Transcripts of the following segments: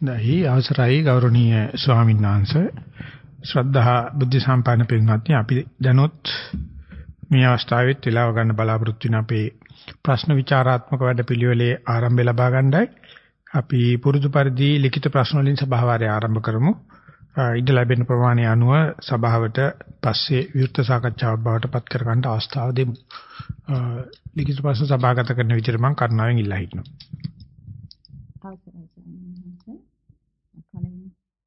දැහි අවසරයි ගෞරවනීය ස්වාමීන් වහන්සේ ශ්‍රද්ධා බුද්ධ සම්පන්න පින්වත්නි අපි දැනොත් මේ අවස්ථාවෙත් වෙලාව ගන්න බලාපොරොත්තු වෙන අපේ ප්‍රශ්න විචාරාත්මක වැඩපිළිවෙලේ ආරම්භය ලබා ගන්නයි අපි පුරුදු පරිදි ලිඛිත ප්‍රශ්න වලින් සභාවාරය ආරම්භ කරමු. ඉඩ ලැබෙන ප්‍රමාණය අනුව සභාවට පස්සේ විවෘත සාකච්ඡාවක් බවට පත් කර ගන්න අවස්ථාව දෙමු. ලිඛිත ප්‍රශ්න සභාගත කරන විදිහට මම කරුණාවෙන් ඉල්ලා හිටිනවා.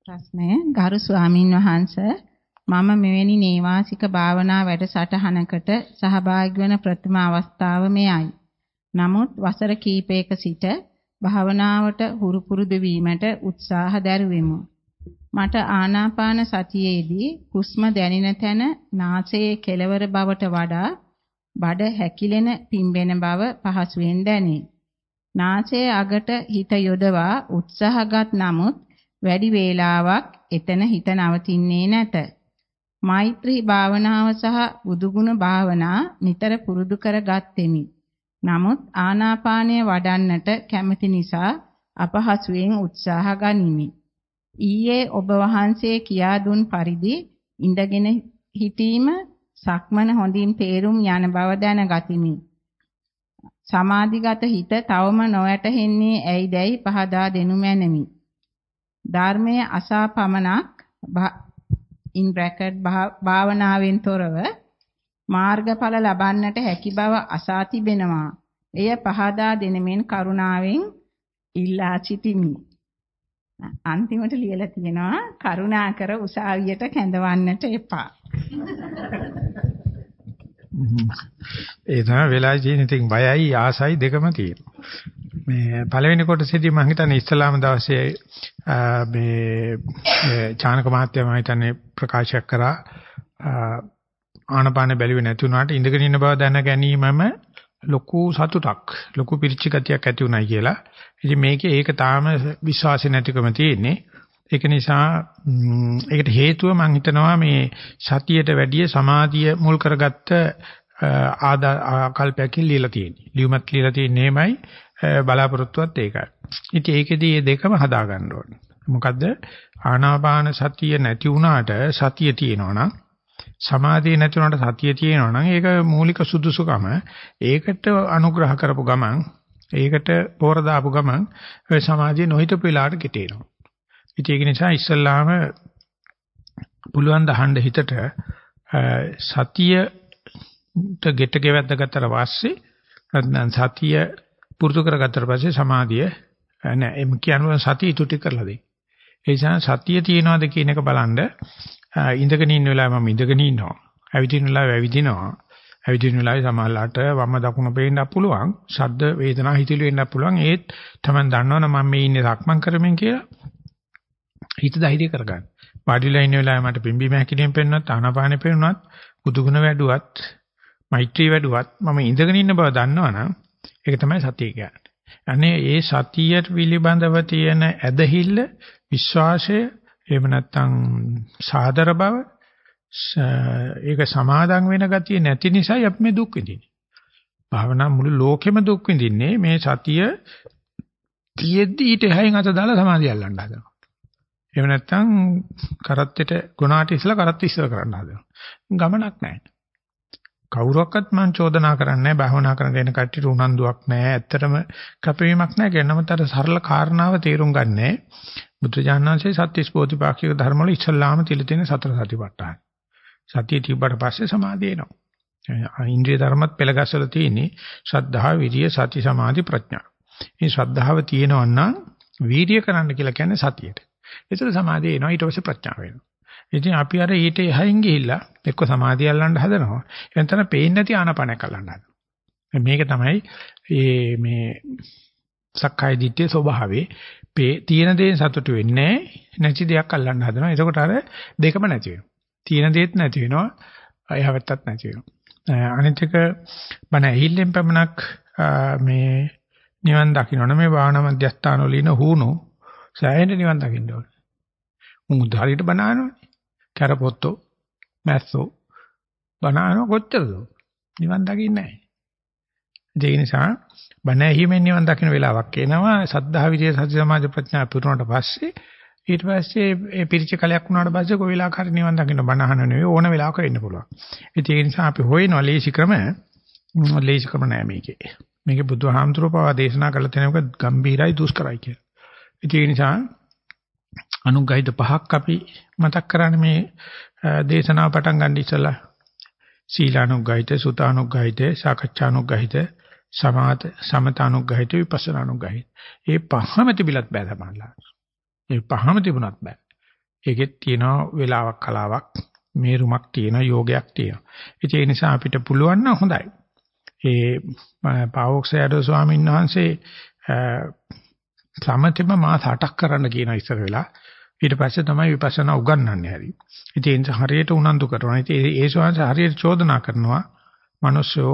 ප්‍රශ්නය ගරු ස්වාමින් වහන්සේ මම මෙවැනි නේවාසික භාවනා වැඩසටහනකට සහභාගී වන ප්‍රථම අවස්ථාව මෙයයි. නමුත් වසර කිහිපයක සිට භාවනාවට හුරු පුරුදු වීමට උත්සාහ දැරුවෙමු. මට ආනාපාන සතියේදී හුස්ම දැනෙන තැන නාසයේ කෙළවර බවට වඩා බඩ හැකිලෙන පිම්බෙන බව පහසුවෙන් දැනේ. නාසයේ අගට හිත යොදවා උත්සාහගත් නමුත් වැඩි වේලාවක් එතන හිත නවතින්නේ නැත. මෛත්‍රී භාවනාව සහ බුදුගුණ භාවනා නිතර පුරුදු කර ගත්ෙමි. නමුත් ආනාපානය වඩන්නට කැමති නිසා අපහසුයෙන් උත්සාහ ගනිමි. ඊයේ ඔබ වහන්සේ කියා දුන් පරිදි ඉඳගෙන හිටීම සක්මන හොඳින් තේරුම් යන බව දැනගතිමි. සමාධිගත හිත තවම නොවැටහෙන්නේ ඇයිදැයි පහදා දෙනු මැනමි. ධර්මයේ අසා පමණක් in bracket භාවනාවෙන් තොරව මාර්ගඵල ලබන්නට හැකි බව අසා තිබෙනවා. එය පහදා දෙනමින් කරුණාවෙන් ඉල්ලා සිටිමි. අන්තිමට ලියලා තියෙනවා කරුණාකර උසාවියට කැඳවන්නට එපා. ඒ තමයි වෙලාවේ තියෙන ඉතින් බයයි ආසයි දෙකම තියෙනවා. මේ පළවෙනි කොටසේදී මම හිතන්නේ ඉස්ලාම දවසේ මේ චානක මහත්තයා මම හිතන්නේ ප්‍රකාශයක් කරා ආනපාන බැලුවේ නැති වුණාට ඉඳගෙන ඉන්න බව දැන ගැනීමම ලොකු සතුටක් ලොකු පිරිච්ච ගතියක් ඇති උනායි කියලා. ඉතින් මේකේ ඒක තාම විශ්වාසය නැතිකම තියෙන්නේ. ඒක නිසා ඒකට හේතුව මම හිතනවා මේ සතියට වැඩිය සමාධිය මුල් කරගත්ත ආකල්පයකින් লীලා තියෙන්නේ. ලියුමත් লীලා තියෙන්නේමයි බලාපොරොත්තුවත් ඒකයි. ඉතින් ඒකෙදී මේ දෙකම හදා ගන්න ඕනේ. මොකද්ද? ආනාපාන සතිය නැති වුණාට සතිය තියෙනවා නම් සමාධිය නැති වුණාට සතිය තියෙනවා නම් ඒක මූලික සුදුසුකම. ඒකට අනුග්‍රහ කරපු ගමන් ඒකට පෝර දාපු ගමන් ඔය සමාධිය නොහිතපු වෙලාවට ගෙටේනවා. ඉතින් ඒක නිසා ඉස්සල්ලාම පුළුවන් දහන්න හිතට සතියට ගෙට ගෙවද්ද ගත්තට පස්සේ නැත්නම් සතිය පුරුදු කරගත්තට පස්සේ සමාධිය නෑ එම් කියනවා සතිය ඉතුටි කරලා දෙයි. ඒ නිසා සතිය තියනවාද කියන එක බලන්න ඉඳගෙන ඉන්න වෙලාවේ මම ඉඳගෙන ඉන්නවා. ඇවිදින වෙලාවේ ඇවිදිනවා. ඇවිදින වෙලාවේ සමහරලාට වම දකුණ පේන්න පුළුවන්. ශබ්ද වේදනා හිතිලි වෙන්න පුළුවන්. ඒත් තමයි දන්නවනේ මම මේ ඉන්නේ සක්මන් කරමින් කියලා. හිත ධෛර්ය කරගන්න. වාඩිලා ඉන්න වෙලාවේ මට පිම්බීම හැකිලියෙන් පෙන්වන්නත් ආනාපානෙ පෙන්වන්නත් බුදුගුණ වැඩුවත් මෛත්‍රී වැඩුවත් මම ඉඳගෙන ඉන්න බව දන්නවනම් ඒක තමයි සතිය කියන්නේ. අනේ ඒ සතිය පිළිබඳව තියෙන ඇදහිල්ල විශ්වාසය එහෙම නැත්නම් සාදර බව ඒක සමාදම් වෙන ගතිය නැති නිසායි අපි මේ දුක් විඳින්නේ. භාවනා මුළු ලෝකෙම දුක් විඳින්නේ මේ සතිය තියෙද්දි ඊට එහයින් අත දාලා සමාධිය අල්ලන්න හදනවා. එහෙම නැත්නම් කරත්තෙට ගුණාට ඉස්සලා කරත්ත ඉස්සලා කරන්න හදනවා. ගමනක් නැහැ. කවුරක්වත් මං චෝදනා කරන්නේ නැහැ භාවනා කරන කෙන කට්ටියට උනන්දුවක් නැහැ. ඇත්තටම කැපවීමක් නැහැ. කියනමත් අර සරල කාරණාව තේරුම් ගන්නෑ. බුදුජානනාංශයේ සත්‍තිස් බෝධිපාක්ෂික ධර්ම වල ඉස්සල්ලාම තිල තියෙන සතර සතිපට්ඨාන. සතිය තිබ්බට පස්සේ සමාධිය එනවා. ඉන්ද්‍රිය ධර්මත් පෙළගස්සලා තියෙන්නේ ශ්‍රද්ධා, විරිය, සති, සමාධි, ප්‍රඥා. මේ ශ්‍රද්ධාව තියෙනවා නම් වීර්ය කරන්න කියලා කියන්නේ සතියට. ඒතර සමාධිය එනවා ඊට පස්සේ ප්‍රඥාව වෙනවා. ඉතින් අපි අර ඊට එහයින් ගිහිල්ලා එක්ක සමාධිය අල්ලන්න හදනවා. එතන පේන්නේ නැති ආනපනයක් අල්ලන්න හදනවා. මේක තමයි මේ සක්කාය දිට්ඨියේ ස්වභාවය. තියෙන දේ සතුටු වෙන්නේ නැති දෙයක් අල්ලන්න හදනවා. එතකොට අර දෙකම නැති වෙනවා. තියෙන දේත් නැති වෙනවා. අයහවත්තත් නැති වෙනවා. අනිත් එක බණ ඇහිල්ලෙන් පමණක් මේ නිවන් දකින්න මේ භාවනා මධ්‍යස්ථාන වල ඉන හුණු සෑහෙන නිවන් දකින්න ඕනේ. උන් හරියට බනනවනේ. කරපොත්තෝ මැස්සෝ බනන කොච්චරද? නිවන් දකින්නේ නැහැ. ඒ නිසා බණ ඇහිමෙන් නිවන් දකින්න වෙලාවක් එනවා සද්ධා විද්‍ය සති සමාධි ප්‍රඥා පුරුණාට පස්සේ ඊට පස්සේ ඒ පිරිච කලයක් වුණාට පස්සේ කොයි වෙලාවක හරි නිවන් දකින්න බණ අහන නෙවෙයි ඕන වෙලාවක වෙන්න පුළුවන්. ඉතින් ඒ නිසා අපි හොයනවා ලේසි ක්‍රම ලේසි ක්‍රම නෑ මේකේ. මේකේ බුදුහාමුදුරුවෝ පවා දේශනා කළ තැනක ගම්බීරයි දුෂ්කරයි කියලා. ඉතින් ඒ නිසා අනුග්‍රහිත පහක් අපි මතක් කරන්නේ මේ දේශනාව පටන් ගන්න ඉස්සලා සීලානුග්‍රහිත, සුතානුග්‍රහිත, සාකච්ඡානුග්‍රහිත, සමාත සමතානුග්‍රහිත, විපස්සනානුග්‍රහිත. ඒ පහම තිබිලත් බෑ තමයිලා. ඒ පහම තිබුණත් බෑ. ඒකෙත් තියෙනවා වෙලාවක් කලාවක්, මේරුමක් තියෙනවා, යෝගයක් තියෙනවා. ඒ නිසා අපිට පුළුවන් නම් හොඳයි. ඒ පාවොක්සයඩෝ ස්වාමීන් වහන්සේ සමතෙම මාස 8ක් කරන්න කියන ඉස්සර වෙලා ඊට පස්සේ තමයි විපස්සනා උගන්වන්නේ හරි. ඉතින් ඒ හරියට උනන්දු කරනවා. ඉතින් ඒ ස්වාමීන් හරියට චෝදනා කරනවා. මිනිස්සෝ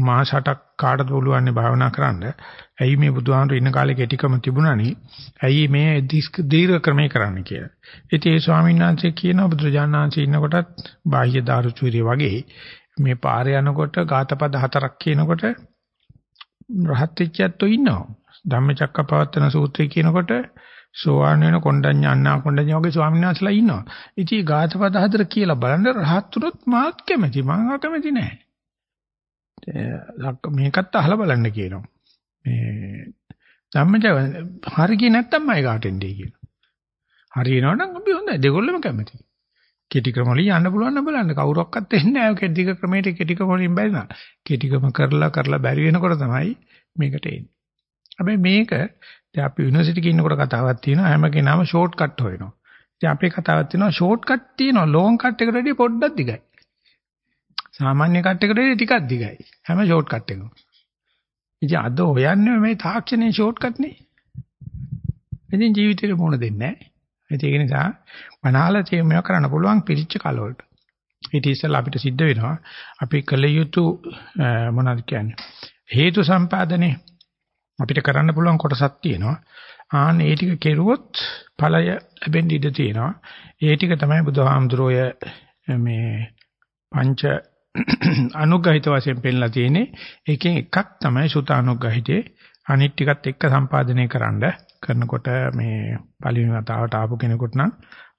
මාස 8ක් කාටද පුළුවන් භාවනා කරන්න. ඇයි මේ බුදුහාමුදුරු ඉන්න කාලේ කෙටිකම තිබුණානේ? ඇයි මේ දීර්ඝ ක්‍රමේ කරන්න කියලා. ඉතින් ඒ ස්වාමීන් වහන්සේ කියනවා බුදුරජාණන් වහන්සේ ඉන්නකොටත් බාහ්‍ය දාරුචුරිය වගේ මේ පාරේ යනකොට ගාතපද හතරක් කියනකොට රහත් වෙච්චයත්ෝ ඉන්නවා. ධම්මචක්කපවත්තන සූත්‍රය කියනකොට සෝවාන් වෙන කොණ්ඩඤ්ඤ අන්නා කොණ්ඩඤ්ඤ වගේ ස්වාමීන් වහන්සේලා ඉන්නවා. ඉතින් ගාතපද හතර කියලා බලන්න රහත්තුනොත් මාත් කැමති මම අකමැති නෑ. මේකත් අහලා බලන්න කියනවා. මේ ධම්මච හරි කිය නැත්තම් මම කාට එන්නේ කියනවා. හරියනවනම් අපි හොඳයි දෙගොල්ලම කැමති. කෙටි ක්‍රම වලින් යන්න පුළුවන් නම් බලන්න කවුරක්වත් එන්නේ නැහැ කෙටි ක්‍රමයට කෙටි ක්‍රම වලින් බැරි නා. කෙටිකම කරලා කරලා බැරි වෙනකොට තමයි මේකට එන්නේ. හැබැයි මේක දැන් අපි යුනිවර්සිටි එකේ ඉන්නකොට කතාවක් තියෙනවා හැම කෙනාම ෂෝට් කට් හොයනවා. ඉතින් අපේ කතාවක් තියෙනවා ෂෝට් කට් තියෙනවා ලොං කට් එකට වැඩිය පොඩ්ඩක් දිගයි. සාමාන්‍ය කට් එකට වැඩිය ටිකක් දිගයි. හැම ෂෝට් කට් එකම. ඉතින් අද හොයන්නේ මේ තාක්ෂණයේ ෂෝට් කට් නේ. ඉතින් ජීවිතේට මොන දෙන්නේ නැහැ. ඒක නිසා මනාල තේමයක් කරන්න පුළුවන් පිරිච්ච කලවලට. ඊට ඉස්සෙල්ලා අපිට සිද්ධ වෙනවා අපි කළ යුතු මොනවද කියන්නේ හේතු සම්පාදනේ අපිට කරන්න පුළුවන් කොටසක් තියෙනවා. ආන් ඒ ටික කෙරුවොත් ඵලය ලැබෙන්න ඉඩ තියෙනවා. ඒ ටික තමයි බුදුහාමුදුරෝය මේ පංච අනුග්‍රහිත වශයෙන් පෙන්නලා තියෙන්නේ. ඒකෙන් එකක් තමයි සුත අනුග්‍රහිතේ. අනිත් ටිකත් එක්ක සම්පාදනය කරන්න කරනකොට මේ පළවෙනි වතාවට ආපු කෙනෙකුට නම්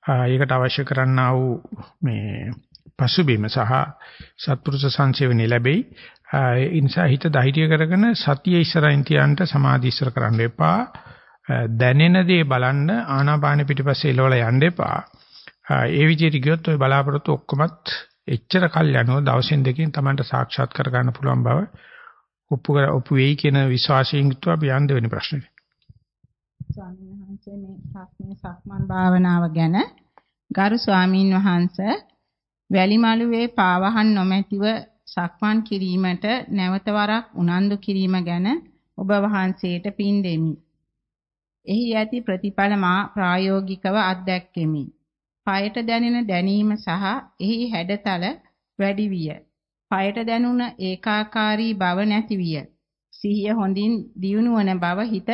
ඒකට අවශ්‍ය කරන්නා වූ මේ පසුබිම සහ සත්පුරුෂ සංසේවණේ ලැබෙයි. ඒ නිසා හිත ධෛර්ය කරගෙන සතිය ඉස්සරහින් තියන්න සමාධි ඉස්සර කරන්න එපා. දැනෙන දේ බලන්න ආනාපාන පිටිපස්සේ එලවලා යන්න එපා. ඒ විදිහට ගියොත් ওই බලාපොරොත්තු ඔක්කොමත් එච්චර කල් යනවා දවසින් දෙකකින් Tamanට සාක්ෂාත් කර ගන්න පුළුවන් බව ඔප්පු කර ඔප්පු වෙයි කියන විශ්වාසයෙන් යුතුව අපි යන්න වෙන ප්‍රශ්නේ. ස්වාමීන් වහන්සේ මේ සක්මන් සක්මන් භාවනාව ගැන ගරු ස්වාමීන් වහන්සේ වැලිමලුවේ පාවහන් නොමැතිව සක්මන් කිරීමට නැවත වරක් උනන්දු කිරීම ගැන ඔබ වහන්සේට පින් දෙමි. එහි ඇති ප්‍රතිඵල මා ප්‍රායෝගිකව අත්දැක්කෙමි. পায়ට දැනෙන දැනීම සහ එහි හැඩතල වැඩි විය. পায়ට දැනුණ ඒකාකාරී බව නැති විය. සිහිය හොඳින් දියුණුවන බව හිත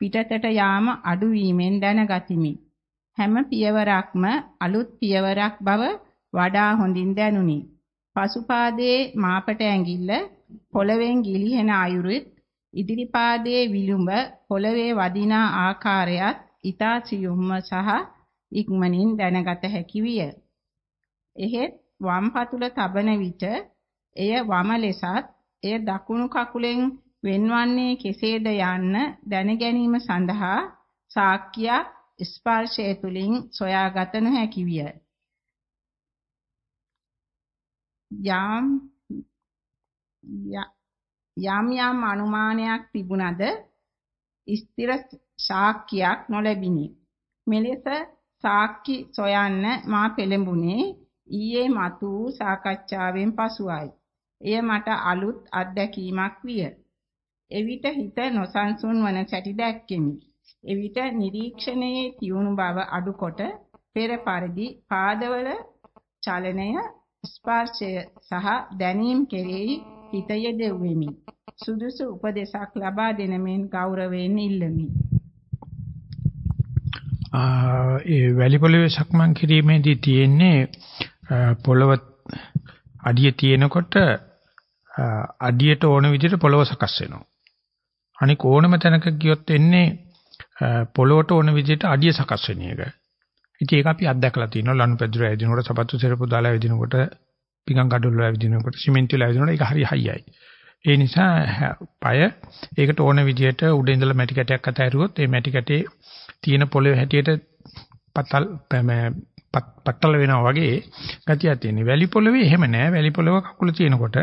පිටතට යාම අඩුවීමෙන් දැනගතිමි. හැම පියවරක්ම අලුත් පියවරක් බව වඩා හොඳින් දැනුනි. පසුපාදයේ මාපට ඇඟිල්ල පොළවෙන් ගිලිහෙන අයුරුත් ඉදිරිපාදයේ විලුඹ පොළවේ වදිනා ආකාරයත් ඊතා සියුම්ම සහ ඉක්මනින් දැනගත හැකි විය. එහෙත් වම් පතුල තබන විට එය වම ලෙසත් එය දකුණු කකුලෙන් වෙන්වන්නේ කෙසේද යන්න දැන ගැනීම සඳහා සාක්කියක් ස්පර්ශය තුලින් සොයාගත නොහැකි විය. යම් යම් යම් අනුමානයක් තිබුණද ස්ථිර සාක්කියක් නොලැබිනි. මෙලෙස සාක්කි සොයන්න මා පෙළඹුණේ ඊයේ මතු සාකච්ඡාවෙන් පසුයි. එය මට අලුත් අත්දැකීමක් විය. එවිට හිත නොසන්සුන් වන සැටි දැක්කෙමි. එවිට නිරීක්ෂණයේ තියුණු බව අඩුකොට පෙර පරිදි පාදවල චලනය ස්පර්ශය සහ දැනීම් කෙරෙහි හිත යෙදෙව්වෙමි. සුදුසු උපදේශක් ලබා දෙන මෙන් ගෞරවයෙන් ඉල්ලමි. ඒ වැලි පොළවේ සක්මන් කිරීමේදී තියෙන්නේ පොළව අඩිය තියෙනකොට අඩියට ඕන විදිහට පොළව සකස් වෙනවා. අනික ඕනම තැනක ගියොත් එන්නේ පොළොවට ඕන විදිහට අඩිය සකස් වෙන එක. ඉතින් ඒක අපි අත්දැකලා තියෙනවා ලනු පැදුර ඇදිනකොට සපත්තු සෙරපු දාලා ඇදිනකොට පිඟන් කඩොල්ල ඇදිනකොට සිමෙන්ති වල ඇදිනකොට ඒක හරි හයියයි. ඒ නිසා পায় ඒකට ඕන විදිහට උඩ ඉඳලා මැටි කැටයක් අතහැරුවොත් ඒ මැටි කැටේ තියෙන පොළවේ හැටියට පතල් පට්ටල වෙනවා වගේ ගතියක් තියෙනවා. වැලි පොළවේ එහෙම නෑ. වැලි පොළව කකුල තියෙනකොට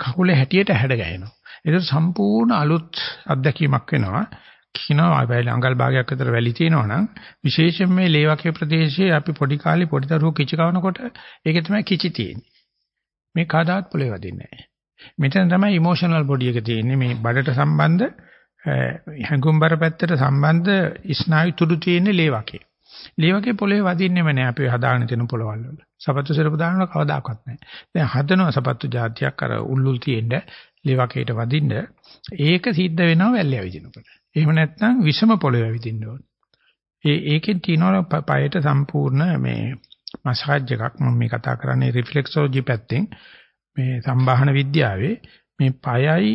කකුලේ හැටියට හැඩ ගැහෙනවා. ඒක සම්පූර්ණ අලුත් අත්දැකීමක් වෙනවා. කියනවා වැලි අඟල් භාගයක් විතර වැලි තියෙනවා නම් විශේෂයෙන් මේ ලේවකේ ප්‍රදේශයේ අපි පොඩි කාලේ පොඩි දරුවෝ කිචි කවනකොට ඒකේ තමයි කිචි තියෙන්නේ. මේ කාදාත් පොළේ වදින්නේ නැහැ. මෙතන තමයි ඉමෝෂනල් බොඩි එක තියෙන්නේ මේ බඩට සම්බන්ධ හැඟුම්බර පැත්තට සම්බන්ධ ස්නායු තුඩු තියෙන්නේ ලේවකේ. ලේවකේ පොළේ වදින්නෙම නැහැ අපි හදාගෙන තියෙන පොළවල් වල. සපත්තු සිරපු දානවා කවදාකවත් නැහැ. දැන් හදනවා සපත්තු జాතියක් අර උල්ලුල් තියෙන්න ලේවකේට වදින්න ඒක සිද්ධ වෙනවා වැල්ලේ විදිනකොට. එහෙම නැත්නම් විෂම පොළවේ ඇවිදින්න ඕන. ඒ ඒකෙන් තියෙනවා පයට සම්පූර්ණ මේ මසාජ් එකක් මම මේ කතා කරන්නේ රිෆ්ලෙක්සොලොජි පැත්තෙන් මේ සම්බාහන විද්‍යාවේ මේ පයයි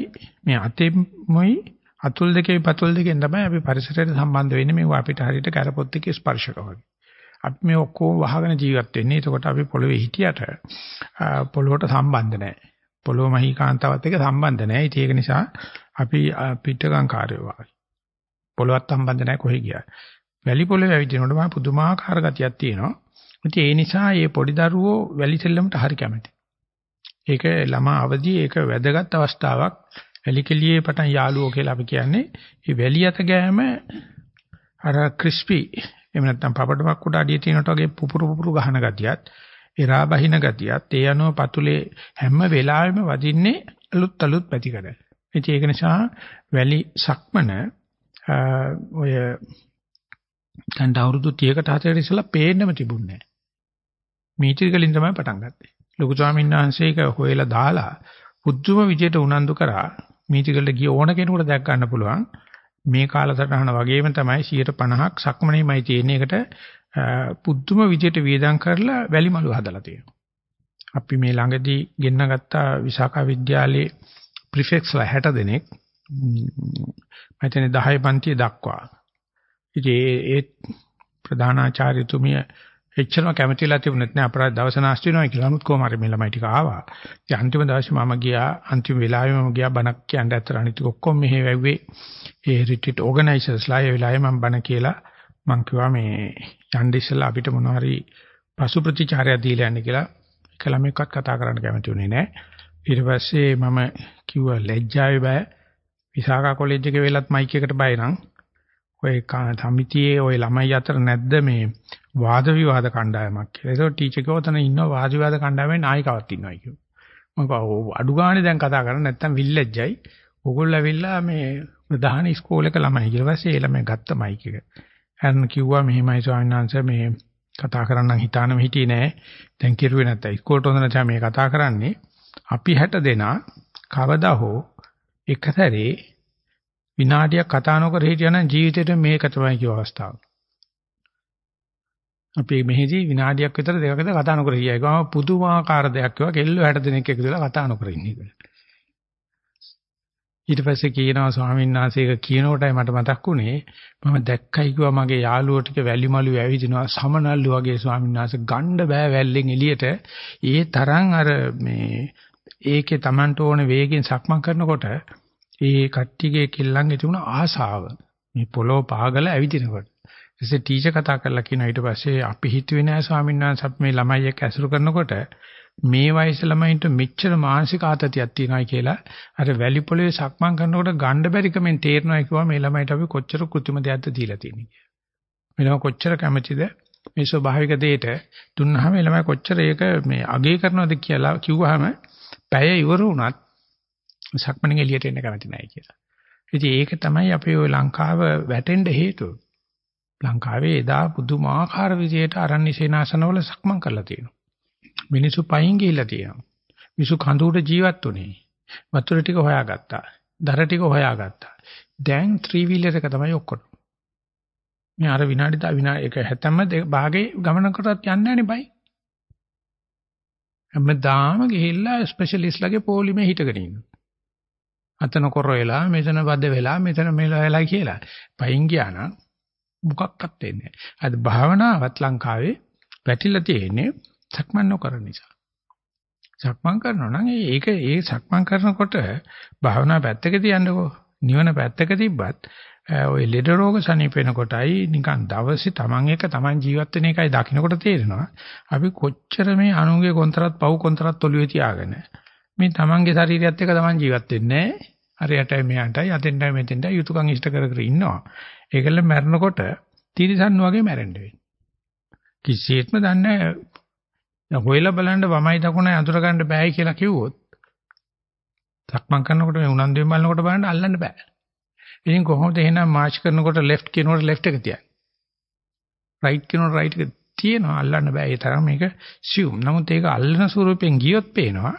මේ අතෙමුයි අතුල් දෙකේ පතුල් දෙකෙන් තමයි අපි පරිසරයට සම්බන්ධ වෙන්නේ මේවා අපිට හරියට කරපොත් එකේ ස්පර්ශක වගේ. අපි මේ ඔක්කොම වහගෙන ජීවත් වෙන්නේ. එතකොට අපි පොළවේ හිටියට පොළොවට සම්බන්ධ නැහැ. පොළොව මහී කාන්තාවත් එක්ක සම්බන්ධ නැහැ. ඒක නිසා අපි පිටකම් කාර්යය වගේ. පොළොවත් සම්බන්ධ නැහැ කොහෙ ගියා. වැලි පොළවේ ඇවිදිනකොට මම පුදුමාකාර ගතියක් තියෙනවා. ඉතින් ඒ නිසා මේ පොඩි දරුවෝ වැලි සෙල්ලමට හරි කැමතියි. ඒක ළමා අවදි ඒක වැදගත් අවස්ථාවක්. වැලි කෙලියේ පටන් යාළුවෝ කියලා අපි කියන්නේ. මේ වැලි අත ගෑම අර ක්‍රිස්පි එහෙම නැත්නම් පපඩමක් උඩ අඩිය තියෙනට වගේ පුපුරු පුපුරු ගහන ගතියත් එරා බහින ගතියත් ඒ අනුව පතුලේ හැම වෙලාවෙම වදින්නේ අලුත් අලුත් පැතිකඩ. ඉතින් ඒක නිසා වැලි සක්මන ඔය දැන් අවුරුදු 30කට 40කට ඉස්සෙල්ලා පේන්නම තිබුණේ නැහැ. මීටර් වලින් තමයි පටන් ගත්තේ. ලොකු ස්වාමීන් වහන්සේ ඒක හොයලා දාලා පුදුම විදියට උනන්දු කරා මීටර් වලට ගිය ඕන කෙනෙකුට දැක් ගන්න පුළුවන්. මේ කාලසටහන වගේම තමයි 150ක් සක්මණේමයි තියෙන එකට පුදුම විදියට වියදම් කරලා වැලිමලු හදලා තියෙනවා. අපි මේ ළඟදී ගෙන්න ගත්ත විසාකා විද්‍යාලයේ ප්‍රිෆෙක්ස්ලා 60 දෙනෙක් මම හිතන්නේ 10 පන්තිය දක්වා. ඉතින් ඒ ප්‍රධානාචාර්යතුමිය එච්චරම කැමතිලා තිබුණෙත් නෑ අපරාධ දවස නාස්ති වෙනවා කියලා. නමුත් කොහොම හරි මේ ළමයි ටික ආවා. ඉතින් අන්තිම දවසේ මම ගියා අන්තිම වෙලාවේ මම ගියා බණක් කියන්න ඇත්තට අනිත් ඔක්කොම මෙහෙ වැව්වේ ඒ රිට්‍රීට් ඕගනයිසර්ස්ලා ඒ වෙලාවේ මම බණ කියලා මම කිව්වා මේ යන්න ඉස්සෙල්ලා අපිට මොනවා හරි පසු ප්‍රතිචාරය දීලා යන්න කියලා. එක ළමෙක්වත් කතා කරන්න කැමති වුණේ නෑ. ඊට පස්සේ මම කිව්වා ලැජ්ජාවේ බය විසාකා කොලෙජ් එකේ වෙලත් මයික් එකට බය නම් ඔය සමිතියේ ඔය ළමයි අතර නැද්ද මේ වාද විවාද කණ්ඩායමක් කියලා. ඒක ටීචර් කවතන ඉන්න වාද විවාද කණ්ඩායමේ නායිකාවක් ඉන්නවා කියෝ. මම අඩු ගානේ දැන් කතා කරන්නේ නැත්තම් විල්ලැජ්ජයි. ඕගොල්ලෝ ඇවිල්ලා මේ ප්‍රධාන ඉස්කෝලේක ළමයි කියලා පස්සේ ඒ ළමයි ගත්ත මයික් එක. හරන කිව්වා මෙහෙමයි ස්වාමීන් වහන්සේ මේ කතා කරන්නම් හිතානම හිටියේ නෑ. දැන් කිරුවේ නැත්තම් ඉස්කෝලේට හොඳ නැචා මේ කතා කරන්නේ. අපි 60 දෙනා කවදා හෝ එකතරේ විනාඩියක් කතා නොකර හිටියනම් ජීවිතේට මේක තමයි කිව්ව අවස්ථාව. අපි මෙහෙදි විනාඩියක් විතර දෙකකද කතා නොකර හිටියා. ඒකම පුදුමාකාර දෙයක් කිව්වා. කෙල්ල 60 දෙනෙක් එකතු වෙලා කතා නොකර ඉන්නේ කියලා. ඊට පස්සේ කියනවා ස්වාමීන් වහන්සේ ඒක කියනකොටයි මට මතක් වුණේ මම දැක්කයි කිව්වා මගේ යාළුවෝ ටික වැලිමලු ඇවිදිනවා සමනල්ලු වගේ ස්වාමීන් වහන්සේ ගණ්ඩ බෑ වැල්ලෙන් එළියට ඒ තරම් අර මේ ඒකේ Tamanට ඕන වේගෙන් සක්මන් කරනකොට ඒ කට්ටියගේ කිල්ලන්ගේ තිබුණ ආසාව මේ පොළොව පාගල ඇවිදිනකොට ඊටසේ ටීචර් කතා කරලා කියනවා ඊට පස්සේ අපි හිතුවේ නෑ ස්වාමීන් වහන්සේ අපි මේ ළමයි එක්ක ඇසුරු කරනකොට මේ වයස ළමයින්ට මෙච්චර මානසික ආතතියක් තියෙනවා කියලා අර වැලි පොළවේ සක්මන් කරනකොට ගණ්ඩ බැරි කමෙන් තේරෙනවා කිව්වා මේ ළමයිට අපි කොච්චර කෘත්‍රිම දෙයක්ද දීලා තියෙන්නේ කියලා. මේ ළමයි කොච්චර කැමැතිද මේ ස්වභාවික දෙයට දුන්නාම මේ ළමයි කොච්චර ඒක මේ අගේ කරනවද කියලා කිව්වහම පැය ඉවර වුණත් සක්මණෙන් එළියට එන්න කැමති නැහැ කියලා. ඉතින් ඒක තමයි අපේ ওই ලංකාව වැටෙන්න හේතුව. ලංකාවේ එදා පුදුමාකාර විදියට අරණ්‍ය සේනාසනවල සක්මන් කරලා තියෙනවා. මිනිස්සු පයින් ගිහිල්ලා තියෙනවා. මිනිස්සු කඳුට ජීවත් වුණේ. වතුර ටික හොයාගත්තා. දර ටික හොයාගත්තා. දැන් ත්‍රී වීලර් එක තමයි ඔක්කොම. මේ අර විනාඩි තා විනාඩි එක හැතැම්ම භාගේ ගමනකටවත් යන්නේ නැහනේ බයි. හැමදාම ගිහිල්ලා ස්පෙෂලිස්ට්ලාගේ පොලිමේ හිටගෙන ඉන්නවා. අතන කොර වෙලා මෙතන වද වෙලා මෙතන මෙල වෙලා කියලා. පයින් ගියා නම් මොකක්වත් වෙන්නේ නැහැ. අද භාවනාවත් ලංකාවේ පැටිලා තියෙන්නේ සක්මන් නොකරන නිසා. සක්මන් කරනවා නම් ඒක ඒ සක්මන් කරනකොට භාවනා පැත්තක තියන්නකෝ. නිවන පැත්තක තිබ්බත් ඔය ලෙඩ රෝග සනීප වෙනකොටයි නිකන් දවසේ Taman එක Taman ජීවත් වෙන එකයි දකින්නකොට තේරෙනවා. අපි කොච්චර මේ අනුන්ගේ කොන්තරත් පව් කොන්තරත් ඔළුවේ තියාගෙන මේ Tamanගේ ශරීරයත් එක්ක Taman ජීවත් වෙන්නේ නැහැ. හරියටයි මෙයන්ටයි අතෙන්ටයි මෙතෙන්ටයි යුතුයකම් ඉෂ්ට කර කර ඉන්නවා. ඒකල මැරෙනකොට තිරිසන් වගේ මැරෙන්න වෙන්නේ. කිසියෙත්ම දන්නේ නැහැ. හොයලා බලන්න වමයි දකුණයි අඳුර ගන්න බෑයි කියලා කිව්වොත් සක්මන් කරනකොට මේ උනන්දුවෙන් බලනකොට බලන්න අල්ලන්න බෑ. ඉතින් කොහොමද එහෙනම් මාර්ච් කරනකොට left කියනකොට left එක තියන්නේ? right කියනකොට right එක තියෙනවා අල්ලන්න බෑ. ඒ තරම් මේක assume. නමුත් ඒක අල්ලන ස්වරූපයෙන් ගියොත් පේනවා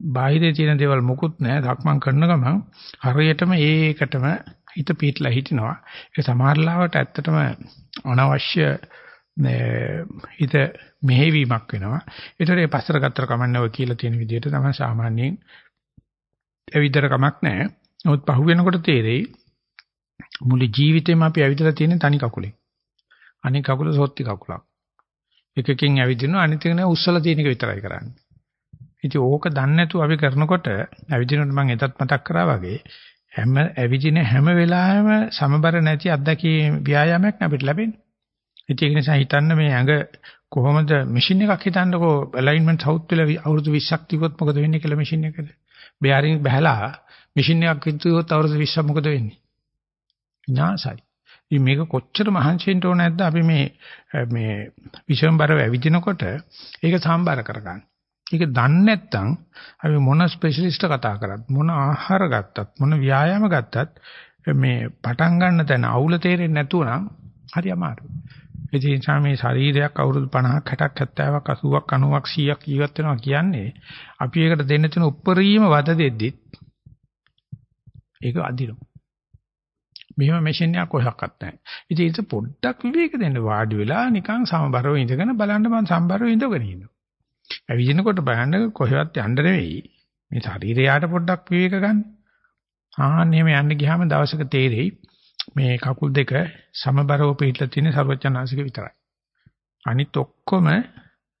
බාහිරේ තියෙන දේවල් මුකුත් නැහැ. සක්මන් කරන ගමන් හරියටම ඒකටම හිත පිටලා හිටිනවා. ඒක සමහරලාවට ඇත්තටම අනවශ්‍ය හිත මෙහෙවීමක් වෙනවා. ඒතර ඒ පස්සට ගත්තර කමන්නව කියලා තියෙන විදිහට තමයි සාමාන්‍යයෙන් ඇවිදතර කමක් නැහැ. නමුත් පහු වෙනකොට තේරෙයි මුළු ජීවිතේම අපි ඇවිදලා තියෙන තනි කකුලේ. අනික කකුල සොත්ති කකුලක්. එකකින් ඇවිදිනවා අනිත් එක නෑ උස්සලා තියෙන එක විතරයි කරන්නේ. ඉතින් ඕක දන්නේ නැතුව අපි කරනකොට ඇවිදිනකොට මම එතත් මතක් කරා වගේ හැම ඇවිදින හැම වෙලාවෙම සමබර නැති අත්දැකීම් ව්‍යායාමයක් අපිට ලැබෙන්නේ. ඉතින් ඒක නිසා හිතන්න මේ ඇඟ කොහොමද මැෂින් එකක් හිතන්නකෝ ඇලයින්මන්ට් සවුත් වෙලා අවුරුදු 20ක් තිබුත් මොකද වෙන්නේ කියලා මැෂින් එකද? බෙයාරින් බහැලා මැෂින් එකක් හිතුවොත් අවුරුදු 20ක් මොකද වෙන්නේ? විනාශයි. ඉතින් මේක කොච්චර මහන්සි වෙන්න ඕන නැද්ද අපි මේ මේ විෂම්බරව ඇවිදිනකොට ඒක සම්බර කරගන්න. ඒක දන්නේ නැත්නම් අපි මොන ස්පෙෂලිස්ට් කතා කරත් මොන ආහාර ගත්තත් මොන ව්‍යායාම ගත්තත් මේ පටන් ගන්න තැන අවුල තේරෙන්නේ නැතුව නම් හරි අමාරුයි. ඒ නිසා මේ ශරීරයක් අවුරුදු 50ක් 60ක් 70ක් 80ක් 90ක් 100ක් ජීවත් වෙනවා කියන්නේ අපි ඒකට දෙන්න තියෙන උප්පරීම වද දෙද්දිත් ඒක අදිනවා. මෙහෙම මැෂින් එකක් කොහොක්වත් නැහැ. ඉතින් ඒක පොඩ්ඩක් විවේක දෙන්න වාඩි වෙලා නිකන් සමබරව ඉඳගෙන බලන්න මම සමබරව ඉඳගෙන ඉන්නවා. ඇවිදිනකොට බලන්න කොහෙවත් යන්න නෙවෙයි. මේ ශරීරයට පොඩ්ඩක් විවේක ගන්න. ආන්න එහෙම යන්න ගියාම දවසක තේරෙයි මේ කකුල් දෙක සමබරව පිටලා තියෙන සර්වචනාසික විතරයි. අනිත් ඔක්කොම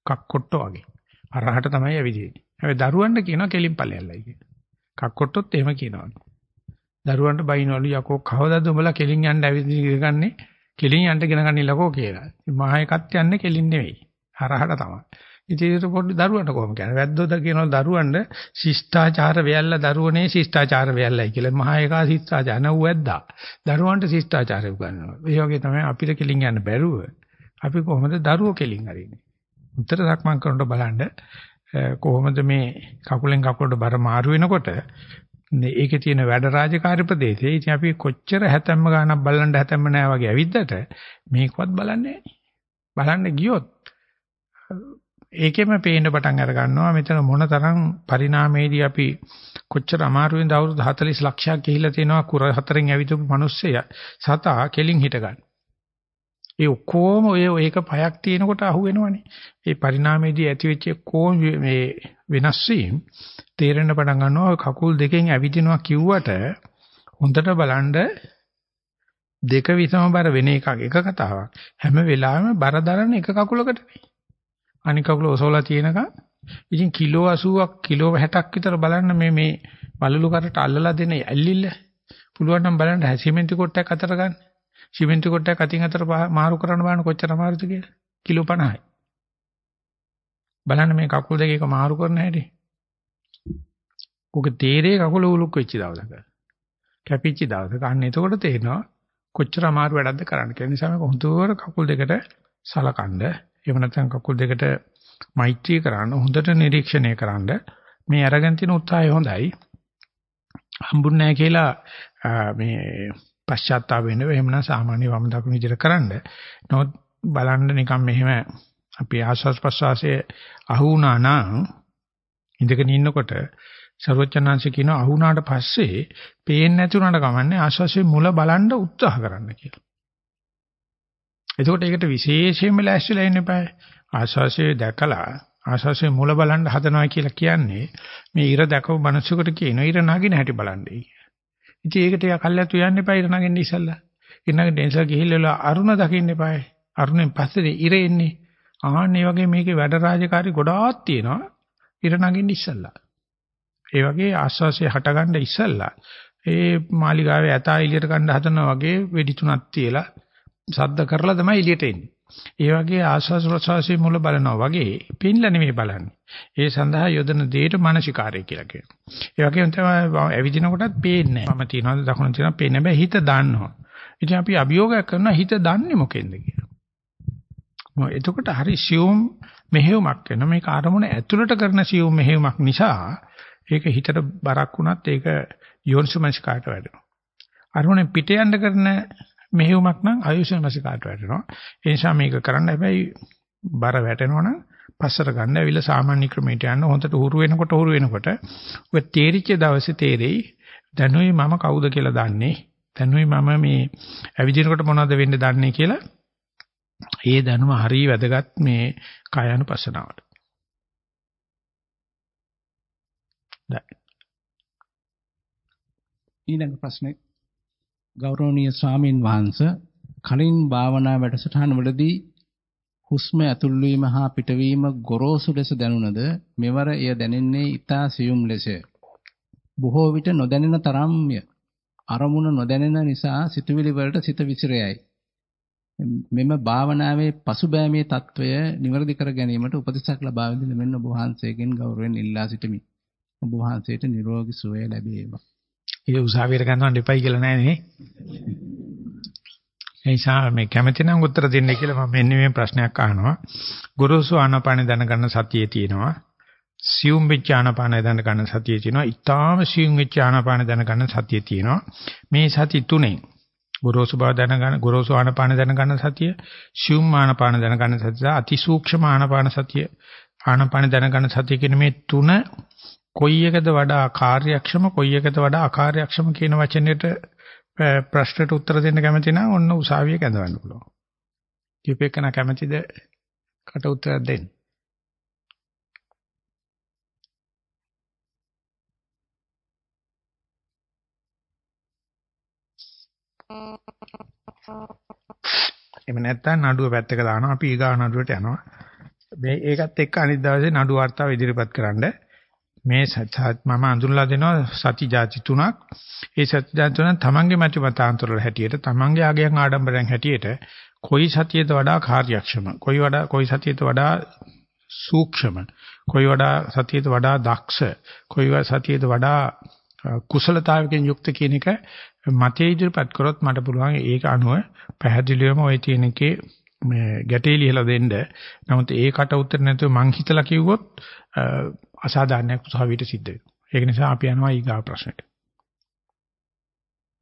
කක්කොට්ටෝ වගේ. අරහට තමයි ඇවිදින්නේ. හැබැයි දරුවන්ට කියනවා කෙලින් ඵලයල්ලයි කියලා. කක්කොට්ටොත් එහෙම කියනවා. දරුවන්ට බයිනවලු යකෝ කවදාද උඹලා කෙලින් යන්න ඇවිදින්නේ කෙලින් යන්න ගෙන ගන්න ඉලකෝ කියලා. මහා එකත් යන්නේ කෙලින් නෙවෙයි. හරහට තමයි. ඉතින් ඒක පොඩි දරුවන්ට කොහොම කියන්නේ? වැද්දෝද කියනවා දරුවන්ට ශිෂ්ටාචාර වෙයල්ලා දරුවනේ ශිෂ්ටාචාර වෙයල්ලයි කියලා. මහා ඒකා ශිෂ්ටාචාර නෑ වැද්දා. දරුවන්ට ශිෂ්ටාචාරය උගන්වනවා. ඒ වගේ තමයි අපිට කෙලින් යන්න බැරුව අපි කොහොමද දරුවෝ කෙලින් හරින්නේ? උත්තර සක්මන් කරනකොට බලන්න කොහොමද මේ කකුලෙන් කකුලට බර මාරු වෙනකොට ඒකේ තියෙන වැඩ රාජකාරී ප්‍රදේශයේ ඉතින් අපි කොච්චර හැතැම්ම ගානක් බලන්න හැතැම්ම නෑ වගේ ඇවිද්දට මේකවත් බලන්නේ බලන්න ගියොත් ඒකෙම පේන්න පටන් අර ගන්නවා මෙතන මොනතරම් පරිණාමයේදී අපි කොච්චර අමාරුවෙන්ද අවුරුදු 40 ලක්ෂයක් ගිහිලා තියෙනවා කුර හතරෙන් ඇවිදපු මිනිස්සය සතා කෙලින් හිට ගන්න. ඒ ඔක්කොම ඔය ඒක පයක් තියෙනකොට අහු වෙනවනේ. ඒ පරිණාමයේදී ඇතිවෙච්ච කොම් මේ වෙනස් වීම තේරෙන්න පටන් ගන්නවා කකුල් දෙකෙන් ඇවිදිනවා කිව්වට හොඳට බලන්න දෙක විසම බර වෙන එකක් එක කතාවක්. හැම වෙලාවෙම බර දරන එක කකුලකට නෙවෙයි. අනික කකුල ඔසවලා තියෙනකන් ඉතින් කිලෝ 80ක් කිලෝ 60ක් විතර බලන්න මේ මේ වලලු කරට අල්ලලා දෙන ඇල්ලිල්ල පුළුවන් නම් බලන්න සිමෙන්ති කොටයක් අතර ගන්න. සිමෙන්ති කොටයක් අතින් අතර මාරු කරන්න බලන්න කොච්චර අමාරුද කියලා. කිලෝ 50යි. බලන්න මේ කකුල් දෙක එක මාරු කරන හැටි. ඔක තීරේ කකුල උලුක් වෙච්ච දවසක. කැපිච්ච දවසක අන්න එතකොට තේරෙනවා කොච්චර අමාරු වැඩක්ද කරන්න කියලා. නිසා මේක හොඳට කකුල් දෙකට සලකන්න එහෙම නැත්නම් කකුල් දෙකට මෛත්‍රී කරන්න හොඳට නිරීක්ෂණය කරන්න මේ අරගෙන තියෙන උත්සාහය හොඳයි. හම්බුන්නේ නැහැ කියලා මේ පශ්චාත්තාප වෙන්න එහෙම නැත්නම් සාමාන්‍ය වම දකුණු විදිහට කරන්න. නමුත් බලන්න නිකන් මෙහෙම අපි ආස්වාස් ප්‍රසවාසයේ අහු වුණා නම් ඉඳගෙන ඉන්නකොට සර්වචනාංශ කියන අහු වුණාට පස්සේ පේන්නේ නැති උනාට කමන්නේ ආස්වාසේ මුල බලන්න උත්සාහ කරන්න කියලා. එතකොට ඒකට විශේෂයෙන්ම ලෑස්තිලා ඉන්න එපා. ආශාසය දැකලා ආශාසයේ මුල බලන්න හදනවා කියලා කියන්නේ මේ ඉර දැකපු මිනිස්සුකට කියනවා ඉර නගින හැටි බලන්නයි. ඉතින් ඒකට යා කල්ැතු යන්න එපා ඉර නගින්න ඉස්සල්ලා. ඉන්නක ඩෙන්සර් ගිහිල්ලා අරුණ දකින්න එපායි. අරුණෙන් පස්සේ ඉර එන්නේ. ආන්නේ වගේ මේකේ වැඩ රාජකාරි ගොඩාක් තියෙනවා. ඉර නගින්න ඉස්සල්ලා. ඒ වගේ ආස්වාසිය හටගන්න ඉස්සල්ලා ඒ මාලිගාවේ ඇතා එළියට ගන්න හදනවා වගේ වෙඩි තුනක් තියලා සද්ද කරලා තමයි එළියට එන්නේ. ඒ වගේ ආස්වාස් ප්‍රසවාසයේ මුල බලනවා වගේ පින්ල නෙමෙයි බලන්නේ. ඒ සඳහා යොදන දෙයට මානසිකාරය කියලා කියනවා. ඒ වගේම තමයි ඇවිදින කොටත් පේන්නේ නැහැ. මම තියනවාද දකුණ තියනවා පේන්නේ නැහැ. හිත දාන්නවා. ඉතින් අපි අභියෝගයක් කරනවා හිත දන්නේ මොකෙන්ද කියලා. මොකද එතකොට හරි සියුම් මෙහෙයුමක් වෙනවා. මේක අරමුණ ඇතුළට කරන සියුම් මෙහෙයුමක් නිසා ඒක හිතට බරක් වුණත් ඒක යෝනිසමස්කාරට වැඩෙනවා. අරමුණෙන් පිට යන්න කරන මෙහෙයුමක් නම් ආයුෂමස්කාරට වැඩෙනවා. ඒ නිසා මේක කරන්න හැබැයි බර වැටෙනවා නම් පස්සට ගන්න ඇවිල්ලා සාමාන්‍ය ක්‍රමයට යන්න හොඳට උහුරු වෙනකොට උහුරු වෙනකොට ඔය තේරිච්ච දවසේ තේරෙයි දැනුයි මම කවුද කියලා දන්නේ. දැනුයි මම මේ ඇවිදිනකොට මොනවද වෙන්නේ දන්නේ කියලා. ඒ දැනුම හරිය වැදගත් මේ කායानुපස්සනාවට. ඊළඟ ප්‍රශ්නේ ගෞරවනීය ස්වාමින් වහන්සේ කලින් භාවනා වැඩසටහන වලදී හුස්ම ඇතුල්වීම හා පිටවීම ගොරෝසු ලෙස දැනුණද මෙවර එය දැනෙන්නේ ඊතා සියුම් ලෙසය. බොහෝ විට නොදැනෙන තරම්ය. අරමුණ නොදැනෙන නිසා සිතුවිලි වලට සිත විසිරයයි. මෙම භාවනාවේ පසුබෑමේ తত্ত্বය નિවරදි කර ගැනීමට උපදෙසක් ලබා දෙන මෙන්න ඔබ වහන්සේගෙන් ගෞරවයෙන් ඉල්ලා සිටිමි. ඔබ වහන්සේට නිරෝගී සුවය ලැබේවා. ඒ උසාවියට ගන්නවන් දෙපයි කියලා නෑනේ. ඒ නිසා මේ කැමති නම් උත්තර දෙන්න කියලා මම මෙන්න මේ ප්‍රශ්නයක් අහනවා. ගුරුසු ආනාපාන දැනගන්න සතියේ තියෙනවා. සියුම් වෙච්ච ආනාපාන දැනගන්න සතියේ තියෙනවා. ඊටාම සියුම් වෙච්ච ආනාපාන දැනගන්න සතියේ තියෙනවා. මේ සති තුනේ ගොරෝසු බව දැනගන්න ගොරෝසු ආනාපාන දැනගන්න සතිය, සියුම් ආනාපාන දැනගන්න සතිය, අතිසූක්ෂම ආනාපාන සතිය, ආනාපාන දැනගන්න සතිය කියන මේ තුන කොයි එකද වඩා කාර්යක්ෂම කොයි එකද වඩා අකාර්යක්ෂම කියන වචනෙට ප්‍රශ්නට උත්තර දෙන්න කැමති නම් ඔන්න උසාවිය කැඳවන්න පුළුවන්. දීපේකන කැමතිද කට උත්තර දෙන්න? එහෙම නැත්නම් නඩුව පැත්තක දානවා අපි ඊගා නඩුවට යනවා. මේ ඒකත් එක්ක අනිත් දවසේ නඩුව වර්තාව ඉදිරිපත් කරන්න මේ සත්‍යත් මම අඳුරලා දෙනවා සති જાති තුනක්. ඒ සති જાති තුන තමන්ගේ මත මතාන්තර වල හැටියට තමන්ගේ ආගයන් ආඩම්බරයෙන් හැටියට කොයි සතියේද වඩා කාර්යක්ෂම, කොයි වඩා කොයි සතියේද වඩා සූක්ෂම, කොයි වඩා සතියේද වඩා දක්ෂ, කොයි වඩා සතියේද වඩා කුසලතාවකින් යුක්ත කියන එක මතයේ ඉදිරිපත් කරොත් මට පුළුවන් ඒක අනුව පැහැදිලිවම ওই තියෙන එකේ මේ ගැටේ ලියලා දෙන්න. නමුත් ඒකට උත්තර නැතුව මං හිතලා කිව්වොත් අසාධාරණයක් උසාවියට සිද්ධ වෙනවා. ඒක නිසා අපි යනවා ඊගා ප්‍රශ්නෙට.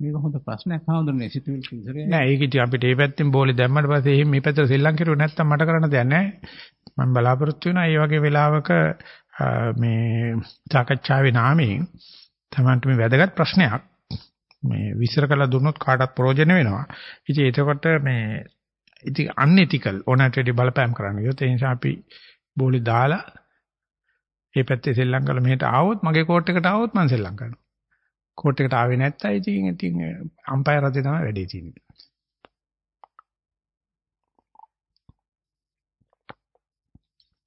මේක හොඳ ප්‍රශ්නයක් හඳුනන්නේ සිතුවිලි කිසරේ නෑ ඒක ඉතින් අපිට මේ පැත්තෙන් බෝලේ දැම්මට පස්සේ එහෙම මේ පැත්තට සෙල්ලම් කරුවේ නැත්තම් මට කරන්න දෙයක් නෑ මම බලාපොරොත්තු වෙනවා මේ වගේ වෙලාවක මේ සාකච්ඡාවේ නාමයෙන් තමන්ට මේ වැදගත් ප්‍රශ්නයක් මේ විස්තර කරලා දුන්නොත් කාටවත් ප්‍රයෝජන වෙනවා ඉතින් එතකොට මේ ඉතින් අන්එතිකල් ඕනෑමට බලපෑම් කරන්න. ඒ නිසා අපි බෝලේ දාලා ඒ පැත්තේ සෙල්ලම් කරලා මෙහෙට ආවොත් මගේ කෝට් එකට ආවොත් මම සෙල්ලම් කරනවා. කෝට් එකට ආවේ නැත්තම් ඉතින් ඉතින් අම්පයර් රජේ තමයි වැඩේ තියෙන්නේ.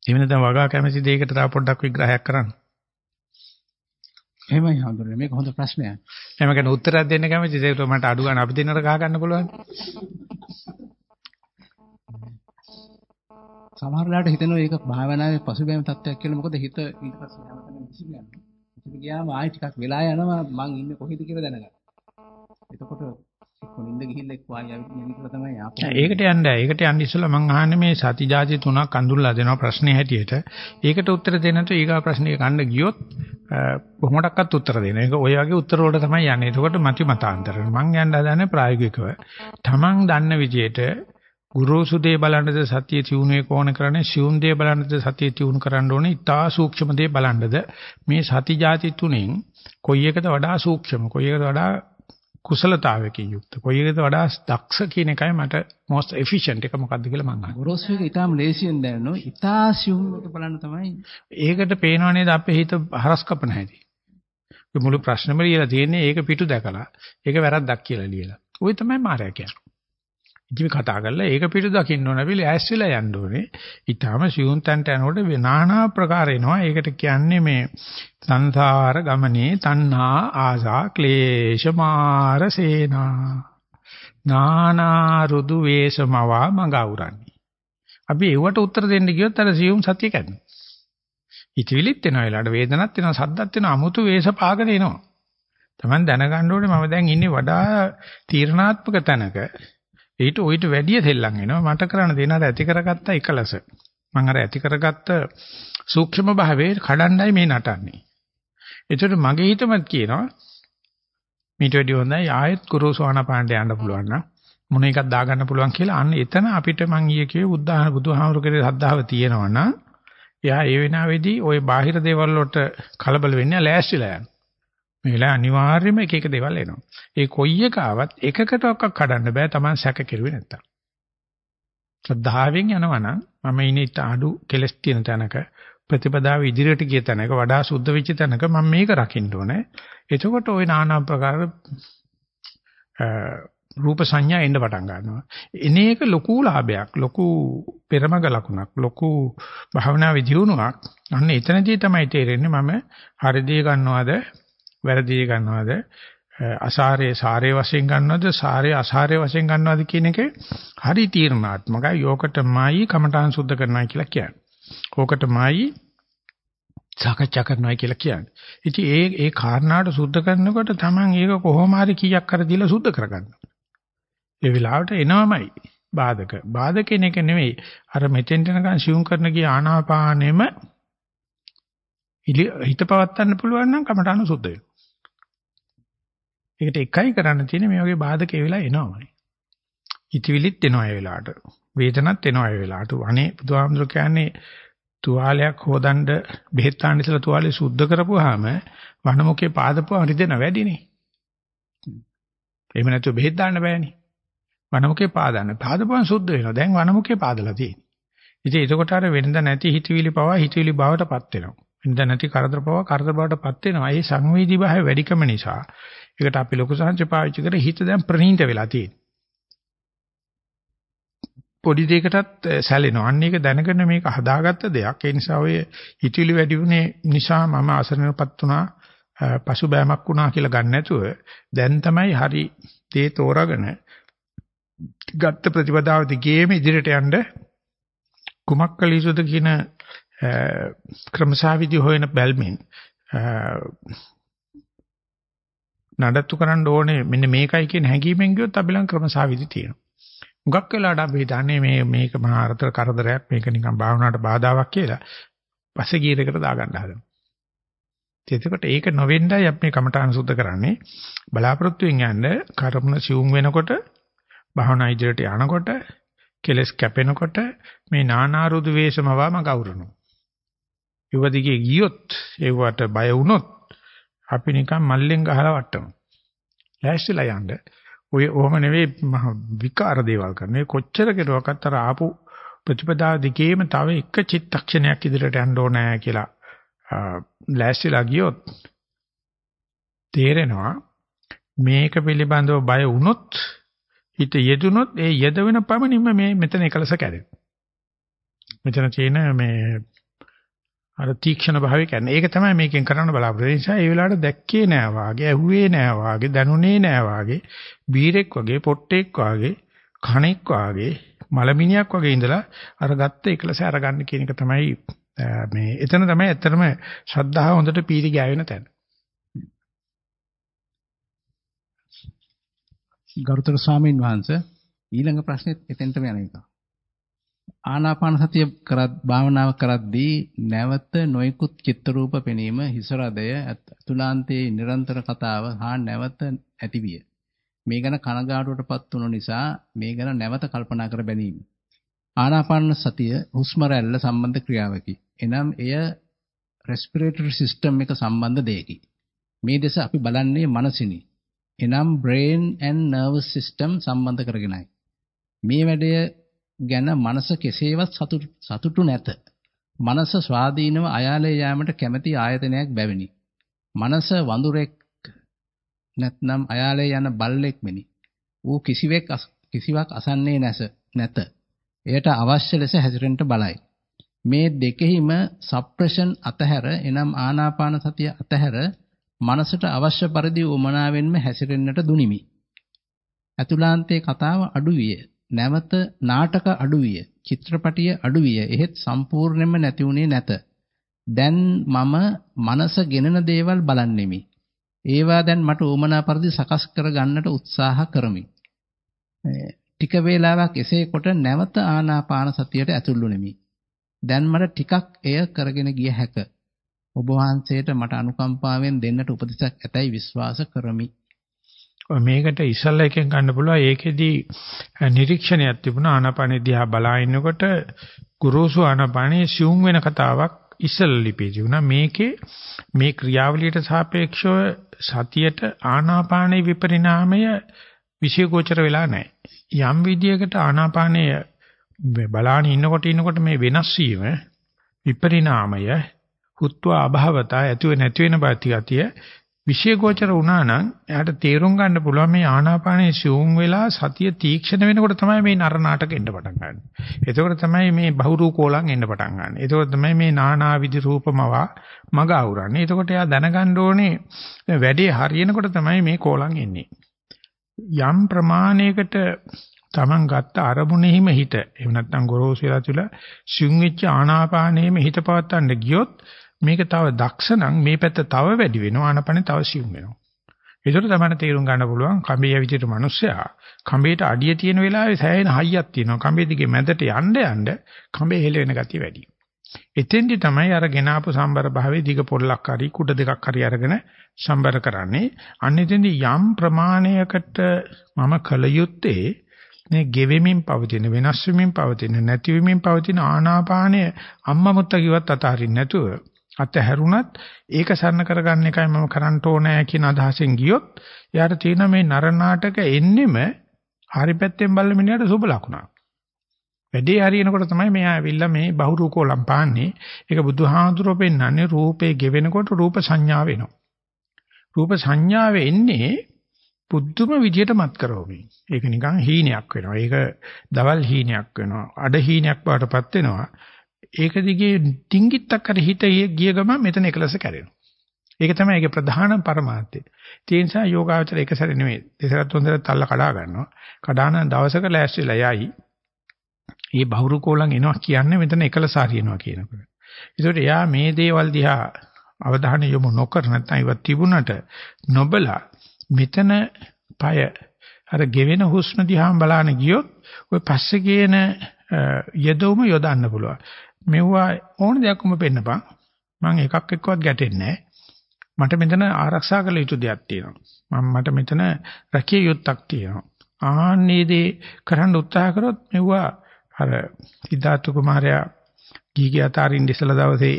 එහෙම නැත්නම් වගා කැමති දෙයකට තව පොඩ්ඩක් විග්‍රහයක් කරන්න. එහෙමයි හඳුනන්නේ මේක හොඳ ප්‍රශ්නයක්. එහෙම කියන උත්තරයක් දෙන්න කැමතිද? ඒක මට අඩු ගන්න අපි දෙන්නට ගහ ගන්න පුළුවන්. සමහර වෙලාවට හිතෙනවා ඒක භාවනාවේ පසුබෑම තත්ත්වයක් කියලා මොකද හිත ඊට පස්සේ හැමතැනම විසිරෙනවා. ඉතින් ගියාම ආයෙ ටිකක් වෙලා යනවා මං ඉන්නේ කොහෙද කියලා දැනගන්න. එතකොට කොනින්ද ගිහිල්ලා එක්ක ආයෙ යන්නේ කියලා තමයි ආපහු. ඒකට යන්න ඒකට යන්න ඉස්සෙල්ලා මං අහන්නේ මේ සතිජාති තුනක් අඳුල්ලා දෙනවා ප්‍රශ්නේ හැටියට. ඒකට උත්තර දෙන්නට ඊගා ප්‍රශ්නේ ගන්න ගියොත් කොහොමඩක්වත් උත්තර දෙන්න. ඒක ඔය වගේ උත්තර වලට තමයි යන්නේ. එතකොට මති මතාන්තර. මං යන්න හදන්නේ ප්‍රායෝගිකව. Taman දන්න විදියට ගුරුසු දේ බලන්නද සතිය තියුණුවේ කොහොන කරන්නේ? සියුම් දේ බලන්නද සතිය තියුණු කරන්න ඕනේ? ඉතා සූක්ෂම දේ බලන්නද මේ සති જાති තුනෙන් කොයි එකද වඩා සූක්ෂම? කොයි එකද වඩා කුසලතාවයකින් යුක්ත? කොයි එකද වඩා දක්ෂ කියන එකයි මට most efficient එක මොකද්ද කියලා මං අහන්නේ. ගුරුසු එක ඉතාම ලේසියෙන් දැනනෝ ඉතා සියුම් එක බලන්න තමයි. ඒකට පේනව නේද අපේ හිත හරස් කපන හැටි? මුළු ප්‍රශ්නම ලියලා තියෙන්නේ ඒක පිටු දැකලා ඒක වැරද්දක් කියලා ලියලා. ওই තමයි මාරය කියන්නේ. ඉතින් කතා කරලා ඒක පිට දකින්න ඕන අපි ලෑස් වෙලා යන්න ඕනේ. ඊටාම සියුම් තන්ට යනකොට නානා ප්‍රකාර එනවා. ඒකට කියන්නේ මේ සංසාර ගමනේ තණ්හා ආසා ක්ලේශ මාර සේනා. නානා රුදු වේසමවා මඟවුරන්නේ. අපි ඒවට උත්තර දෙන්න ගියොත් අර සියුම් සත්‍ය කන්නේ. ඉතිවිලිත් එනවා ඊළඟ වේදනත් එනවා සද්දත් එනවා 아무තු වේස පාගන එනවා. Taman දැනගන්න ඕනේ මම දැන් ඉන්නේ වඩා තීර්ණාත්මක තැනක ඊට ඌට වැඩිය දෙල්ලන් එනවා. මට කරන්න දෙන අර ඇති කරගත්ත එකලස. මම අර ඇති කරගත්ත සූක්ෂම භාවයේ කඩන්නයි මේ නටන්නේ. ඒකට මගේ හිතමත් කියනවා මීට වැඩිය හොඳයි ආයෙත් කුරුසෝණ පාණ්ඩ යන්න පුළුවන් නම් මොන එකක් දාගන්න පුළුවන් කියලා අන්න එතන අපිට මං ඊයේ කිව්වේ බුද්ධහන බුදුහාමුදුරේ සද්ධාව තියෙනවා නම් එයා ඒ වෙනාවේදී ওই බාහිර දේවල් වලට කලබල වෙන්නේ ලෑස්තිලා යන. මේ වෙලාව අනිවාර්යයෙන්ම එක එක දේවල් එනවා. ඒ කොයි එක ආවත් එකකට ඔක්ක කඩන්න බෑ Taman සැක කෙරුවේ නැත්තම්. ශ්‍රද්ධාවෙන් යනවනම් මම ඉන්නේ අඩු කෙලස් තියෙන තැනක ප්‍රතිපදාව ඉදිරියට ගිය තැනක වඩා සුද්ධ වෙච්ච තැනක මම මේක රකින්න ඕනේ. එතකොට ওই নানা ප්‍රකාර රූප සංඥා එන්න පටන් ගන්නවා. එන එක ලොකු ලාභයක්, ලොකු පෙරමග ලකුණක්, ලොකු භාවනා විදියුණුවක්. අන්න එතනදී තමයි තේරෙන්නේ මම හරි දේ ගන්නවද, වැරදි දේ ගන්නවද, අසාරයේ සාරයේ වශයෙන් ගන්නවද, සාරයේ අසාරයේ වශයෙන් ගන්නවද කියන එක හරි තීරණාත්මකයි. යෝකටමයි කමඨාන් සුද්ධ කරනවා කියලා කියන්නේ. ඕකටමයි සාකච්ඡා කරනවා කියලා කියන්නේ. ඉතින් ඒ ඒ කාරණාට සුද්ධ කරනකොට Taman ඒක කොහොම හරි කීයක් කර දීලා සුද්ධ කරගන්න. ඒ වෙලාවට එනවමයි බාධක. බාධකෙන එක නෙවෙයි. අර මෙතෙන්ට යනකන් සියුම් කරන ගිය ආනාපානෙම හිත පවත්වන්න පුළුවන් නම් කමටහන සුද්ධ වෙනවා. ඒකට එකයි කරන්න තියෙන්නේ මේ වගේ බාධක ඒ වෙලාව එනවමයි. හිතවිලිත් එනවා ඒ වෙලාවට. වේදනත් එනවා ඒ වෙලාවට. අනේ බුදුහාමුදුරු කියන්නේ තුවාලයක් හොදන්න බෙහෙත් ගන්න ඉස්සලා තුවාලේ සුද්ධ කරපුවාම වනමුකේ පාදපුවා රිදෙන වැඩිනේ. එහෙම නැතුව බෙහෙත් දාන්න බෑනේ. වනමුකේ පාදන්න. පාදපුවාම සුද්ධ වෙනවා. දැන් වනමුකේ පාදලා තියෙන්නේ. ඉතින් එතකොට අර වෙනද නැති හිතවිලි පවා හිතවිලි බවටපත් වෙනවා. වෙනද නැති කරදර පවා කරදර බවටපත් වෙනවා. ඒ සංවේදී භාවය වැඩිකම නිසා. ඒකට අපි ලොකු සංහච පාවිච්චි කර හිත දැන් ප්‍රණීත වෙලා තියෙනවා. පොඩි දෙයකටත් සැලෙනවා. අන්න ඒක දැනගෙන මේක හදාගත්ත දෙයක්. ඒ නිසා ඔය හිතවිලි වැඩි වුණේ නිසා මම අසරණපත් වුණා, පසුබෑමක් වුණා කියලා ගන්න නැතුව දැන් තමයි හරි දේ තෝරාගෙන ගත්ත ප්‍රතිපදාව දිගේම ඉදිරියට යන්න කුමක් කළ යුතුද කියන ක්‍රමසාවිදි හොයන බැල්මින් නඩත්තු කරන්න ඕනේ මෙන්න මේකයි කියන හැඟීමෙන් ගියොත් අපි ළඟ ක්‍රමසාවිදි තියෙනවා. හුඟක් වෙලාවට අපි හිතන්නේ මේ මේක මහා අර්ථ කරදරයක් මේක නිකන් භාවනාවට බාධාවක් කියලා පස්සේ ගියරයකට දාගන්න හදනවා. එතකොට ඒක නොවෙන්නයි අපි මේ කමඨාන සුද්ධ කරන්නේ. බලාපොරොත්තුෙන් යන්න කර්මන සිවුම් වෙනකොට භාවනා ඉදිරියට යනකොට කෙලස් කැපෙනකොට මේ නානාරුදු වේශමවම ගෞරවනවා. යුවදිගේ ගියොත් ඒවට බය වුණොත් අපි නිකන් මල්ලෙන් ගහලා වට්ටනවා. ලෑස්තිලා යන්න ඔය ඔහම නෙවෙයි විකාර දේවල් කරන. ඒ කොච්චර කෙරුවක්වත් අර ආපු ප්‍රතිපදාව දිගේම තව එක චිත්තක්ෂණයක් ඉදිරියට යන්න ඕනෑ කියලා ලෑස්තිලා ගියොත් තේරෙනවා මේක පිළිබඳව බය වුණොත් හිත යෙදුනොත් ඒ යෙදවෙන පමණින්ම මේ මෙතන එකලස කැඩෙනවා. මෙතන තියෙන මේ අර තීක්ෂණ භාවය කියන්නේ. ඒක තමයි මේකෙන් කරන්න බලාපොරොත්තු වෙන්නේ. නිසා ඒ වෙලාවට දැක්කේ නෑ වාගේ, ඇහුවේ නෑ වාගේ, දැනුනේ නෑ වාගේ, බීරෙක් වගේ, පොට්ටෙක් වාගේ, කණෙක් වාගේ, මලමිනියක් වගේ ඉඳලා අර ගත්ත එකලස අරගන්න කියන එක තමයි මේ එතන තමයි ඇත්තටම ශ්‍රද්ධාව හොඳට පීරි ගෑවෙන තැන. ගරුතර ස්වාමීන් වහන්සේ ඊළඟ ප්‍රශ්නෙත් එතෙන්ටම යන එක. ආනාපාන සතිය කරත් භාවනාව කරද්දී නැවත නොයෙකුත් චිත්ත රූප පෙනීම හිසරදය අතුලාන්තයේ නිරන්තර කතාව හා නැවත ඇතිවිය. මේ ගැන කනගාටුවටපත් වුණු නිසා මේ ගැන නැවත කල්පනා කර බැලීම. ආනාපාන සතිය හුස්ම රැල්ල සම්බන්ධ ක්‍රියාවකි. එනම් එය රෙස්පිරේටරි සිස්ටම් එක සම්බන්ධ දෙයකි. මේ දෙස අපි බලන්නේ මනසිනි. එනම් brain and nervous system සම්බන්ධ කරගෙනයි. මේ වැඩය ගැන මනස කෙසේවත් සතුටු නැත. මනස ස්වාධීනව අයාලේ යාමට කැමැති ආයතනයක් බැවිනි. මනස වඳුරෙක් නැත්නම් අයාලේ යන බල්ලෙක් මෙනි. ඌ කිසිවෙක් කිසිවක් අසන්නේ නැස නැත. එයට අවශ්‍ය ලෙස හැසිරෙන්න බලයි. මේ දෙකෙහිම සප්‍රෙෂන් අතහැර එනම් ආනාපාන සතිය අතහැර මනසට අවශ්‍ය පරිදි උමනාවෙන්ම හැසිරෙන්නට දුනිමි. අතුලාන්තයේ කතාව අඩු විය. නැවත නාටක අඩු විය. චිත්‍රපටිය අඩු විය. එහෙත් සම්පූර්ණයෙන්ම නැති වුණේ නැත. දැන් මම මනස ගෙනන දේවල් බලන්නෙමි. ඒවා දැන් මට උමනා පරිදි සකස් කර ගන්නට උත්සාහ කරමි. ටික වේලාවක් එසේ කොට නැවත ආනාපාන සතියට ඇතුළු වෙමි. දැන් මට ටිකක් එය කරගෙන ගිය හැක. ඔබ වහන්සේට මට අනුකම්පාවෙන් දෙන්නට උපදෙසක් ඇතැයි විශ්වාස කරමි. මේකට ඉස්සල්ලා එකෙන් ගන්න පුළුවන්. ඒකෙදි නිරීක්ෂණයක් තිබුණා. ආනාපානෙ දිහා බලා ඉන්නකොට ගුරුසු ආනාපානෙ සිුම් වෙන කතාවක් ඉස්සල්ලා ලිපියේ තිබුණා. මේකේ මේ ක්‍රියාවලියට සාපේක්ෂව සතියට ආනාපානෙ විපරිණාමය විශේෂෝචර වෙලා නැහැ. යම් විදියකට ආනාපානය බලාන ඉන්නකොට ඉන්නකොට මේ වෙනස් වීම විපරිණාමය හුත්වා අභවතා ඇතුව නැති වෙන බතිය විශේෂෝචර වුණා නම් එයාට තේරුම් ගන්න පුළුවන් මේ ආනාපානයේ සිවුම් වෙලා සතිය තීක්ෂණ වෙනකොට තමයි මේ නර නාටක එන්න පටන් ගන්න. එතකොට තමයි මේ බහුරූ කෝලං එන්න පටන් ගන්න. එතකොට තමයි මේ නානා විදි රූපමවා මග අවුරන්නේ. එතකොට එයා දැනගන්න ඕනේ වැඩේ හරියනකොට තමයි මේ කෝලං එන්නේ. යම් ප්‍රමාණයකට Taman ගත්ත අරමුණෙහිම හිත එහෙම නැත්නම් ගොරෝසු වෙලා තුල සිවුම් වෙච්ච ආනාපානයෙහිම හිත පවත්තන්න ගියොත් මේක තව දක්ෂ නම් මේ පැත්ත තව වැඩි වෙනවා ආනපනේ තව සිවුම් වෙනවා. ඒකට තමයි තේරුම් ගන්න පුළුවන් කඹේ ඇවිදිට මිනිස්සයා කඹේට අඩිය තියෙන වෙලාවේ සෑහෙන හයියක් තියෙනවා. කඹේ දිගේ මැදට යන්න යන්න කඹේ හෙල වෙන ගතිය වැඩි. එතෙන්දි තමයි අර ගෙනාපු සම්බර භාවයේ දිග පොල්ලක් හරි කුඩ දෙකක් හරි අරගෙන සම්බර කරන්නේ. අන්න එතෙන්දි යම් ප්‍රමාණයකට මම කල යුත්තේ මේ ගෙවෙමින් පවතින වෙනස් වෙමින් පවතින නැති වෙමින් පවතින ආනාපානය අම්මා මුත්තා කිව්වත් අතාරින්න නැතුව අතහැරුණත් ඒක සරණ කරගන්න එකයි මම කරන්න ඕනෑ කියන අදහසෙන් ගියොත් එයාට තියෙන මේ නරනාටක එන්නෙම හරි පැත්තෙන් බලන මිනිහට සුබ ලකුණක්. වැඩේ හරියනකොට තමයි මෙයා ඇවිල්ලා මේ බහුරූපෝලම් පාන්නේ. ඒක බුදුහාඳුරෝ පෙන්නන්නේ රූපේ ගෙවෙනකොට රූප සංඥාව එනවා. රූප සංඥාව එන්නේ පුදුම විදියට මත් කරවමින්. ඒක නිකන් හීනයක් වෙනවා. ඒක දවල් හීනයක් වෙනවා. අඩ හීනයක් බවටපත් වෙනවා. ඒක දිගේ ඩිංගිත්තක් කර හිත ගිය ගමන් මෙතන එකලස කැරෙනවා. ඒක තමයි ඒකේ ප්‍රධාන පරමාර්ථය. ඒ නිසා යෝගාවචර එක සැරේ නෙමෙයි දෙසරත් හොඳට තල්ල කඩා ගන්නවා. කඩාන දවසක ලෑස්තිලා යයි. මේ බහුරු කෝලං එනවා කියන්නේ මෙතන එකලස හරියනවා කියනකොට. ඒකට එයා මේ දේවල් දිහා අවධානය යොමු නොකර නැත්නම් ඉවත් තිබුණට නොබලා මෙතන পায় අර ගෙවෙන හුස්ම දිහා බලන ගියොත් ඔය පස්සේ කියන යදොම යොදන්න පුළුවන්. මෙවුවා ඕන දෙයක්ම පෙන්නපන්. මම එකක් එක්කවත් ගැටෙන්නේ මට මෙතන ආරක්ෂා කළ යුතු දෙයක් තියෙනවා. මම මට මෙතන රැකිය යුත්තක් තියෙනවා. ආන්නේ දේ කරන්න උත්සාහ කරොත් මෙවුවා අර සිද්ධාර්ථ කුමාරයා ගීගේ අතාරින් ඉස්සලා දවසේ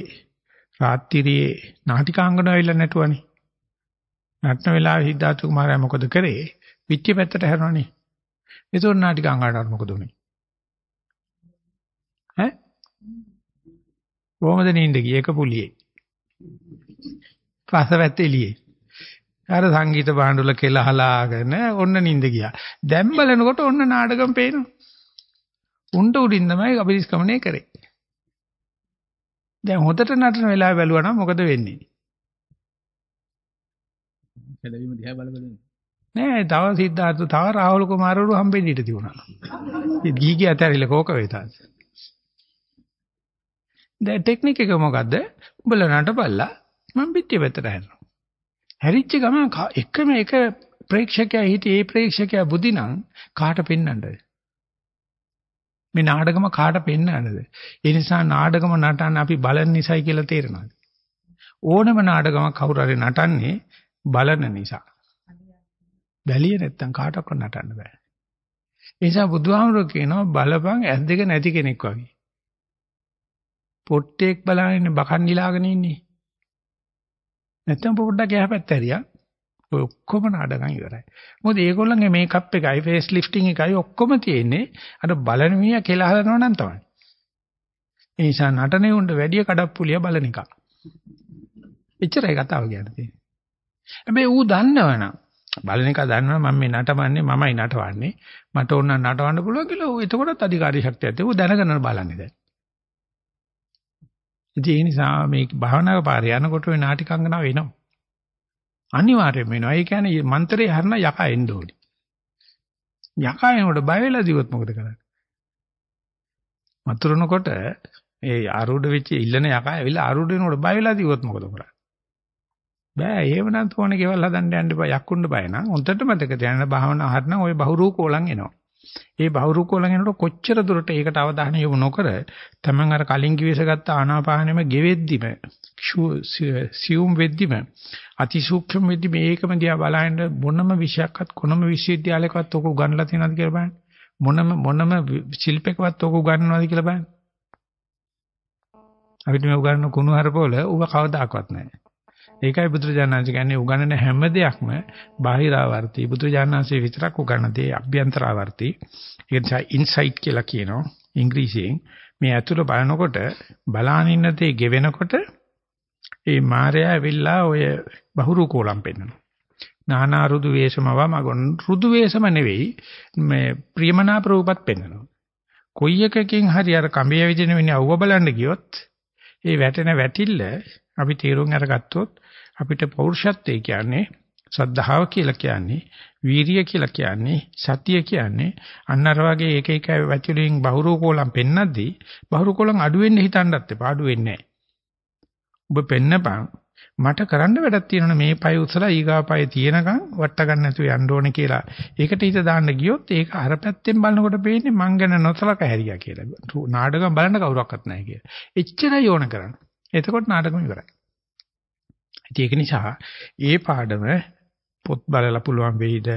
රාත්‍රියේ නාටිකාංගන වෙලා නැටුවනේ. නටන වෙලාවේ සිද්ධාර්ථ කුමාරයා මොකද කරේ? පිටිය පැත්තට හැරුණානේ. ඒතොර නාටිකාංගනට මොකද උනේ? ඈ කොහොමද නිින්ද ගියේ එක පුලියේ. පසවැත්ත එළියේ. අර සංගීත භාණ්ඩවල කෙලහලාගෙන ඔන්න නිින්ද ගියා. දැන් බලනකොට ඔන්න නාටකම් පේනවා. උන්ට උඩින් තමයි අභිස්කමනේ කරේ. දැන් හොදට නටන වෙලාව බැලුවා නම් මොකද වෙන්නේ? කැලවීම දිහා බල බල නෑ තව සිද්ධාර්ථ තව රාහුල කුමාරවරු හම්බෙන්න ඉඩ තිබුණා. ගීගේ අතරිල කෝක වේතාද? දැන් ටෙක්නික් එක මොකද්ද? උඹලා නටපල්ලා මම පිටිය පැත්තට හැරෙනවා. හැරිච්ච ගමන් එකම එක ප්‍රේක්ෂකයා හිටියේ ඒ ප්‍රේක්ෂකයා බුදිනම් කාට පෙන්වන්නද? මේ නාටකම කාට පෙන්වන්නද? ඒ නිසා නාටකම නටන්න අපි බලන නිසායි කියලා තේරෙනවද? ඕනම නාටකමක් කවුරු හරි නටන්නේ බලන නිසා. බැලිය නැත්තම් කාටවත් නටන්න බෑ. ඒ නිසා බුදුහාමුදුරුවෝ කියනවා බලපං ඇස් දෙක නැති කෙනෙක් වගේ. පොට්ටෙක් බලන්නේ බකන් නිලාගෙන ඉන්නේ. නැත්තම් පොඩ්ඩක් එහා පැත්ත ඇරියා. ඔය ඔක්කොම නාඩගම් ඉවරයි. මොකද ඒගොල්ලන්ගේ මේකප් එකයි ෆේස් ලිෆ්ටිං එකයි ඔක්කොම තියෙන්නේ අර බලන මිනිහා කියලා හදනවා නම් තමයි. ඒ නිසා නටනේ උණ්ඩ වැඩි කඩප්පුලිය බලන එක. එච්චරයි කතාව කියන්නේ. හැබැයි ඌ දන්නවනම් බලන එක දන්නවා මම මේ නටවන්නේ මමයි නටවන්නේ මට ඕන නටවන්න පුළුවන් කියලා ඌ එතකොටත් අධිකාරී ශක්තියක් තියෙනවා ඌ දැනගෙන බලන්නේ දැන්. ඉතින් ඒ නිසා මේ භාවනාව පාරේ යනකොට ওই නාටිකංගනාව එනවා. අනිවාර්යයෙන්ම එනවා. ඒ කියන්නේ මන්ත්‍රේ හරන යකා එන්න ඕනි. යකා එනකොට බය වෙලා දිවොත් මොකද කරන්නේ? මතුරුනකොට ඒ ආරූඪ වෙච්ච ඉල්ලන යකා ඇවිල්ලා ආරූඪ වෙනකොට බය වෙලා දිවොත් මොකද කරන්නේ? බෑ එහෙමනම් තෝනේ ගෙවල් හදන්න යන්න එපා යක්කුන්න බය නම් හොඳට මතක තියාගන්න භාවනා හරිනම් ওই බහුරූ කෝලං එනවා. ඒ බහුරූ කෝලං එනකොට කොච්චර දුරට ඒකට අවධානය යොමු නොකර තමන් අර කලින් කිවිසගත්ත ආනාපානෙම ගෙවෙද්දිම සියුම් වෙද්දිම අතිසූක්ෂම වෙද්දි මේකම දිහා බලහින්න මොනම විෂයක්වත් කොනම විශ්වවිද්‍යාලයකවත් ඔක උගන්ලා තියෙනවද කියලා බලන්න. මොනම මොනම ශිල්පයකවත් ඔක උගන්වනවද කියලා බලන්න. අපිට මේ උගන්වන කුණු හරපවල ඌව කවදාකවත් නැහැ. ඒකයි බුදුරජාණන්සේ කියන්නේ උගන්වන හැම දෙයක්ම බාහිරාවර්ති. බුදුරජාණන්සේ විතරක් උගන්වන දේ අභ්‍යන්තරාවර්ති. ඒ නිසා ඉන්සයිට් කියලා කියනවා ඉංග්‍රීසියෙන්. මේ ඇතුළ බලනකොට බලාන ඉන්න තේ ගෙවෙනකොට ඒ මායя ඇවිල්ලා ඔය බහුරු කෝලම් පෙන්වනවා. නානා රුදු වේශමව මගොන් රුදු වේශම නෙවෙයි මේ ප්‍රියමනාප රූපත් පෙන්වනවා. කොයි එකකින් හරි අර කඹය විදින වෙන්නේ අවුව බලන්න ගියොත් ඒ වැටෙන වැටිල්ල අපි තීරුම් අරගත්තොත් අපිට පෞරුෂත්වය කියන්නේ සද්ධාව කියලා කියන්නේ වීරිය කියලා කියන්නේ සතිය කියන්නේ අන්න අර වගේ එක එක වැටිලින් බහුරෝ කොලම් පෙන්නද්දී බහුරෝ කොලම් අඩු වෙන්න හිතන්නත් එපා අඩු වෙන්නේ නැහැ. ඔබ පෙන්නපන් මට කරන්න වැඩක් තියෙනවනේ මේ පය උසලා ඊගා පය තියෙනකන් වට ගන්න නැතුව යන්න ඕනේ කියලා. ඒකට හිත දාන්න ගියොත් ඒක අර පැත්තෙන් බලනකොට පේන්නේ මං ගැන නොසලක හැරියා කියලා. නාටකම් බලන්න කවුරක්වත් නැහැ කියලා. එච්චරයි ඕන කරන්නේ. එතකොට නාටකම ඉවරයි. ඒක නිසා ඒ පාඩම පොත් බලලා පුළුවන් වෙයිද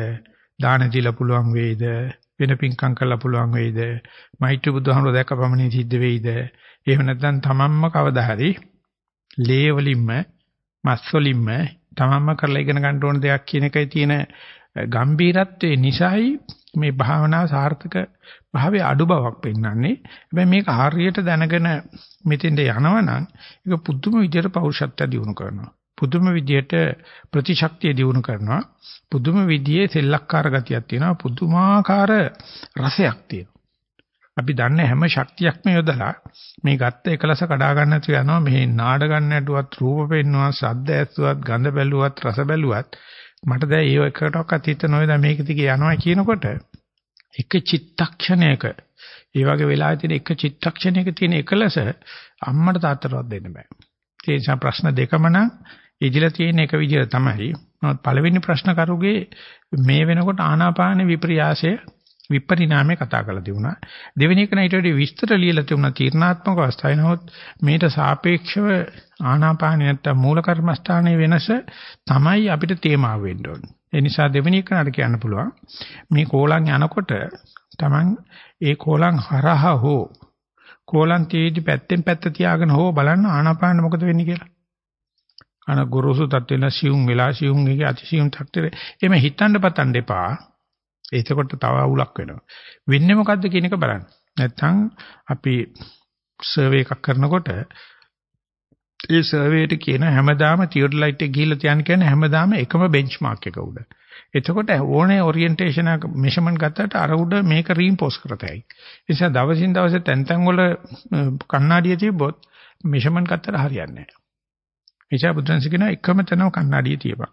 දාන දීලා පුළුවන් වෙයිද වෙන පිංකම් කරලා පුළුවන් වෙයිද මෛත්‍රී බුදුහමර දැක්කපමණින් සිද්ධ වෙයිද එහෙම නැත්නම් තමන්ම කවදා හරි ලේ වලින්ම මස් වලින්ම තමන්ම කරලා ඉගෙන ගන්න ඕන දෙයක් කියන එකයි තියෙන ගම්බීරත්වයේ නිසායි මේ භාවනාව සාර්ථක භාවයේ අඩු බවක් පෙන්වන්නේ. හැබැයි මේක හරියට දැනගෙන මෙතෙන්ට යනවනම් ඒක පුදුම විදියට පෞරුෂත්වය දිනු කරනවා. පුදුම විදියට ප්‍රතිශක්තිය දිනු කරනවා. පුදුම විදියේ සෙල්ලක්කාර ගතියක් තියෙනවා. පුදුමාකාර රසයක් තියෙනවා. අපි දන්න හැම ශක්තියක්ම යොදලා මේ ගත්ත එකලස කඩා ගන්න තු යනවා මෙහි නාඩ ගන්න ඇටුවත් රූප පෙන්නවා සද්ද ඇස්සුවත් ගඳ බැලුවත් රස බැලුවත් මට දැන් ඒ එකටවත් හිත නොවේද මේක දිගේ යනවා කියනකොට එක චිත්තක්ෂණයක ඒ වගේ වෙලාවෙ තියෙන එක චිත්තක්ෂණයක තියෙන එකලස අම්මට තාත්තටවත් දෙන්න බෑ ඒ නිසා ප්‍රශ්න දෙකම නම් ඉදිලා තියෙන එක විදිහට තමයි නමුත් පළවෙනි ප්‍රශ්න කරුගේ මේ වෙනකොට ආනාපාන විප්‍රයාසය විපරිණාමය කතා කරලා තිබුණා. දෙවෙනි එක නයිට වඩා විස්තර ලියලා තිබුණා තීර්ණාත්මක අවස්ථාවේ. නමුත් මේට සාපේක්ෂව ආනාපාන නැත්තම් මූල කර්මස්ථානයේ වෙනස තමයි අපිට තේමාව වෙන්න ඕනේ. ඒ නිසා දෙවෙනි එක නට කියන්න පුළුවන්. මේ කෝලං යනකොට Taman ඒ කෝලං හරහා හෝ කෝලං තේදි පැත්තෙන් පැත්ත තියාගෙන හෝ බලන්න ආනාපාන මොකද වෙන්නේ කියලා. අන ගොරෝසු තත්ත්වෙන සියුම් වෙලා සියුම් එකේ අතිසියුම් තත්ත්වෙ එමෙ හිතන්න පතන්න එපා. එතකොට තව අවුලක් වෙනවා. වෙන්නේ මොකද්ද කියන එක බලන්න. නැත්තම් අපි සර්වේ එකක් කරනකොට ඒ සර්වේට කියන හැමදාම තියොඩලයිට් එක ගිහිල්ලා තියන්න කියන්නේ හැමදාම එකම බෙන්ච්මාර්ක් එක උඩ. එතකොට ඕනේ ඔරියන්ටේෂන් එක මෙෂර්මන්ට් ගත්තට අර උඩ මේක රීම්පෝස් කරතයි. ඒ නිසා දවසින් දවස තැන් තැන් වල කණ්ණාඩිය තිබ්බොත් මෙෂර්මන්ට් ගත්තට හරියන්නේ නැහැ. එචා බුදුන්සේ කියන එකම තැනම කණ්ණාඩිය තියපන්.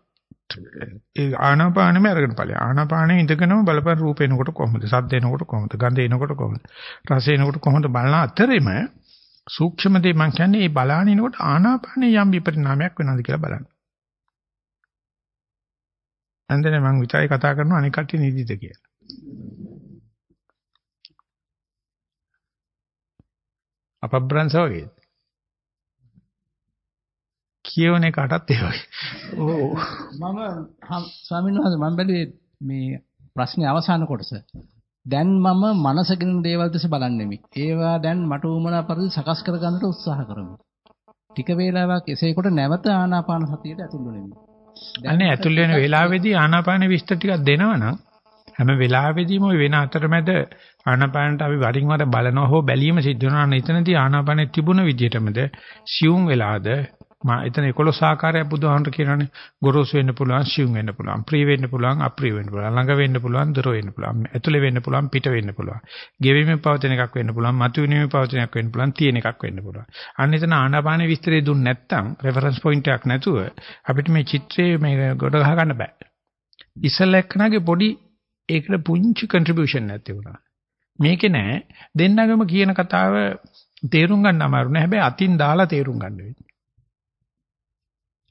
ඒ ආනාපානෙම අරගෙන ඵලයි. ආනාපානෙ ඉඳගෙනම බලපන් රූප එනකොට කොහොමද? සද්ද එනකොට කොහොමද? ගඳ එනකොට කොහොමද? රස එනකොට කොහොමද බලන අතරෙම සූක්ෂම දේ මම කියන්නේ මේ බලාන ඉනකොට ආනාපානෙ යම් විපරිණාමයක් වෙනවද කියලා බලන්න. අන්දනේ මම විතරයි කතා කරනවා අනික කට්ටිය නිදිද කියලා. අපබ්‍රංශ වගේ. කියවන එකටත් ඒ වගේ. ඔව් මම ස්වාමීන් වහන්සේ මම බැලුවේ මේ ප්‍රශ්නේ අවසාන කොටස. දැන් මම මනසකින් දේවල් දැස බලන්නෙමි. ඒවා දැන් මට උමනා පරිදි සකස් කර ගන්නට උත්සාහ කරමි. ටික වේලාවක් එසේකොට නැවත ආනාපාන සතියට ඇතුළු වෙමි. අනේ ඇතුල් වෙන වෙලාවේදී ආනාපාන විස්තර ටිකක් දෙනවනම් හැම වෙලාවෙදීම ওই වෙන අතරමැද ආනාපානට අපි වරින් වර බලනවා හෝ බැලීම සිද්ධ වෙනවා එතනදී ආනාපානෙ තිබුණ විදිහටමද සියුම් වෙලාද මා එතන 11 ආකාරයක් බුදුහාමර කියනවානේ. ගොරෝසු වෙන්න පුළුවන් සියුම් වෙන්න පුළුවන් ප්‍රී වෙන්න පුළුවන් අප්‍රී වෙන්න පුළුවන් ළඟ වෙන්න පුළුවන් දුර වෙන්න පුළුවන් ඇතුලේ වෙන්න පුළුවන් පිට වෙන්න පුළුවන්. ගෙවීමේ පවතින එකක් වෙන්න පුළුවන් මතුවෙනීමේ පවතින එකක් වෙන්න පුළුවන් තියෙන එකක් වෙන්න පුළුවන්. අන්න එතන ආනාපාන විස්තරය දුන්නේ නැත්නම් රෙෆරන්ස් පොයින්ට් එකක් නැතුව අපිට මේ චිත්‍රයේ මේ ගොඩ ගහ ගන්න බෑ. ඉස්සල එක්කනගේ පොඩි ඒකට පුංචි කන්ට්‍රිබියුෂන් නැති වුණා මේකේ නෑ. දෙන්නගම කියන කතාව තේරුම් ගන්න අමාරු නෑ. හැබැයි අතින් දාලා තේරුම් ගන්න වෙන්නේ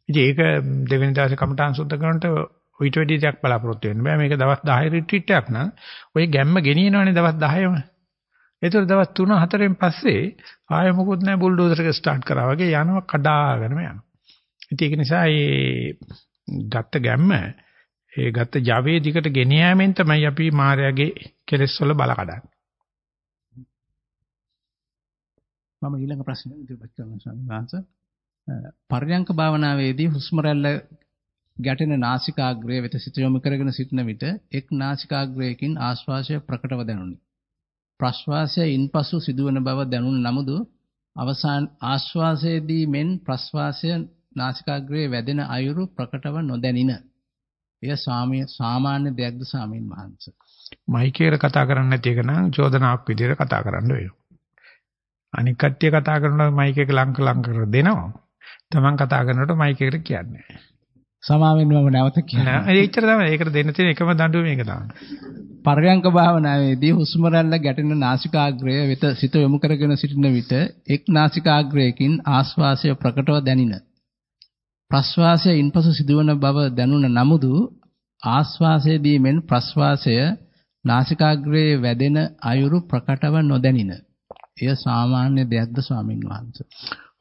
ඉතින් ඒක දෙවෙනි දවසේ කමඨාන් සුද්ධ කරනට ඊට වැඩි දෙයක් බලාපොරොත්තු වෙන්න බෑ. මේක දවස් 10 රිට්‍රීට් එකක් නම් ඔය ගැම්ම ගෙනියනවනේ දවස් 10ම. ඒතර දවස් 3 4න් පස්සේ ආයෙ මොකුත් නැහැ බුල්ඩෝසර් එක ස්ටාර්ට් කරා වගේ යනවා කඩාගෙනම යනවා. ඉතින් ඒක නිසා මේ ගත්ත ගැම්ම ඒ ගත්ත Java දිකට ගෙන යාමෙන් තමයි අපි මායාවේ කෙලෙස් වල බල කඩන්නේ. මම ඊළඟ ප්‍රශ්නේ ඉදිරිපත් කරනවා ස්වාමීන් වහන්සේ. පර්යංක භාවනාවේදී හුස්ම රැල්ල ගැටෙන නාසිකාග්‍රය වෙත සිත යොමු කරගෙන සිටන විට එක් නාසිකාග්‍රයකින් ආශ්වාසය ප්‍රකටව දැනුනි. ප්‍රශ්වාසය ඉන්පසු සිදුවන බව දැනුන නමුදු අවසාන ආශ්වාසයේදී මෙන් ප්‍රශ්වාසය නාසිකාග්‍රයේ වැදෙන අයුරු ප්‍රකටව නොදැනින. එය සාමාන්‍ය දෙයක්ද සාමීන් වහන්සේ. මයිකේට කතා කරන්නේ නැති එක නම් චෝදනාවක් විදිහට කතා කරන්න වෙනවා. අනික් කට්ටිය කතා කරනකොට මයික් එක ලංක ලං කර දෙනවා. Taman කතා කරනකොට මයික් එකට කියන්නේ. සමාවෙන්න මම නැවත කියනවා. ඒ ඉච්චර තමයි. ඒකට දෙන්න තියෙන එකම දඬුවම මේක තමයි. පරයන්ක භාවනාවේදී හුස්ම රැල්ල ගැටෙන නාසිකාග්‍රය වෙත සිත යොමු කරගෙන සිටින විට එක් නාසිකාග්‍රයකින් ආශ්වාසය ප්‍රකටව දැනින. ප්‍රශ්වාසය ඉන්පසු සිදුවන බව දැනුණ නමුදු ආශ්වාසයේදී මෙන් ප්‍රශ්වාසය නාසිකාග්‍රයේ වැදෙන අයුරු ප්‍රකටව නොදැනින. එය සාමාන්‍ය දෙයක්ද ස්වාමින් වහන්සේ?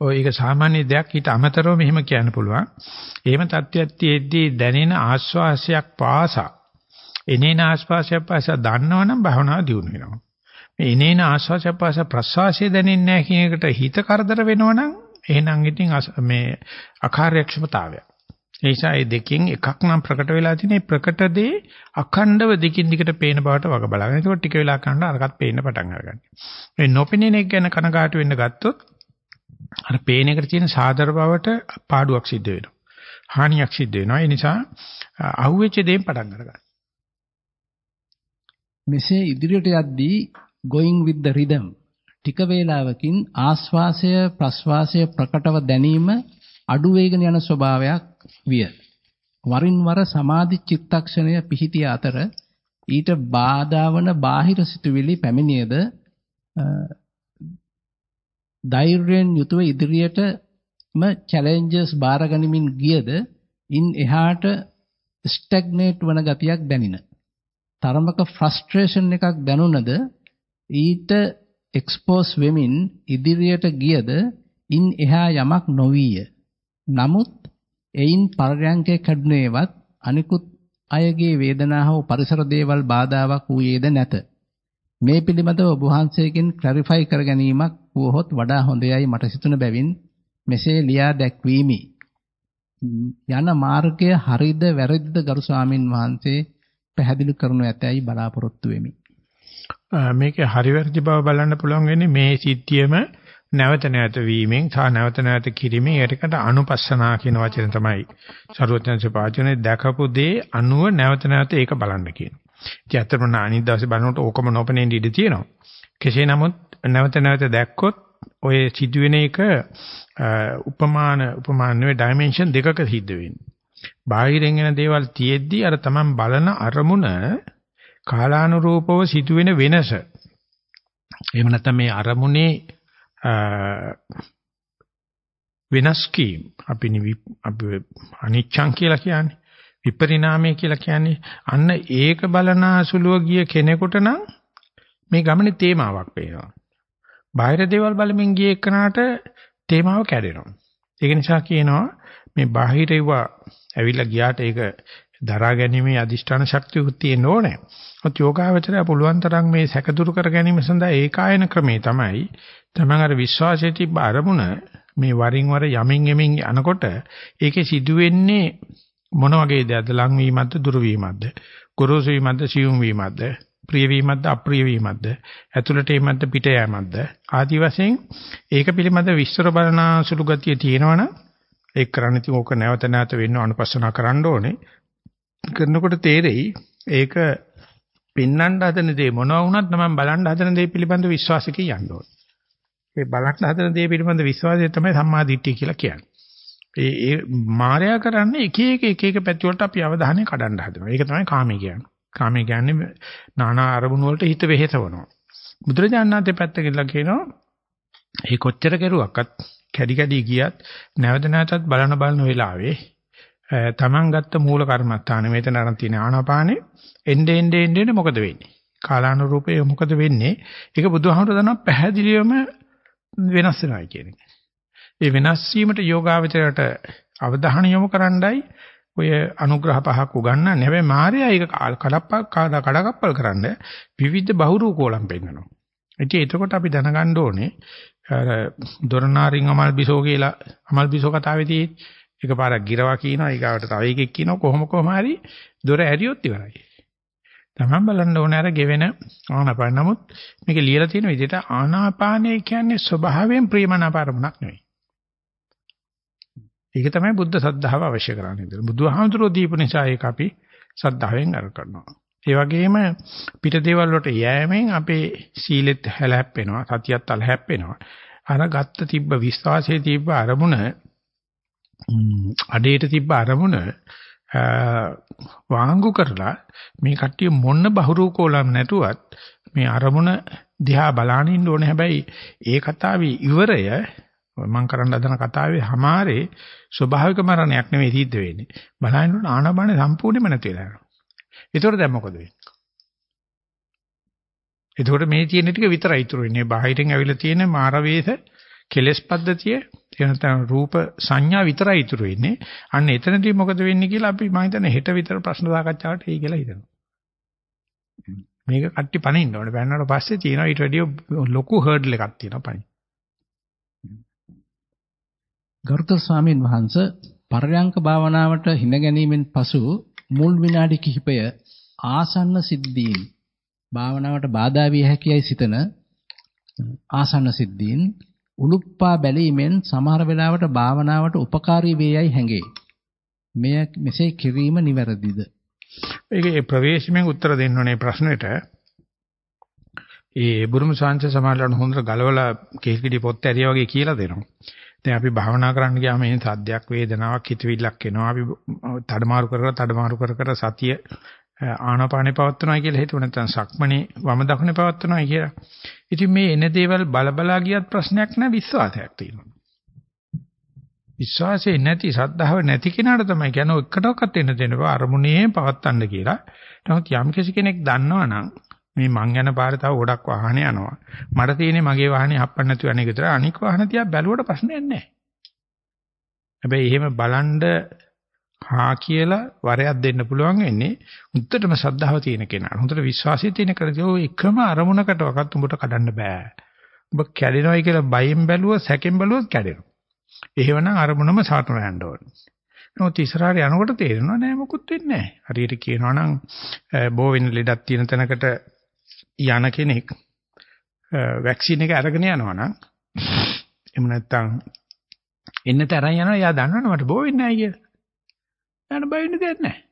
ඔය ඒක සාමාන්‍ය දෙයක් ඊට අමතරව මෙහෙම කියන්න පුළුවන්. එහෙම තත්ත්වයක් තියෙද්දී දැනෙන ආශ්වාසයක් පාසා එනේන ආශ්වාසයක් පාසා දන්නවනම් භවනා දියුණු වෙනවා. මේ එනේන ආශ්වාසයක් පාසා ප්‍රශ්වාසය දැනෙන්නේ නැහැ කියන එකට හිත කරදර වෙනවනම් එහෙනම් ඉතින් මේ අකාර්යක්ෂමතාවය. ඒ නිසා මේ දෙකෙන් එකක් නම් ප්‍රකට වෙලා තියෙන ප්‍රකට දේ අඛණ්ඩව දිගින් දිගට පේන බවට වග බලාගෙන. ඒක ටික වෙලා කරනකොට අරකට පේන්න පටන් අරගන්නවා. මේ නොපෙනෙන එක ගැන කනගාටු වෙන්න ගත්තොත් අර පේන එකට තියෙන සාදර බවට පාඩුවක් සිද්ධ වෙනවා. හානියක් සිද්ධ වෙනවා. ඒ නිසා අහුවෙච්ච දේෙන් පටන් අරගන්න. මෙසේ ඉදිරියට යද්දී going with the rhythm ටික වේලාවකින් ආස්වාසය ප්‍රස්වාසය ප්‍රකටව දැනීම අඩු වේගන යන ස්වභාවයක් විය. වරින් වර සමාධි චිත්තක්ෂණය පිහිටිය අතර ඊට බාධා වන බාහිර සිතුවිලි පැමිණියද ධෛර්යයෙන් යුතුව ඉදිරියටම චැලෙන්ජස් බාරගනිමින් ගියද ඉන් එහාට ස්ටැග්නේට් වන ගතියක් දැනින. තරමක ෆ්‍රස්ට්‍රේෂන් එකක් දැනුණද ඊට එක්ස්පෝස් වෙමින් ඉදිරියට ගියද ඉන් එහා යමක් නොවිය. නමුත් එයින් පරයන්කේ කඩුනේවත් අනිකුත් අයගේ වේදනාව හෝ පරිසර දේවල් බාධාවක් වූයේද නැත. මේ පිළිබඳව ඔබ වහන්සේගෙන් ක්ලැරිෆයි කර ගැනීමක් වුවහොත් වඩා හොඳයයි මට සිතුන බැවින් මෙසේ ලියා දැක්වීමි. යන මාර්ගය හරිද වැරදිද ගරු ස්වාමින් වහන්සේ පැහැදිලි කරනු ඇතැයි බලාපොරොත්තු වෙමි. මේකේ හරි වැරදි බව බලන්න පුළුවන් වෙන්නේ මේ සිද්ධියම නැවත නැවත වීමෙන් සහ නැවත නැවත කිරීමෙන් ඒකට අනුපස්සනා කියන වචන තමයි සරුවත්‍යංශ පාචනේ දැකපු දේ අනුව නැවත නැවත ඒක බලන්න කියන. ඉතින් අතරම අනිත් දවසේ බලනකොට ඕකම නොපෙනෙන්න ඉඩ තියෙනවා. කෙසේ නමුත් නැවත නැවත දැක්කොත් ඔය සිදුවෙන එක උපමාන උපමාන නෙවෙයි ඩයිමන්ෂන් දෙකක සිද්ධ වෙන්නේ. බාහිරින් එන දේවල් තියෙද්දි අර Taman බලන අරමුණ කාලානුරූපව සිදුවෙන වෙනස. එහෙම නැත්නම් මේ අරමුණේ වෙනස් කීම් අපි අපි අනිච්ඡං කියලා කියන්නේ විපරිණාමය කියලා කියන්නේ අන්න ඒක බලනාසුලුව ගිය කෙනෙකුට නම් මේ ගමනේ තේමාවක් පේනවා. බාහිර දේවල් බලමින් ගිය එකනට තේමාව කැඩෙනවා. ඒක නිසා කියනවා මේ බාහිර ඒවා ඇවිල්ලා ගියාට ඒක දරා ගැනීමේ අදිෂ්ඨාන ශක්තිය තියෙන්න ඕනේ. ඔත් යෝගාවචරය පුළුවන් තරම් මේ සැකදුරු කර ගැනීම සඳහා ඒකායන ක්‍රමේ තමයි. තමන් අර විශ්වාසයේ තිබ්බ අරමුණ මේ වරින් වර යමින් යමින් යනකොට ඒකේ සිදුවෙන්නේ මොන වගේ දෙයක්ද? ලං වීමක්ද දුර වීමක්ද ගොරෝසු වීමක්ද? සියුම් වීමක්ද? ප්‍රිය වීමක්ද අප්‍රිය වීමක්ද ඇතුළට එීමක්ද පිට යෑමක්ද ආදි වශයෙන් ඒක පිළිබඳ විස්තර බලන සුළු ගතිය තියෙනවනම් ඒක කරන්න ඉතින් ඕක නැවත නැවත වෙන්න අනුපස්සනා කරන්න ඕනේ කරනකොට තේරෙයි ඒක පෙන්වන්න හදන දේ මොනවා වුණත් නම් බලන්න හදන දේ පිළිබඳ විශ්වාසකින් යන්න ඕනේ. ඒ බලන්න හදන දේ පිළිබඳ විශ්වාසය තමයි සම්මා දිට්ඨිය කියලා කියන්නේ. ඒ ඒ මායя කරන්නේ එක එක එක එක පැති වලට අපි අවධානය කඩන්න හදනවා. ඒක තමයි කාමී කියන්නේ. කාමී කියන්නේ নানা අරමුණු වලට හිත වෙහෙසවනවා. බුදුරජාණන් වහන්සේ පැත්තකින්ලා කියනවා ඒ කොච්චර කෙරුවක්වත් කැඩි කැඩි ගියත් නැවත නැවතත් බලන බලන වෙලාවේ තමන් ගත්ත මූල කර්මස්ථානේ මෙතන අරන් තියෙන ආනාපානේ එnde ende ende මොකද වෙන්නේ? කාලානුරූපේ මොකද වෙන්නේ? ඒක බුදුහාමුදුර දන්නා පැහැදිලිවම වෙනස් වෙනවා කියන එක. ඒ වෙනස් වීමට යෝගාවචරයට අවධානය යොමු කරන්නයි ඔය අනුග්‍රහ පහක් උගන්වන්නේ. හැබැයි මාර්යා ඒක කඩප්පක් කඩකප්පල් කරන්න විවිධ බහුරූපෝලම් පෙන්නනවා. ඉතින් එතකොට අපි දැනගන්න ඕනේ අර දොරනාරින් අමල් බිසෝ කියලා අමල් බිසෝ කතාවේදී එකපාරක් ගිරවා කියනවා ඊගාවට තව එකෙක් කියනවා කොහොම කොහම හරි දොර ඇරියොත් ඉවරයි. තමන් බලන්න ඕනේ අර ගෙවෙන ආනාපාන. නමුත් මේක ලියලා තියෙන විදිහට ආනාපානය කියන්නේ ස්වභාවයෙන් ප්‍රියමනාප අරමුණක් නෙවෙයි. ඒක තමයි බුද්ධ සද්ධාව අවශ්‍ය කරන්නේ. බුදුහාමුදුරෝ දීපු නිසා ඒක අපි සද්ධාවෙන් අර කරනවා. ඒ වගේම පිට දේවල් වලට යෑමෙන් අපේ සීලෙත් හැලහැප්පෙනවා, සතියත් අලහැප්පෙනවා. අර ගත්ත තිබ්බ විශ්වාසයේ තිබ්බ අරමුණ අඩේට තිබ්බ අරමුණ වාංගු කරලා මේ කට්ටිය මොන්න බහුරූකෝලම් නැතුවත් මේ අරමුණ දිහා බලාගෙන ඉන්න ඕනේ හැබැයි ඒ කතාවේ ඉවරය මම කරන්න හදන කතාවේ හැමාරේ ස්වභාවික මරණයක් නෙවෙයි සිද්ධ වෙන්නේ බලහින්න ආනබන සම්පූර්ණයෙන්ම නැති වෙලා යනවා ඒතකොට දැන් මොකද වෙන්නේ එතකොට මේ තියෙන ටික විතරයි ඉතුරු වෙන්නේ බාහිරින් ඇවිල්ලා තියෙන මාරවේශ කෙලස් පද්ධතිය එනතන රූප සංඥා විතරයි ඉතුරු වෙන්නේ. අන්න එතනදී මොකද වෙන්නේ කියලා අපි මම හිතන්නේ හෙට විතර ප්‍රශ්න සාකච්ඡාවට එයි කියලා හිතනවා. මේක කට්ටි පනින්න ඕනේ. පන්නනට පස්සේ තියෙනවා ඊට වැඩිය ලොකු හර්ඩල් එකක් තියෙනවා පනි. ගරුතර ස්වාමීන් වහන්සේ පරයන්ක භාවනාවට හිඳ ගැනීමෙන් පසු මුල් විනාඩි කිහිපය ආසන්න සිද්ධීන් භාවනාවට බාධා විය හැකියයි සිතන ආසන්න සිද්ධීන් උලුප්පා බැලීමෙන් සමහර වෙලාවට භාවනාවට උපකාරී වේයයි හැඟේ. මෙය මෙසේ කිරීම නිවැරදිද? ඒකේ ප්‍රවේශමෙන් උත්තර දෙන්න ඕනේ ප්‍රශ්නෙට. ඒ බුරුම සාංශ සමාජලන හොඳට ගලවලා කේල්කිඩි පොත් ඇරියා වගේ කියලා දෙනවා. දැන් අපි භාවනා කරන්න ගියාම එහෙන් සද්දයක් වේදනාවක් හිතවිල්ලක් එනවා. අපි තඩමාරු කර කර තඩමාරු කර කර සතිය ආනාපානේ පවත්වනවා කියලා හිතුව නැත්නම් සක්මණේ වම දකුණේ පවත්වනවා කියලා. ඉතින් මේ එන දේවල් බලබලා ගියත් ප්‍රශ්නයක් නැහැ විශ්වාසයක් තියෙනවා. විශ්වාසය නැති සද්ධාව නැති කෙනාට තමයි කියන්නේ එකටවත් එන්න දෙන්න බෑ අරමුණේ පවත්තන්න කියලා. නමුත් යම් කෙනෙක් දන්නවනම් මේ මං යන පාරේ තව ගොඩක් වාහන යනවා. මට තියෙන්නේ මගේ වාහනේ හප්පන්න නැතුව යන්නේ විතර අනික් වාහන තියා බැලුවට ප්‍රශ්නයක් නැහැ. හැබැයි එහෙම බලන්ඩ හා කියලා වරයක් දෙන්න පුළුවන් වෙන්නේ උන්ටම ශ්‍රද්ධාව තියෙන කෙනා. හොඳට විශ්වාසය තියෙන කෙනා. ඔය එකම අරමුණකටවත් උඹට කඩන්න බෑ. උඹ කැඩෙනවයි කියලා බයෙන් බැලුවොත් සැකෙන් බැලුවොත් කැඩෙනවා. එහෙවනම් අරමුණම සාතන යන්න ඕනේ. නමුත් ඉස්සරහට යනකොට තේරෙනවා නෑ මොකුත් වෙන්නේ නෑ. හරියට කියනවා නම් බෝ වෙන ලෙඩක් තියෙන තැනකට යන කෙනෙක් වැක්සින් එක අරගෙන යනවා නම් එහෙම නැත්නම් එන්න තරන් යනවා එයා දන්නවනේ මට බෝ වෙන්නේ නැහැ කියලා. එයාට බය වෙන්න දෙයක් නැහැ.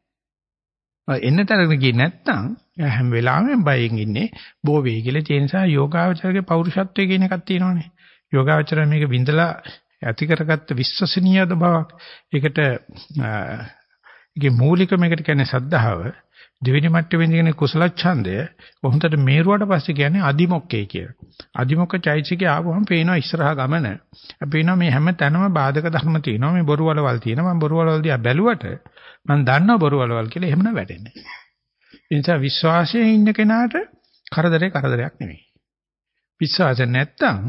එන්න තරගෙන ගියේ නැත්නම් එයා හැම වෙලාවෙම බයෙන් ඉන්නේ බෝ වෙයි කියලා. ඒ නිසා යෝගාවචරගේ පෞරුෂත්වය කියන එකක් තියෙනවානේ. යෝගාවචරය මේක විඳලා ඇති කරගත්ත විශ්වසනීය බවක්. ඒකට ඒකේ මූලික මේකට කියන්නේ සද්ධාව. දෙවෙනි මට්ටමේ තියෙන කුසල ඡන්දය කොහොමද මේරුවට පස්සේ කියන්නේ අදිමොක්කේ කියලා. අදිමොක්ක චෛසිකේ ආවම පේනවා ඉස්සරහා ගමන. පේනවා මේ හැම තැනම බාධක ධර්ම තියෙනවා. මේ බොරු වලවල් තියෙනවා. මම බොරු වලවල් දිහා බැලුවට මම දන්නවා බොරු වලවල් කියලා එහෙමනම් වැටෙන්නේ. ඒ නිසා විශ්වාසයේ ඉන්න කෙනාට කරදරේ කරදරයක් නෙවෙයි. විශ්වාස නැත්තම්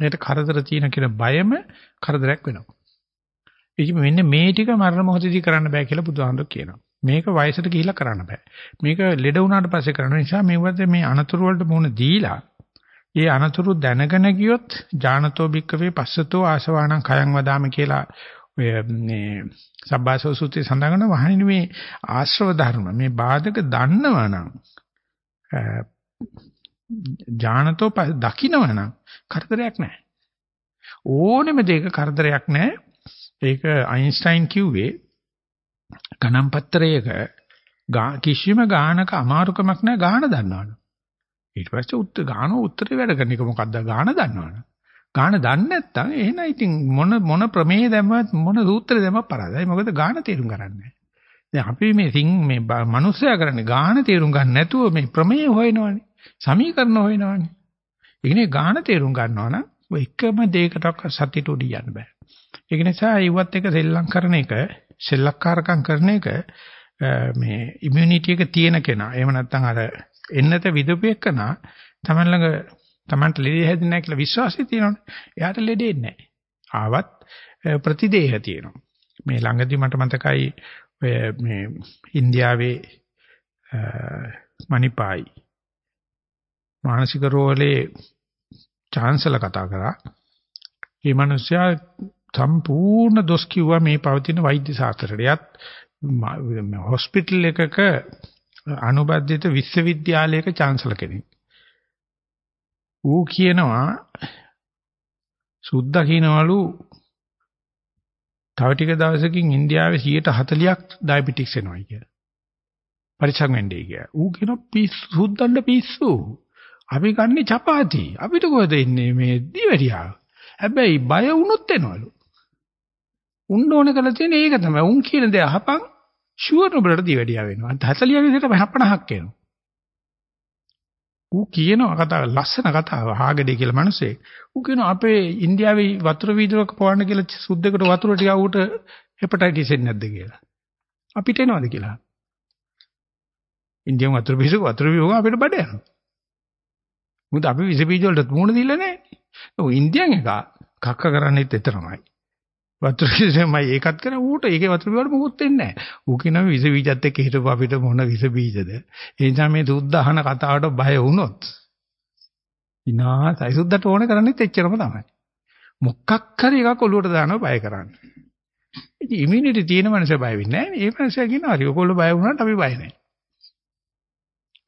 ඒකට කරදර තියෙන කියන බයම කරදරයක් වෙනවා. ඉතින් මෙන්න මේ ටික මරණ මොහොතදී කරන්න බෑ කියලා බුදුහාමුදුරුවෝ කියනවා. මේක වයසට ගිහිල්ලා කරන්න බෑ. මේක ලෙඩ වුණාට පස්සේ කරන නිසා මේවත් මේ අනතුරු වලට මුහුණ දීලා ඒ අනතුරු දැනගෙන ගියොත් ඥානතෝ භික්කවේ පස්සතෝ ආසවාණං khයං වදාම කියලා ඔය මේ සබ්බාසව සූත්‍රයේ සඳහන් කරන වහන්නේ මේ ආශ්‍රව ධර්ම මේ බාධක දන්නවනම් ඥානතෝ දකින්නවනම් කරදරයක් නැහැ. ඕනෙම දෙයක කරදරයක් නැහැ. ඒක අයින්ස්ටයින් කිව්වේ ගණන් පත්‍රයක කිසිම ගානක අමාරුකමක් නැහැ ගාන දන්නවනේ. ඊට පස්සේ උත්තර ගාන උත්තරේ වැඩ කරන එක මොකද්ද ගාන දන්නවනේ. ගාන දන්නේ නැත්නම් එහෙනම් ඉතින් මොන මොන ප්‍රමේය දැම්මත් මොන සූත්‍රය දැම්මත් පරාදයි. මොකද ගාන තේරුම් ගන්නෑ. දැන් අපි මේ සිං මේ මිනිස්සයා කරන්නේ ගාන තේරුම් ගන්න නැතුව මේ ප්‍රමේය හොයනවනේ. සමීකරණ හොයනවනේ. ඒකනේ ගාන තේරුම් ගන්නවා නම් ඔය එකම දෙයකටවත් සතියට උඩ යන්න බෑ. ඒක නිසා ඉවත් එක සෙල්ලම් කරන එක, සෙල්ලක්කාරකම් කරන එක මේ ඉමුනිටි එක තියෙන කෙනා. එහෙම නැත්නම් අර එන්නත විදපෙකනා තමන් ළඟ තමන්ට ලෙඩේ හැදෙන්නේ නැහැ කියලා විශ්වාසය තියෙනවනේ. එයාට ලෙඩේ නැහැ. ආවත් ප්‍රතිදේහ තියෙනවා. මේ ළඟදී මට මතකයි ඔය මේ ඉන්දියාවේ මණිපායි මානසික රෝහලේ චාන්සලර් කතා කරා. මේ මිනිස්සයා සම්පූර්ණ දොස් කිව්වා මේ පවතින වෛද්‍ය ශාස්ත්‍රයටත් හොස්පිටල් එකක අනුබද්ධිත විශ්වවිද්‍යාලයක චාන්සලර් කෙනෙක්. ඌ කියනවා සුද්දා කියනවලු තව ටික දවසකින් ඉන්දියාවේ 140ක් ඩයබටික්ස් එනවා කියලා. පරිසං වෙන්නේ කියලා. ඌ කියනවා පිස්සු සුද්දන්ට පිස්සු. අපි කන්නේ චපාති. අපිට කොහෙද ඉන්නේ මේ දිවැඩියා. හැබැයි බය වුණොත් එනවලු. උන්න ඕන කරලා තියෙන ඒක තමයි. උන් කියන දේ අහපන් ෂුවර් නුඹලට දිවැඩියා වෙනවා. 40 විදිහට 50ක් එනවා. ඌ කියනවා කතාව ලස්සන කතාව හාගඩේ කියලා මිනිස්සේ. ඌ කියනවා අපේ ඉන්දියාවේ වතුර වීදුරක පොවන්න කියලා සුද්දෙකුට වතුර ටික ඌට හෙපටයිටිස් එන්නේ නැද්ද කියලා. අපිට එනවද කියලා. ඉන්දියාව වතුර බීජක වතුර බීජක අපිට බඩ යනවා. මොකද අපි විස බීජ වලට මුණ දීලා නැහැ. ඔව් ඉන්දියන් එක කක්ක කරන්නේත් එතරම්මයි. වතුර බීජමයි ඒකත් කරා ඌට ඒකේ වතුර බීජ වල මොකුත් වෙන්නේ නැහැ. ඌ කියනවා විස බීජත් එක්ක හිටපු අපිට මොන විස බීජද? ඒ නිසා මේ සුද්ධ අහන කතාවට බය වුණොත් ඉනාසයි සුද්ධට ඕන කරන්නේත් එච්චරම තමයි. මොකක් හරි එකක් ඔලුවට දානවා බය කරන්න. ඉතින් ඉමුනිටි තියෙන මනස බය වෙන්නේ නැහැ. ඒ මනස කියනවා හරි ඔයගොල්ලෝ බය වුණාට අපි බය නැහැ.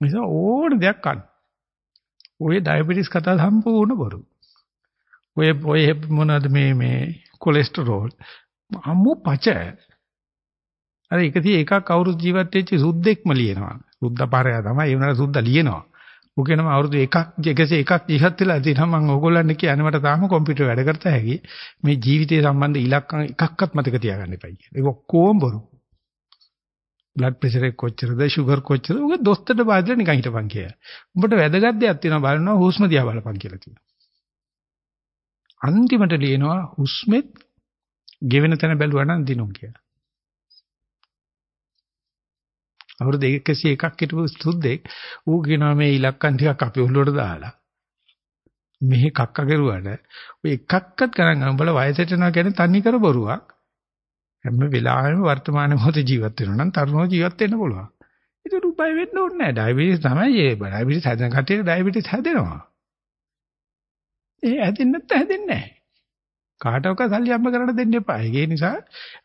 නිසා ඕන දෙයක් ගන්න. ඔය ඩයබටිස් කතා සම්පූර්ණ බොරු. ඔය ඔය මොනවද මේ මේ කොලෙස්ටරෝල් අම්මෝ පච. අර 101ක් අවුරුදු ජීවත් වෙච්ච සුද්දෙක්ම ලියනවා. සුද්ද පාරයා තමයි ඒ වුණාට සුද්ද ලියනවා. ඌ කියනවා අවුරුදු 1ක් 101ක් ජීවත් වෙලා තියෙනවා මම ඕගොල්ලන්ට කියන්නේ මට තාම කම්පියුටර් වැඩ කරත හැකි. මේ ජීවිතය සම්බන්ධ ඉලක්කම් එකක්වත් මතක තියාගන්න එපා කියලා. ඒක ඔක්කොම බොරු. බ්ලඩ් ප්‍රෙෂර් එක කොච්චරද ෂුගර් කොච්චරද ඔක දොස්තරට බාදලා නිකන් හිටපන් කියලා. උඹට වැදගත් දෙයක් තියෙනවා බලනවා හුස්ම දිහා බලපන් කියලා කියනවා. අන්තිමට ලියනවා හුස්මෙත් ගෙවෙන තැන බැලුවා නම් දිනුම් කියලා. අවුරුදු 101ක් හිටපු සුද්දෙක් ඌ කියනවා මේ ඉලක්කම් ටිකක් අපි ඔළුවට දාලා මෙහි කක්ක කෙරුවාට ඔය එකක්වත් ගණන් ගන්න උඹලා වයසට යනවා කියන්නේ තන්නේ කර බොරුවක්. හැම වෙලාවෙම වර්තමාන මොහොතේ ජීවත් වෙනවා නම් තරුණව ජීවත් වෙන්න පුළුවන්. ඒක උපය වෙන්න ඕනේ නැහැ. ඩයබටිස් තමයි ඒ ඩයබටිස් හැදෙන කටියට ඩයබටිස් හැදෙනවා. ඒ හැදෙන්නේ නැත්නම් හැදෙන්නේ නැහැ. කාටවත් සල්ලි අම්බ කරන්න දෙන්න එපා. ඒ නිසා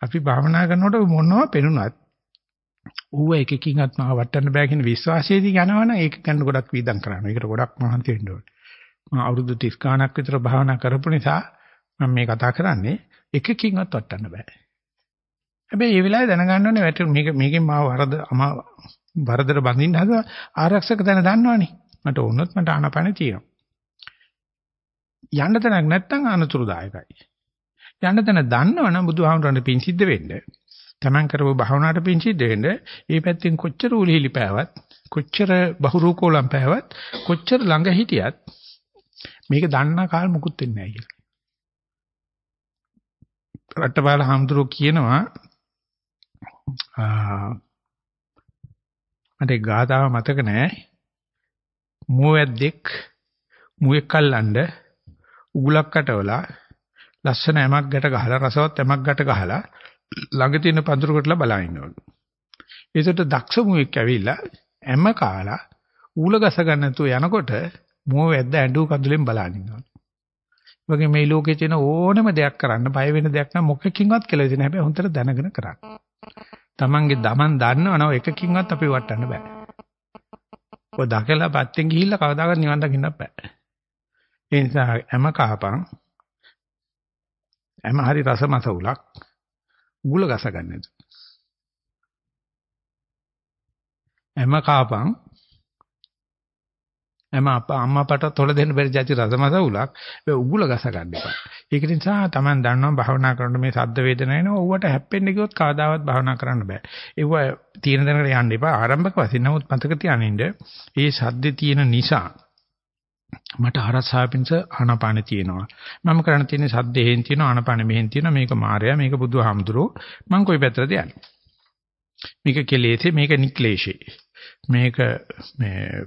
අපි භාවනා කරනකොට මොනවා පෙනුනත් ඌව එකකින්වත් මාව වටන්න බෑ කියන විශ්වාසයේදී යනවනම් ඒක ගන්න ගොඩක් වීදම් කරනවා. ඒකට ගොඩක් මහන්සි වෙන්න ඕනේ. මම අවුරුදු 30 ගාණක් විතර භාවනා කරපු නිසා මම මේ කතා කරන්නේ එකකින්වත් වටන්න බෑ. හැබැයි මේ වෙලාවේ දැනගන්න ඕනේ වැට මේක මේකෙන් මාව වරද අමා වරදට බඳින්න හද ආරක්ෂක තැන දන්නවනේ. මට වුණොත් මට ආනපන තියෙනවා. යන්න තැනක් නැත්නම් අනතුරුදායකයි. යන්න තැන දන්නවනම් බුදුහාමුදුරනේ පින් සිද්ධ වෙන්න. Taman කරව භාවනාවට පින් සිද්ධ වෙන්න. මේ පැත්තෙන් කොච්චර උලිහිලි පෑවත්, කොච්චර බහුරූකෝලම් පෑවත්, කොච්චර ළඟ හිටියත් මේක දන්නා කාල මුකුත් වෙන්නේ නැහැ කියලා. රට්ටපාල හාමුදුරුවෝ කියනවා මට ගාතාව මතක නෑ මුවැද්දෙක් මුවෙක් අල්ලන්න උගුලක් කටවලා ලස්සන ඇමක් ගැට ගහලා රසවත් ඇමක් ගැට ගහලා ළඟ තියෙන පඳුරකටලා බලා ඉන්නවලු. ඒකට දක්ෂ මුවෙක් ඇවිල්ලා ඇම කාලා ඌල ගස ගන්න නැතුව යනකොට මුව වැද්ද ඇඬු කඳුලෙන් බලාගෙන ඉන්නවලු. වගේ මේ ලෝකේ තියෙන ඕනම දෙයක් කරන්න බය වෙන දෙයක් නම් මොකකින්වත් කියලා දෙන්නේ හැබැයි හොන්දට දැනගෙන කරන්න. Tamange දමන් දන්නවනම් එකකින්වත් අපි වටන්න බෑ. ඔය දකලා පැත්තෙන් ගිහිල්ලා කවදාකවත් නිවන් දකින්න බෑ. ඒ නිසා හැම කහපන් හැම හරි රසමස උලක් උගුල ගස ගන්නද. හැම කහපන් එම අම්මා අපට තොල දෙන්න බැරි જાති රසමස උලක් ඒ උගුල ගස ගන්න එපා. ඒක නිසා Taman දන්නවා භාවනා කරනකොට මේ සද්ද වේදනා එනවා. ඌවට හැප්පෙන්න ගියොත් කවදාවත් භාවනා කරන්න බෑ. ඒව තීන දැනකට යන්න එපා. ආරම්භක වශයෙන් නමුත් මතක තියානින්න මේ සද්දේ තියෙන නිසා මට ආරසාව පිණිස ආනාපාන තියෙනවා. මම කරණ තියෙන්නේ සද්දයෙන් තියෙනවා ආනාපාන මෙහෙන් තියෙනවා මේක මායя මේක බුදුහාමුදුරෝ මං කොයි පැත්තටද යන්නේ. මේක කෙලෙසේ මේක නික්ලේශේ. මේක මේ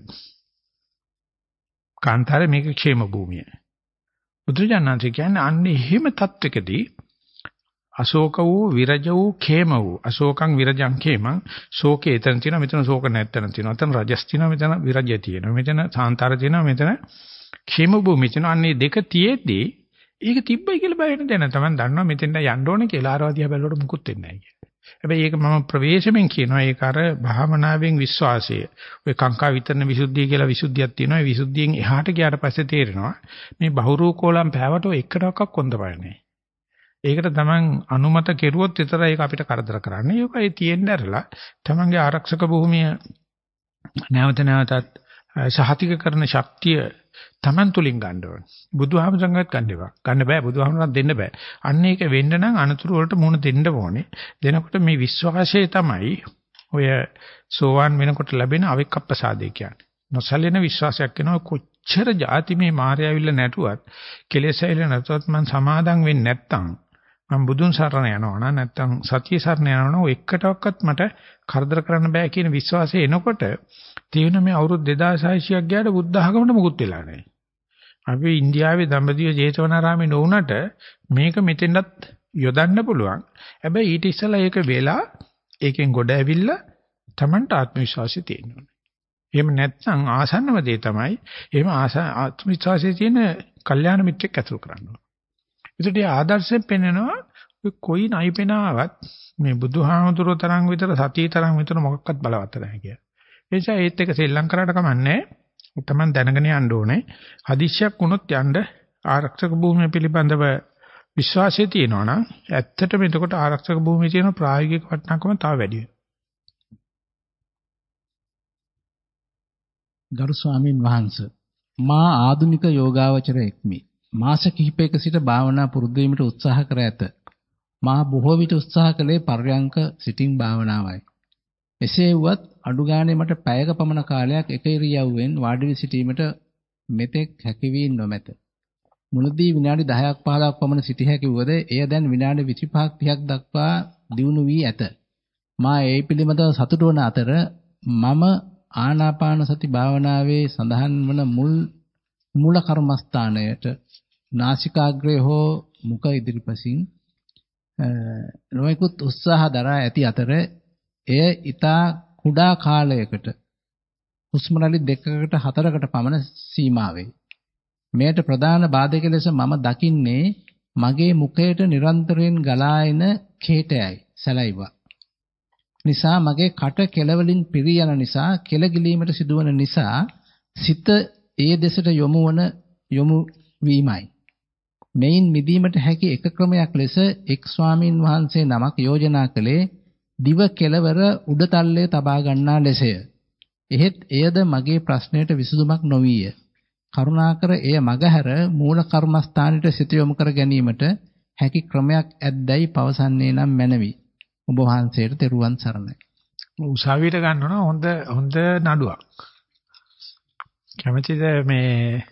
කාන්තාරේ මේක ക്ഷേම භූමිය. බුදුජානනාථ කියන්නේ අන්නේ හිම තත්වකදී අශෝක වූ විරජ වූ ඛේම වූ. අශෝකං විරජං ඛේමං. ශෝකේ එතන තියෙනවා මෙතන ශෝක නැත්තන තියෙනවා. එතන රජස් තියෙනවා මෙතන විරජය තියෙනවා. මෙතන සාන්තාර තියෙනවා මෙතන ඛේම භූමිය තියෙනවා. අන්නේ දෙක තියේදී ඒක තිබ්බයි කියලා බය වෙන දැන. තමයි දන්නවා මෙතෙන්ට යන්න ඕනේ කියලා ආරවාදියා බැලුවට මුකුත් වෙන්නේ නැහැ හැබැයි ඒක මම ප්‍රවේශමෙන් කියනවා. ඒක අර භාවනාවෙන් විශ්වාසය. ඔය කාංකා විතරන විසුද්ධිය කියලා විසුද්ධියක් තියෙනවා. ඒ විසුද්ධියෙන් එහාට ගියාට පස්සේ තේරෙනවා මේ බහුරූ කෝලම් පෑවට එකටවත් කොන්දපන්නේ. ඒකට තමන් අනුමත කෙරුවොත් විතරයි ඒක අපිට කරදර කරන්නේ. ඒකයි තියෙන්න ඇරලා තමන්ගේ ආරක්ෂක භූමිය නැවත නැවතත් සහතික කරන ශක්තිය Taman තුලින් ගන්න ඕනේ. බුදුහාමුදුරන්ගත් ගන්න එපා. ගන්න බෑ බුදුහාමුදුරන් දෙන්න බෑ. අන්න ඒක වෙන්න නම් අනතුරු වලට මුහුණ දෙන්න ඕනේ. දෙනකොට මේ විශ්වාසය තමයි ඔය සෝවාන් වෙනකොට ලැබෙන අවික්කප්පසාදේ කියන්නේ. නොසැලෙන විශ්වාසයක් වෙනවා කොච්චර જાති මේ මායයවිල්ල නැටුවත් කෙලෙස් ඇවිල්ලා නැතුවත් මං සමාදම් වෙන්නේ නැත්තම් මම බුදුන් සරණ යනවා නම් නැත්තම් සතිය සරණ යනවා නම් එකටවත් මට කරදර කරන්න බෑ කියන විශ්වාසය එනකොට තියෙන මේ අවුරුදු 2600ක් ගියාට බුද්ධ ආගමට මුකුත් වෙලා නැහැ. අපි ඉන්දියාවේ දඹදිව ජේතවනාරාමේ නොවුනට මේක මෙතෙන්වත් යොදන්න පුළුවන්. හැබැයි ඊට ඉස්සෙල්ලා ඒක වෙලා ඒකෙන් ගොඩ ඇවිල්ලා Tamanට ආත්ම විශ්වාසය තියෙනවා. එහෙම නැත්නම් ආසන්නම දේ තමයි එහෙම ආත්ම විශ්වාසයේ තියෙන කල්යාණ මිත්‍රෙක් ඇතුළු කරන්න ඕන. ඒකට ආදර්ශයෙන් පෙන්නනවා කොයි නයිපෙනාවත් මේ බුදුහාමුදුරුවෝ තරම් විතර සතිය තරම් විතර මොකක්වත් බලවත් නැහැ කියලා. ඒ නිසා ඒත් එක සෙල්ලම් කරාට කමන්නේ. තමන් දැනගෙන යන්න ඕනේ. හදිස්සියක් වුණොත් යන්න ආරක්ෂක භූමිය පිළිබඳව විශ්වාසය තියෙනවා නම් ඇත්තටම එතකොට ආරක්ෂක භූමියේ තියෙන ප්‍රායෝගික වටිනාකම තව වැඩි ගරු ස්වාමින් වහන්සේ මා ආධුනික යෝගාවචරයෙක්මි. මාස කිහිපයක සිට භාවනා පුරුදු වීමට උත්සාහ කර ඇත. මා බොහෝ විට උත්සාහ කළේ පර්යංක සිටින් භාවනාවයි. එසේ වුවත් අඩු ගානේ මට පැයක පමණ කාලයක් එක ඉරියව්වෙන් වාඩි වී සිටීමට මෙතෙක් හැකි වී නොමැත. මුලදී විනාඩි 10ක් 15ක් පමණ සිටිය හැකි වුවද එය දැන් විනාඩි 25ක් 30ක් දක්වා දියුණු වී ඇත. මා ඒ පිළිබඳව සතුටු වන අතර මම ආනාපාන සති භාවනාවේ සඳහන් වන මුල් මූල කර්මස්ථානයට නාසිකාග්‍රය හෝ මුඛ ඉදිරිපසින් නොයෙකුත් උත්සාහ දරා ඇති අතර එය ඊතා කුඩා කාලයකට හුස්ම රැලි දෙකකට හතරකට පමණ සීමා වේ. මෙයට ප්‍රධාන බාධක ලෙස මම දකින්නේ මගේ මුඛයට නිරන්තරයෙන් ගලා එන කේටයයි සැලයිවා. නිසා මගේ කට කෙලවලින් පිරී යන නිසා කෙල ගිලීමට සිදුවන නිසා සිත ඒ දෙසට යොමු වන යොමු වීමයි. මෙයින් මිදීමට හැකි එක ක්‍රමයක් ලෙස එක් ස්වාමින් වහන්සේ නමක් යෝජනා කළේ දිව කෙලවර උඩ තල්ලේ තබා ගන්නා ලෙසය. එහෙත් එයද මගේ ප්‍රශ්නයට විසඳුමක් නොවිය. කරුණාකර එය මගහැර මූල කර්මස්ථානයට සිත යොමු කර ගැනීමට හැකි ක්‍රමයක් ඇද්දැයි පවසන්නේ නම් මැනවි. ඔබ වහන්සේට තෙරුවන් සරණයි. උසාවියට ගන්න හොඳ හොඳ නඩුවක්. කැමතිද මේ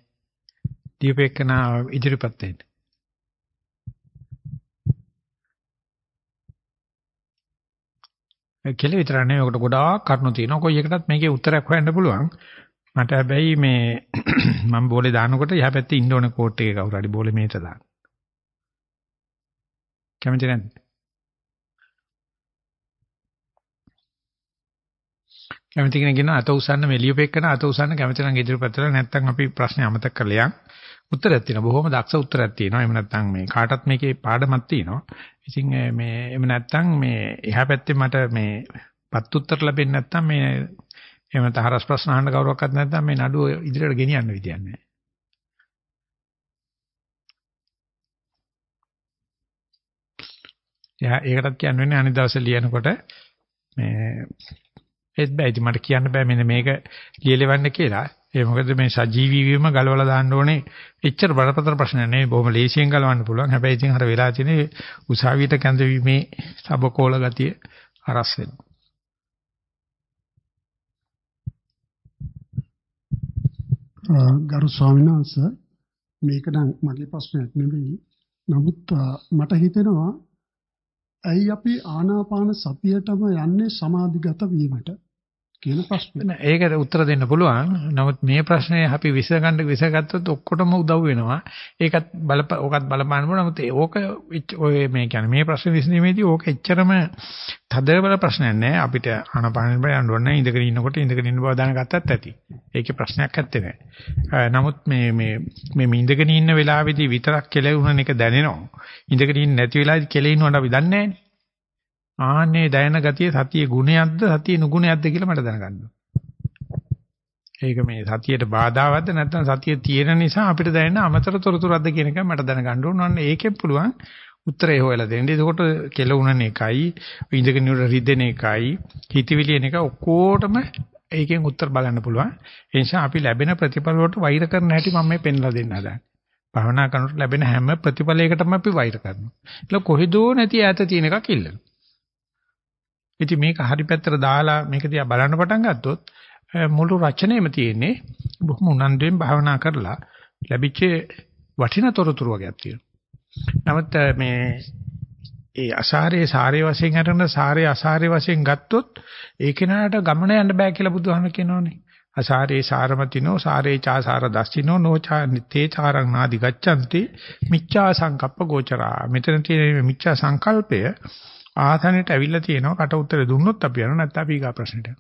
දීපේකන ඉදිරිපත් වෙන්න? කෙල විතර නෙවෙයි ඔකට ගොඩාක් කරුණු තියෙනවා. කොයි එකටත් මේකේ උත්තරයක් හොයන්න පුළුවන්. මට හැබැයි මේ මම බෝලේ දානකොට එහා පැත්තේ ඉන්න ඕන කෝට් එකේ කවුරු හරි බෝලේ මේට දාන්න. කැමති නැද්ද? කැමති කෙනෙක් කියනවා අත උස්සන්න මෙලියපෙක්කන අත උස්සන්න කැමති නම් ඉදිරිපත් කරලා නැත්නම් අපි ප්‍රශ්නේ අමතක කරලා යන්. උත්තරයක් තියෙනවා. බොහොම දක්ෂ උත්තරයක් තියෙනවා. එහෙම නැත්නම් මේ කාටත් මේකේ පාඩමක් තියෙනවා. ඉතින් මේ එහෙම නැත්නම් මේ එහා පැත්තේ මට මේ පත් උත්තර ලැබෙන්නේ නැත්නම් මේ එහෙම නැත්නම් හරස් ප්‍රශ්න අහන්න කවුරක්වත් නැත්නම් මේ නඩුව ඉදිරියට ගෙනියන්න විදියක් නැහැ. එයා ඒකටත් කියන්න වෙන්නේ අනිත් දවසේ ලියනකොට මේ ඒත් බෑ ඉතින් මට කියන්න බෑ මෙන්න මේක ලියලෙවන්න කියලා. ඒ මොකද මේ සජීවී වීම ගලවලා දාන්න ඕනේ. එච්චර බරපතල ප්‍රශ්න නෙවෙයි. බොහොම ලේසියෙන් ගලවන්න පුළුවන්. හැබැයි ඉතින් අර වෙලා තියෙන්නේ උසාවියට කැඳවීමේ සබකෝල ගතිය අරස් වෙනවා. ගරු ස්වාමීන් වහන්සේ මේක නම් මගේ ප්‍රශ්නයක් නෙවෙයි. නමුත් මට හිතෙනවා ඇයි අපි ආනාපාන සතියටම යන්නේ සමාධිගත වීමට කියන ප්‍රශ්නේ. ඒකට උත්තර දෙන්න පුළුවන්. නමුත් මේ ප්‍රශ්නේ අපි විසගන්න විසගත්තොත් ඔක්කොටම උදව් වෙනවා. ඒකත් බල ඕකත් බලපාන්න ඕන. නමුත් ඕක ඔය මේ කියන්නේ මේ ප්‍රශ්නේ විසඳීමේදී ඕක එච්චරම තද බල ප්‍රශ්නයක් නෑ. අපිට ආනපානෙන් බය යන්න ඕනේ. ඉඳගෙන ඉන්නකොට ඉඳගෙන ඉන්න බව දැනගත්තත් ඇති. ඒකේ ප්‍රශ්නයක් නැත්තේ නෑ. නමුත් මේ මේ මේ ඉඳගෙන ඉන්න වෙලාවේදී විතරක් කෙලෙුණන එක දැනෙනවා. ඉඳගෙන ඉන්න නැති වෙලාවේදී කෙලෙිනවට අපි දන්නේ නෑනේ. ආන්නේ දැයන ගතිය සතිය ගුණයක්ද සතිය නුගුණයක්ද කියලා මට දැනගන්න ඒක මේ සතියට බාධාවත්ද නැත්නම් සතිය තියෙන නිසා අපිට දැනෙන අමතර තොරතුරක්ද කියන එක මට දැනගන්න ඕන. අන්න ඒකෙන් පුළුවන් උත්තරේ හොයලා දෙන්න. එතකොට කෙලුණන එකයි, ඉඳගෙන ඉන්න රිදෙන එකයි, හිතවිලි එන එක ඔක්කොටම ඒකෙන් උත්තර බලන්න පුළුවන්. ඒ නිසා අපි ලැබෙන ප්‍රතිඵල වලට වෛර කරන හැටි මම මේ පෙන්ලා දෙන්න හදන්නේ. භාවනා කරනකොට ලැබෙන හැම ප්‍රතිඵලයකටම අපි වෛර කරනවා. ඒක කොහෙදෝ නැති ඈත තියෙන එකක් ඉල්ලනවා. ඉතින් මේක හරි පැත්තට දාලා මේක දිහා බලන්න පටන් ගත්තොත් මුළු රචනෙම තියෙන්නේ බොහොම උනන්දුවෙන් භාවනා කරලා ලැබිච්ච වටිනා තොරතුරු වගේක් තියෙනවා. නමුත් මේ ඒ අසාරේ සාරේ වශයෙන් අරන සාරේ අසාරේ වශයෙන් ගත්තොත් ඒ කෙනාට ගමන යන්න බෑ කියලා බුදුහාම කියනෝනේ. අසාරේ සාරමතිනෝ සාරේ චාසාර දස්සිනෝ නොචා නිතේ චාරං නාදි ගච්ඡanti මිච්ඡා සංකප්ප ගෝචරා. මෙතන තියෙන මිච්ඡා සංකල්පය ආසනෙට ඇවිල්ලා තියෙනවා කට උත්තර දුන්නොත් අපි යනවා නැත්නම් අපි ඊගා ප්‍රශ්නෙට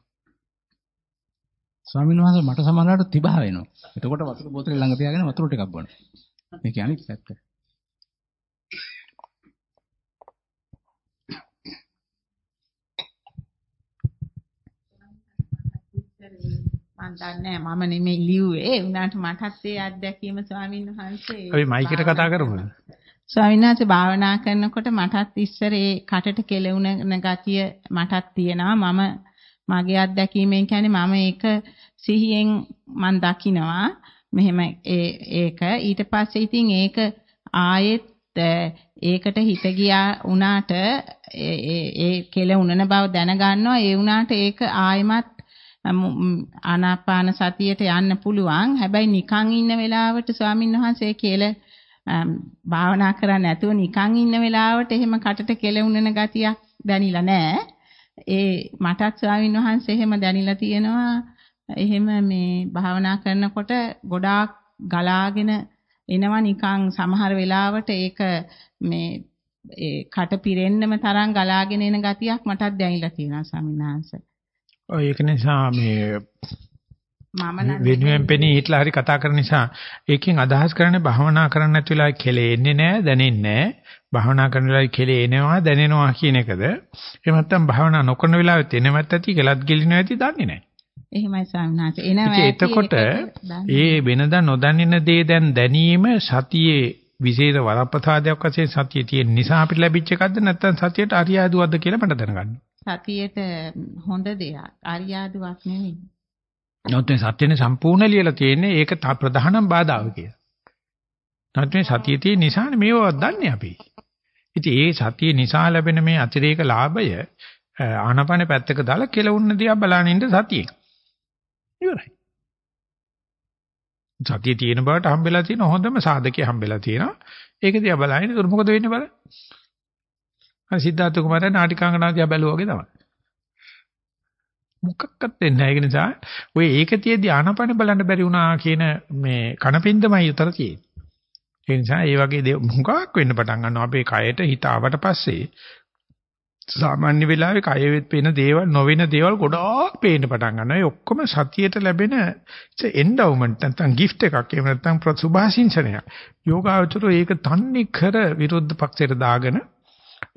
ස්වාමීන් වහන්සේ මට සමහරවිට තිබහ වෙනවා. එතකොට වතුර බෝතලේ ළඟ තියාගෙන වතුර ටිකක් බොන්න. මේක අනිත් පැත්ත. මම දන්නේ මම නෙමෙයි ලිව්වේ. උනාට මටත් ඒ අත්දැකීම ස්වාමීන් වහන්සේ අපි මයිකට කතා කරමුද? ස්වාමීන් වහන්සේ භාවනා කරනකොට මටත් ඉස්සර ඒ කටට කෙලුණ ගතිය මටත් තියෙනවා. මම මගේ අත්දැකීමෙන් කියන්නේ මම ඒක සිහියෙන් මන් දකිනවා. මෙහෙම ඒක ඊට පස්සේ ඉතින් ඒක ආයෙත් ඒකට හිත ගියා උනාට ඒ කෙල උනන බව දැනගන්නවා ඒ උනාට ඒක ආයෙමත් ආනාපාන සතියට යන්න පුළුවන් හැබැයි නිකන් ඉන්න වෙලාවට ස්වාමින් වහන්සේ කියලා භාවනා කරන්නේ නැතුව නිකන් ඉන්න වෙලාවට එහෙම කටට කෙලුණන ගතියක් දැනිලා නැහැ. ඒ මටත් ස්වාමීන් වහන්සේ එහෙම දැනිලා තියෙනවා. එහෙම මේ භාවනා කරනකොට ගොඩාක් ගලාගෙන එනවා නිකන් සමහර වෙලාවට ඒක මේ ඒ කට පිරෙන්නම තරම් ගලාගෙන එන ගතියක් මටත් දැනෙලා තියෙනවා ස්වාමීන් වහන්සේ. ඔය ඒක නිසා මේ මම වෙනුවෙන් පෙනී හිටලා හරි කතා කරන නිසා ඒකෙන් අදහස් කරන්නේ භවනා කරන්න නැති වෙලාවේ කෙලෙන්නේ නැහැ දැනෙන්නේ නැහැ භවනා කරන වෙලාවේ කෙලෙනවා දැනෙනවා කියන එකද එහෙම නැත්නම් භවනා නොකරන වෙලාවෙත් එනවත් ඇති කෙලත් ගිලිනවා ඇති දන්නේ නැහැ එහෙමයි ස්වාමීනාථ එනවා එතකොට ඒ වෙනදා නොදන්නින දේ දැන් දැනීම සතියේ විශේෂ වරප්‍රසාදයක් වශයෙන් සතියේ තියෙන නිසා අපිට ලැබිච්ච එකක්ද නැත්නම් සතියට අරියාදුවක්ද කියලා මට දැනගන්න. සතියට හොඳ දෙයක්. අරියාදුවක් නෙවෙයි. නමුත් මේ සත්‍යනේ සම්පූර්ණ ලියලා තියෙන්නේ ඒක ප්‍රධානම බාධාව කියලා. නමුත් මේ සතිය තියෙන නිසානේ මේවවත් දන්නේ අපි. ඉතින් ඒ සතිය නිසා ලැබෙන මේ අතිරේක ලාභය ආනපන පැත්තක දාලා කෙලවුන්න දිහා බලන ඉන්න සතියෙන්. ඉවරයි. සතිය තියෙන බවට හම්බෙලා තියෙන හොඳම සාධකයේ හම්බෙලා තියෙනවා. ඒක දිහා බලහින් ඒක මොකද වෙන්නේ බලන්න. අර සිද්ධාර්ථ කුමාරයා නාටිකාංගනාව දිහා බැලුවා වගේ තමයි. මොකක්වත් වෙන්නේ නැහැ. ඒ නිසා ඔය ඒක තියදී ආනපන බලන්න බැරි වුණා කියන මේ කනපින්දමයි උතර තියෙන්නේ. ඒ නිසා ඒ වගේ දේ මොකක් වෙන්න පටන් ගන්නවා අපේ කයට හිත ආවට පස්සේ සාමාන්‍ය වෙලාවේ කයෙත් පේන දේවල් නොවන දේවල් ගොඩාක් පේන්න පටන් ගන්නවා. ඒ ඔක්කොම සතියට ලැබෙන එන්ඩවුමන්ට් නැත්නම් ගිෆ්ට් එකක්. එහෙම නැත්නම් ප්‍රසුභාසින්චනයක්. යෝගාවචරෝ ඒක තන්නේ කර විරුද්ධ පක්ෂයට දාගෙන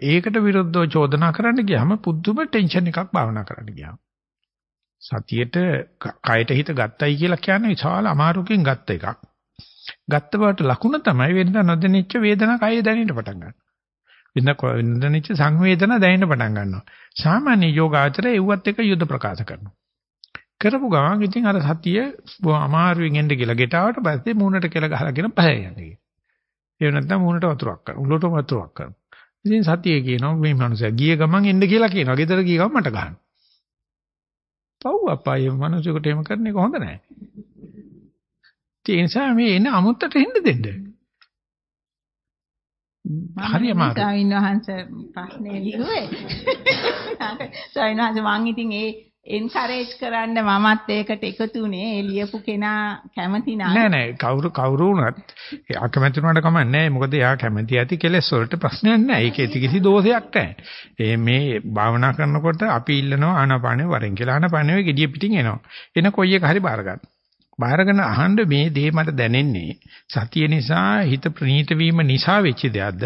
ඒකට විරුද්ධව චෝදනා කරන්න ගියාම පුදුම ටෙන්ෂන් එකක් භාවනා කරන්න ගියාම. සතියට කයට හිත ගත්තයි කියලා කියන්නේ විශාල අමාරුකින් ගත්ත එකක්. ගත්ත බවට ලකුණ තමයි වෙනද නොදැනිච්ච වේදනා කය දැනෙන්න පටන් ගන්නවා. වෙන නොදැනිච්ච සංවේදනා දැනෙන්න පටන් ගන්නවා. සාමාන්‍ය යෝගාචරය එව්වත් එක යුද්ධ ප්‍රකාශ කරනවා. කරපු ගමන් ඉතින් අර සතිය අමාරුවෙන් එන්න කියලා ගෙටාවට පස්සේ මූණට කියලා ගහලාගෙන පහය යන්නේ. ඒ නැත්නම් මූණට වතුරක් කරනවා. උලට වතුරක් කරනවා. ඉතින් සතිය කියනවා මේ මනුස්සයා ගිය ගමන් එන්න කියලා කියනවා. ගෙදර ගිය ගමන් මට ගහනවා. පව් අප්පා මේ මනුස්සයෙකුට එහෙම කරන එක හොඳ නැහැ. ඒ නිසා මේ එන අමුත්තට එන්න දෙන්න. හරි අමාරුයි. ස්වාමීන් වහන්සේ ප්‍රශ්නේ ලිව්වේ. ස්වාමීන් වහන්සේ මං ඉතින් ඒ එන්කරේජ් කරන්න මමත් ඒකට එකතු වුණේ ඒ ලියපු කෙනා කැමති නම්. නෑ නෑ. කවුරු කවුරු වුණත් අකමැති වුණාට කමක් නෑ. මොකද එයා කැමති ඇති කෙලෙස් වලට ප්‍රශ්නයක් නෑ. ඒකේ කිසි දෝෂයක් නෑ. ඒ මේ භාවනා කරනකොට අපි ඉල්ලනවා ආනාපානෙ වරෙන් කියලා. ආනාපානෙ gediya පිටින් එනවා. එන කොයි එක හරි බාර ගන්න බාරගෙන අහන්න මේ දේ මට දැනෙන්නේ සතිය නිසා හිත ප්‍රනීත වීම නිසා වෙච්ච දෙයක්ද?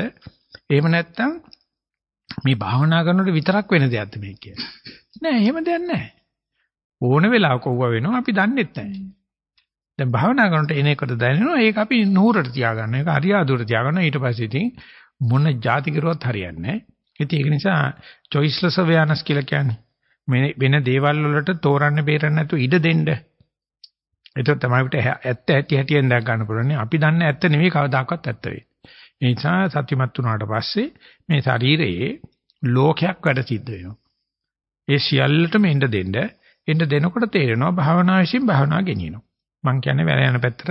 එහෙම නැත්නම් මේ භාවනා කරනකොට විතරක් වෙන දෙයක්ද මේ කියන්නේ? නෑ එහෙම දෙයක් නෑ. ඕන වෙලාවක ඕවා වෙනවා අපි දන්නෙත් නෑ. දැන් භාවනා කරනකොට එන එකට දැනෙනවා ඒක අපි නూరుට තියාගන්න. ඒක හරියාදුවට තියාගන්න. ඊට පස්සේ ඉතින් මොන જાති කරුවත් හරියන්නේ නෑ. ඉතින් ඒක නිසා choiceless awareness කියලා කියන්නේ වෙන දේවල් වලට තෝරන්න බේරන්න නැතුව ඉඩ දෙන්න ඒක තමයි අපිට ඇත්ත ඇති හැටියෙන් දැක් ගන්න පුළුවන්. අපි දන්නේ ඇත්ත නෙවෙයි කවදාකවත් ඇත්ත වෙන්නේ. ඒ නිසා සත්‍යමත් වුණාට පස්සේ මේ ශරීරයේ ලෝකයක් වැඩ සිද්ධ වෙනවා. ඒ සියල්ලටම එන්න දෙන්න එන්න දෙනකොට තේරෙනවා භාවනා විශ්ින් භාවනා ගෙනියනවා. මං කියන්නේ වැල යන පැත්තට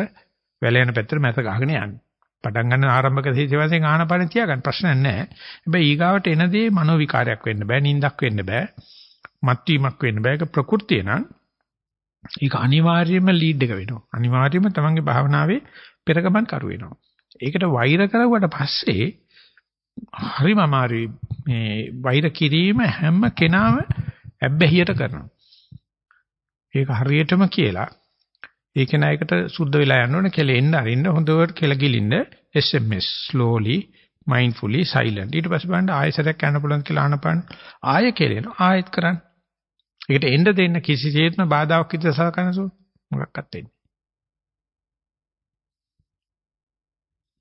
වැල යන පැත්තට මැත ගහගෙන යන්නේ. පටන් ගන්න ආරම්භක සීසවයෙන් ආනපන තියාගන්න ප්‍රශ්නයක් නැහැ. හැබැයි ඊගාවට එන දේ මනෝ විකාරයක් වෙන්න බෑ, නිින්දක් වෙන්න බෑ, මත්වීමක් වෙන්න බෑ. ඒක ප්‍රകൃතිය නම් ඒක අනිවාර්යයෙන්ම ලීඩ් එක වෙනවා. අනිවාර්යයෙන්ම තමන්ගේ භාවනාවේ පෙරගමන් කරු වෙනවා. ඒකට වෛර කරුවට පස්සේ හරිම අමාරුයි. මේ වෛර කිරීම හැම කෙනාම ඇබ්බැහියට කරනවා. ඒක හරියටම කියලා ඒක නයකට සුද්ධ වෙලා යන්න ඕනේ කෙලෙන්න අරින්න හොඳට කෙල ගිලින්න SMS slowly mindfully silent. ඊට පස්සේ බලන්න ආයෙසරයක් යන්න පුළුවන් කියලා අහනපන්. ආයෙ කෙලෙන ආයෙත් කරන්න. ඒකට එන්න දෙන්න කිසිසේත්ම බාධාවක් විදිහට සලකනසෝ මොකක්වත් වෙන්නේ.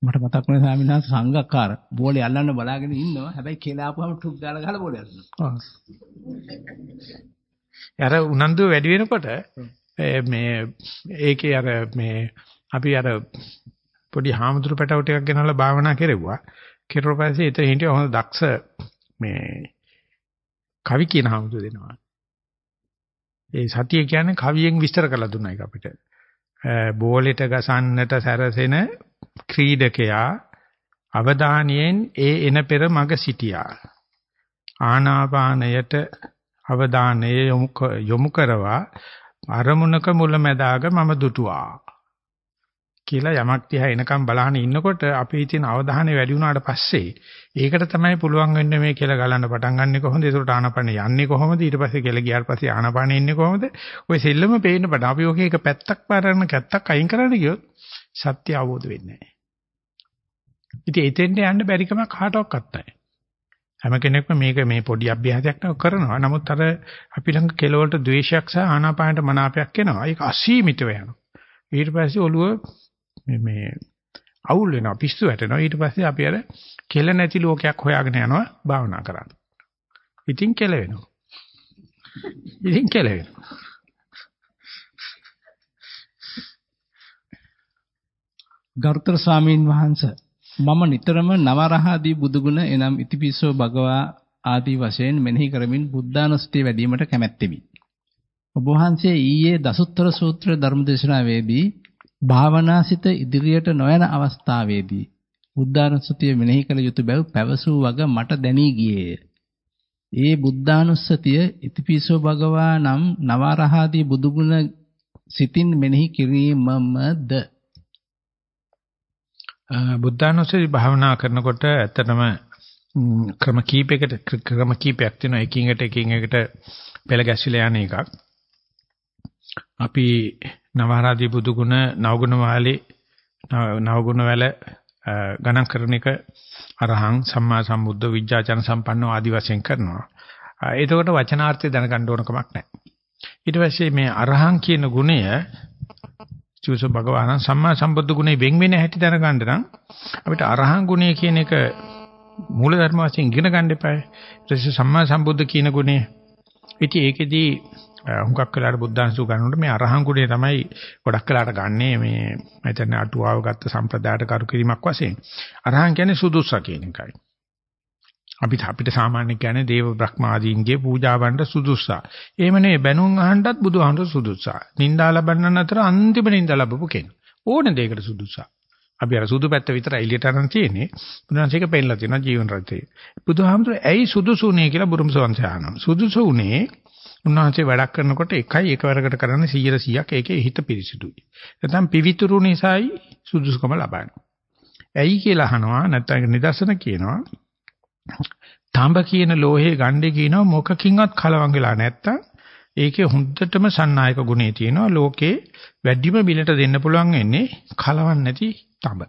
මට මතක් වුණේ ස්වාමීන් වහන්සේ සංඝක්කාර බෝලේ අල්ලන්න බලාගෙන ඉන්නවා. හැබැයි කෙලාපුවම ටුක් ගාලා ගහලා බෝලේ අල්ලනවා. අර උනන්දු වැඩි වෙනකොට මේ ඒකේ අර මේ අපි අර පොඩි හාමුදුරු පැටව ටිකක් ගෙනල්ලා භාවනා කෙරෙව්වා. කෙරුවා පස්සේ එතන හිටිය හොඳ දක්ෂ මේ කවි කියන හාමුදුරු දෙනවා. ඒ සතිය කියන්නේ කවියෙන් විස්තර කරලා දුන්නා ඒක අපිට. බෝලෙට ගසන්නට සැරසෙන ක්‍රීඩකයා අවධානයෙන් ඒ එන පෙර මග සිටියා. ආනාපානයට අවධානය යොමු කරවා අරමුණක මුලැමැදාග මම දුටුවා. කියලා යමක් තියා එනකම් බලහන් ඉන්නකොට අපේ තියෙන අවධානය වැඩි වුණාට පස්සේ ඒකට තමයි පුළුවන් වෙන්නේ මේ කියලා ගලන්න පටන් ගන්නෙ කොහොමද? ඒකට ආනපන යන්නේ කොහොමද? ඊට පස්සේ කියලා ගියාට පස්සේ ආනපන එන්නේ කොහොමද? ඔය සෙල්ලම පේන්න පටන් අපි ඔකේ එක පැත්තක් පාරන කැත්තක් අයින් කරන්න ගියොත් සත්‍ය අවබෝධ වෙන්නේ නැහැ. ඉතින් එතෙන්ට යන්න බැරි කම කාටවත් නැහැ. හැම කෙනෙක්ම මේක මේ පොඩි අභ්‍යාසයක් නෝ කරනවා. නමුත් අර අපි ළඟ කෙලවලට ද්වේෂයක් සහ ආනාපානට මනාපයක් එනවා. ඒක අසීමිතව යනවා. ඊට පස්සේ ඔළුව මේ මේ අවුල් වෙනවා පිස්සු වැටෙනවා ඊට පස්සේ අපි අර කෙල නැති ලෝකයක් හොයාගෙන යනවා භාවනා කරන්න. ඉතින් කෙල වෙනවා. ඉතින් කෙල වෙනවා. ගරුතර ස්වාමීන් වහන්සේ මම නිතරම නවරහදී බුදුගුණ එනම් ඉතිපිසෝ භගවා ආදී වශයෙන් මෙනෙහි කරමින් බුද්ධානුස්සතිය වැඩිවීමට කැමැත්තෙමි. ඔබ වහන්සේ ඊයේ දසුත්තර සූත්‍ර ධර්මදේශනාවේදී භාවනාසිත ඉදිරියට නොයන අවස්ථාවේදී බුද්ධානුස්සතිය මෙනෙහි කළ යුතු බැව් පැවසූ වග මට දැනී ගියේය. ඒ බුද්ධානුස්සතිය ඉතිපිසෝ භගවා නම් නවරහාදී බුදුගුණ සිතින් මෙනෙහි කිරීමමද බුද්ධානුස්සති භාවනා කරනකොට ඇත්තටම ක්‍රම කීපයකට ක්‍රම කීපයක් තියෙනවා එකින් එකට එකින් එකට පෙළ ගැස්විලා යන එකක්. අපි නවහරාදී බුදුගුණ නවගුණ මාලේ නවගුණ වල ගණන් කරන එක අරහං සම්මා සම්බුද්ධ විජ්ජාචන සම්පන්නව ආදි වශයෙන් කරනවා. එතකොට වචනාර්ථය දැනගන්න ඕන කමක් නැහැ. ඊට පස්සේ මේ අරහං කියන ගුණය චූස භගවාන සම්මා සම්බුද්ධ ගුණේ වෙන් වෙන හැටි දැනගන්න නම් අපිට අරහං ගුණය කියන එක මූල ධර්ම වශයෙන් ඉගෙන ගන්න එපායි. ඊට පස්සේ සම්මා සම්බුද්ධ කියන ගුණය. ඉතින් ඒකෙදී හුඟක් වෙලාට බුද්ධාංශු ගන්නකොට මේ අරහං ගුණය තමයි ගොඩක් වෙලාට ගන්නෙ මේ මෙතන අටුවාව ගත්ත සම්ප්‍රදායට කරු කිරීමක් වශයෙන්. අරහං කියන්නේ සුදුස්සා කියන එකයි. අපිට අපිට සාමාන්‍ය කියන්නේ දේව බ්‍රහ්ම ආදීන්ගේ පූජාවන්ට සුදුස්සා. එහෙම නෙවෙයි බැනුම් අහන්නත් බුදුහාමුදුරු සුදුස්සා. නින්දා ලබන්නන් අතර අන්තිම නින්දා ලැබපු කෙනා. ඕන දෙයකට සුදුස්සා. අපි අර සුදු පැත්ත විතර එළියට අරන් තියෙන්නේ. බුදුහන්සේක පෙන්නලා තියෙනවා ජීවන රටේ. බුදුහාමුදුරු ඇයි සුදුසුනේ කියලා බුරුම සෝන්සේ අහනවා. සුදුසුනේ උන්වහන්සේ වැඩක් කරනකොට එකයි එකවරකට කරන්නේ 100 100ක් ඒකේ හිත පිරිසිදුයි. නැත්නම් පිවිතුරු නිසායි සුදුසුකම ලබන්නේ. ඇයි කියලා අහනවා නැත්නම් නිදර්ශන කියනවා. තඹ කියන ලෝහේ ගණ්ඩේ කියනවා මොකකින්වත් කලවම් වෙලා නැත්තම් ඒකේ හොඳටම සන්නායක ගුණේ තියෙනවා ලෝකේ වැඩිම බිලට දෙන්න පුළුවන් වෙන්නේ කලවම් නැති තඹ.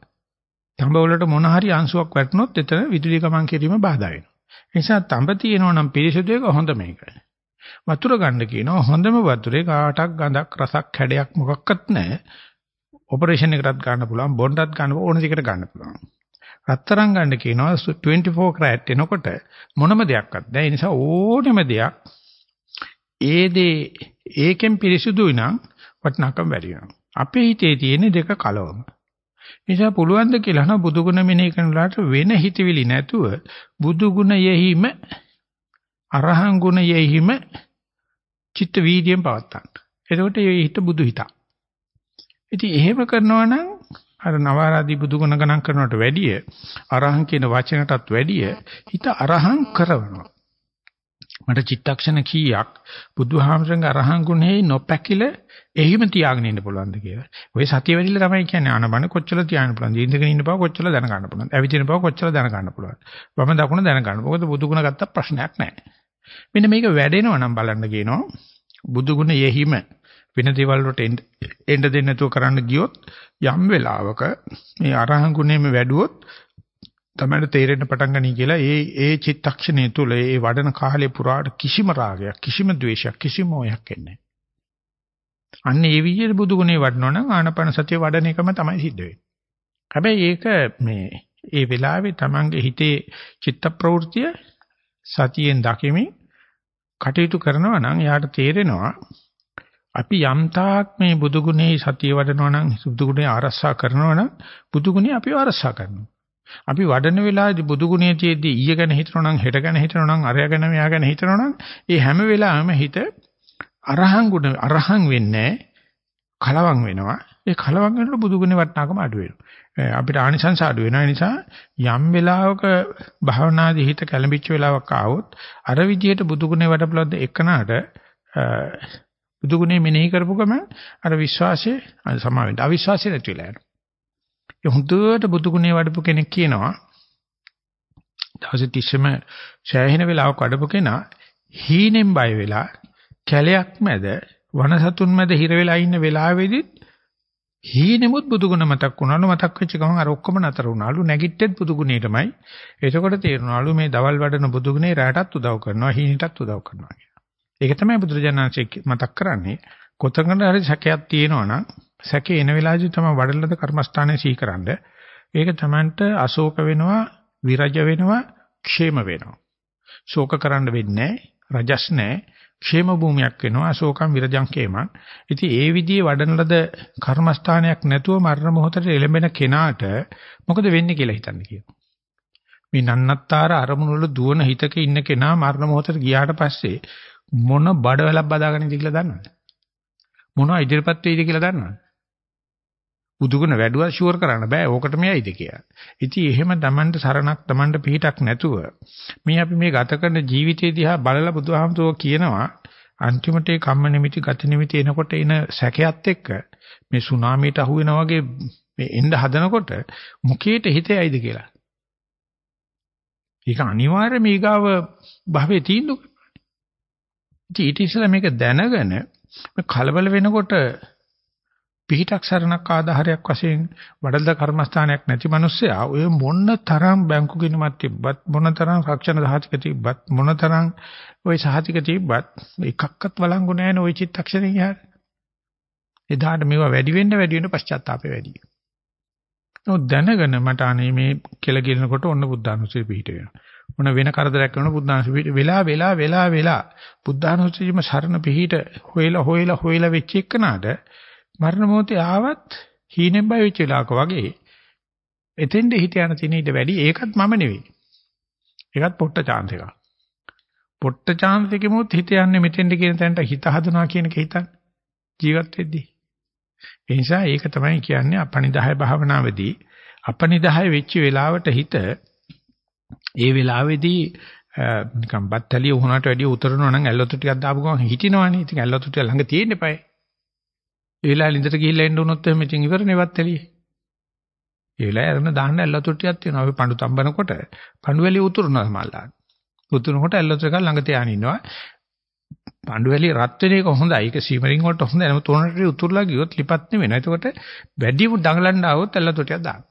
තඹ වලට මොන හරි අංශුවක් වැටුනොත් එතන විදුලි ගමන් කිරීම බාධා වෙනවා. ඒ නිසා තඹ තියෙනවා නම් පිරිසිදු එක හොඳ මේක. වතුර ගන්න කියනවා හොඳම වතුරේ කාටක් ගඳක් රසක් හැඩයක් මොකක්වත් නැහැ. ඔපරේෂන් එකකටත් ගන්න පුළුවන් බොණ්ඩත් ගන්න ඕන දෙයකට ගන්න පුළුවන්. රත්තරන් ගන්න කියනවා 24 කරැට් එනකොට මොනම දෙයක්වත් නැහැ. ඒ නිසා ඕනෙම දෙයක් ඒ දේ ඒකෙන් පිරිසුදුයි නම් වටිනාකම වැඩි වෙනවා. අපේ හිතේ තියෙන දෙක කලවම. නිසා පුළුවන් ද කියලා නම් බුදු ගුණ මෙනෙහි කරනලාට වෙන හිතවිලි නැතුව බුදු ගුණ යෙහිම අරහං ගුණ යෙහිම චිත්ත වීදියෙන් පවත්තන්න. එතකොට මේ හිත බුදු හිතක්. ඉතින් එහෙම කරනවා නම් අර නවාරාදී බුදු ගුණ ගණන් කරනවට වැඩිය අරහං කියන වචනටත් වැඩිය හිත අරහං කරනවා. මට චිත්තක්ෂණ කීයක් බුදුහාමරංග අරහං ගුණේ නොපැකිල එහිම තියාගෙන ඉන්න පුළුවන්ද කියලා. ඔය සතිය වැඩිලා තමයි කියන්නේ ආනබන කොච්චර තියාගෙන පුළුවන්ද? ඉඳගෙන ඉන්න බව කොච්චර දැන ගන්න පුළුවන්ද? ඇවිදින බව කොච්චර දැන ගන්න පුළුවන්ද? වම දකුණ දැන ගන්න. මොකද බුදු ගුණ ගත්ත ප්‍රශ්නයක් නැහැ. මෙන්න මේක වැඩෙනවා නම් බලන්න කියනවා. බුදු ගුණ යෙහිම වෙන දේවල් වලට එන්න දෙන්නේ නැතුව කරන්න ගියොත් යම් වෙලාවක මේ අරහං ගුණෙම වැඩුවොත් තමයි තේරෙන්න පටන් ගනී කියලා ඒ ඒ චිත්තක්ෂණය තුළ ඒ වඩන කාලේ පුරාට කිසිම රාගයක් කිසිම ද්වේෂයක් කිසිම මොහයක් එන්නේ අන්න ඒ විදිහට බුදු ගුණේ වඩනවා නම් ආනපන සතිය වඩන එකම තමයි සිද්ධ වෙන්නේ. හැබැයි ඒක මේ ඒ වෙලාවේ Tamange හිතේ චිත්ත ප්‍රවෘතිය සතියෙන් දකිමින් කටයුතු කරනවා නම් එයාට තේරෙනවා අපි යම් තාක් මේ බුදු ගුණේ සතිය වඩනවා නම් බුදු ගුණේ ආරක්ෂා කරනවා නම් බුදු ගුණේ අපිව ආරක්ෂා කරනවා. අපි වඩන වෙලාවේදී බුදු ගුණයේ තියේදී ඊය ගැන හිතනවා නම් හෙට ගැන හිතනවා නම් අරය ගැන මෙයා ගැන හිතනවා නම් ඒ හැම වෙලාවෙම හිත අරහං ගුණ අරහං වෙන්නේ කලවම් වෙනවා. ඒ කලවම් වෙනකොට බුදු ගුණේ වටනාකම අඩු වෙනවා. අපිට ආනිසංස අඩු වෙනවා. ඒ නිසා යම් වෙලාවක භාවනාදී හිත කැළඹිච්ච වෙලාවක් ආවොත් අර විදිහට බුදු ගුණේ වඩපලද්ද එකනට බුදු ගුණේ මෙනෙහි කරපු ගමන් අර විශ්වාසය සමාවෙන්න අවිශ්වාසය නැති වෙලා යනවා. ඒ හුදුවට බුදු ගුණේ වඩපු කෙනෙක් කියනවා දවසේ තිස්සම ඡායහින වෙලාවක වඩපු කෙනා හීනෙන් බය වෙලා කැලයක් මැද වනසතුන් මැද හිර වෙලා ඉන්න වෙලාවෙදිත් හීනෙමුත් බුදුගුණ මතක් වුණාලු මතක් වෙච්ච ගමන් අර ඔක්කොම නතර වුණාලු නැගිට්ටෙත් බුදුගුණේටමයි එතකොට තේරුණාලු මේ දවල් වඩන බුදුගුණේ රැටත් උදව් කරනවා හීනටත් උදව් කරනවා කියලා. ඒක තමයි බුදුරජාණන්සේ මතක් කරන්නේ. කොතනකට හරි සැකයක් තියෙනවා නම් සැකේ එන වෙලාවදී තමයි වඩලද කර්මස්ථානයේ සීකරන්න. ඒක තමන්ට අශෝක වෙනවා, විරජ වෙනවා, ക്ഷേම වෙනවා. ශෝක කරන්න වෙන්නේ රජස් නැහැ. ക്ഷേම භූමියක් වෙනවා අශෝකම් විරජං කේමං. ඉතින් ඒ විදිහේ වඩන ලද කර්මස්ථානයක් නැතුව මරණ මොහොතට එළඹෙන කෙනාට මොකද වෙන්නේ කියලා හිතන්නේ කියනවා. මේ නන්නත්තර අරමුණු වල දුවන හිතක ඉන්න කෙනා මරණ මොහොතට ගියාට පස්සේ මොන බඩවැලක් බදාගෙන ඉඳි කියලා දන්නවද? මොනවා ඉදිරිපත් වෙයිද කියලා දන්නවද? බුදුගුණ වැඩුවා ෂුවර් කරන්න බෑ. ඕකට මෙයයිද කියලා. ඉතින් එහෙම Tamanට සරණක් Tamanට පිහිටක් නැතුව මේ අපි මේ ගත කරන ජීවිතය දිහා බලලා බුදුහාමුදුරුවෝ කියනවා අන්තිමට ඒ කම්ම නිමිති ගති නිමිති එනකොට එන සැකයත් එක්ක මේ සුනාමියට අහු වෙනා වගේ මේ එන්න හදනකොට මුකේට හිතේයිද කියලා. ඒක අනිවාර්යයෙන්ම ඊගාව භවයේ තීන්දුව කරනවා. ඊට ඉස්සෙල්ලා මේක දැනගෙන කලබල වෙනකොට පිහිටක් සරණක් ආධාරයක් වශයෙන් වඩල්ද කර්මස්ථානයක් නැති මිනිස්සයා ඔය මොන තරම් බැංකු ගිණුමක් තිබ්බත් මොන තරම් රක්ෂණ සහතික තිබ්බත් මොන තරම් ওই සහතික තිබ්බත් එකක්වත් වළංගු නැහැ නේ ওই චිත්තක්ෂණේ යහට. එදාට මේවා වැඩි වෙන්න වැඩි වෙන්න පශ්චාත්තාපය වැඩි. නෝ දැනගෙන මට අනේ මේ කෙල ගිනනකොට ඔන්න බුද්ධානුස්සතිය පිහිට වෙනවා. මොන වෙන කරදරයක් කරන බුද්ධානුස්සතිය පිහිට වෙලා වෙලා වෙලා වෙලා බුද්ධානුස්සතියම සරණ පිහිට හොයලා හොයලා හොයලා වෙච්ච එකනට මරණ මොහොතේ ආවත් හීනෙන් බය වෙච්ච වෙලාවක වගේ එතෙන්ද හිත යන තින ඊට වැඩි ඒකත් මම නෙවෙයි. ඒකත් පොට්ට chance එකක්. පොට්ට chance එකෙමුත් හිත යන්නේ මෙතෙන්ද කියන තැනට හිත හදනවා කියන එක හිතන්න. ජීවත් වෙද්දී. ඒ නිසා ඒක තමයි කියන්නේ අපනිදාය භාවනාවේදී අපනිදාය වෙච්ච වෙලාවට හිත ඒ වෙලාවේදී නිකන් බත්තලිය වුණාට වැඩිය උතරනවා නම් ඇල්ලොතු ටිකක් දාපු ගමන් හිටිනවනේ. ඉතින් ඇල්ලොතු ටික ළඟ තියෙන්න eBay. ඒ වෙලාවේ ලින්දට ගිහිල්ලා එන්න උනොත් එහෙම ඉතින් ඉවරනේ බත්තලිය. ඒ වෙලාවේ අරන දාන්න ඇල්ලොතු ටිකක් තියෙනවා. අපි පඳු තම්බනකොට පඳු වැලිය උතුරනවා සමහරවිට. උතුරනකොට ඇල්ලොතු ටිකක් ළඟ තියාගෙන ඉන්නවා. පඳු වැලිය රත් වෙන එක හොඳයි. ඒක සීමරින් වලට හොඳයි. නමුත් උනට උතුරලා ගියොත් ලිපත් නෙවෙයි. එතකොට වැඩිම දඟලන්න ආවොත් ඇල්ලොතු ටිකක් දාන්න.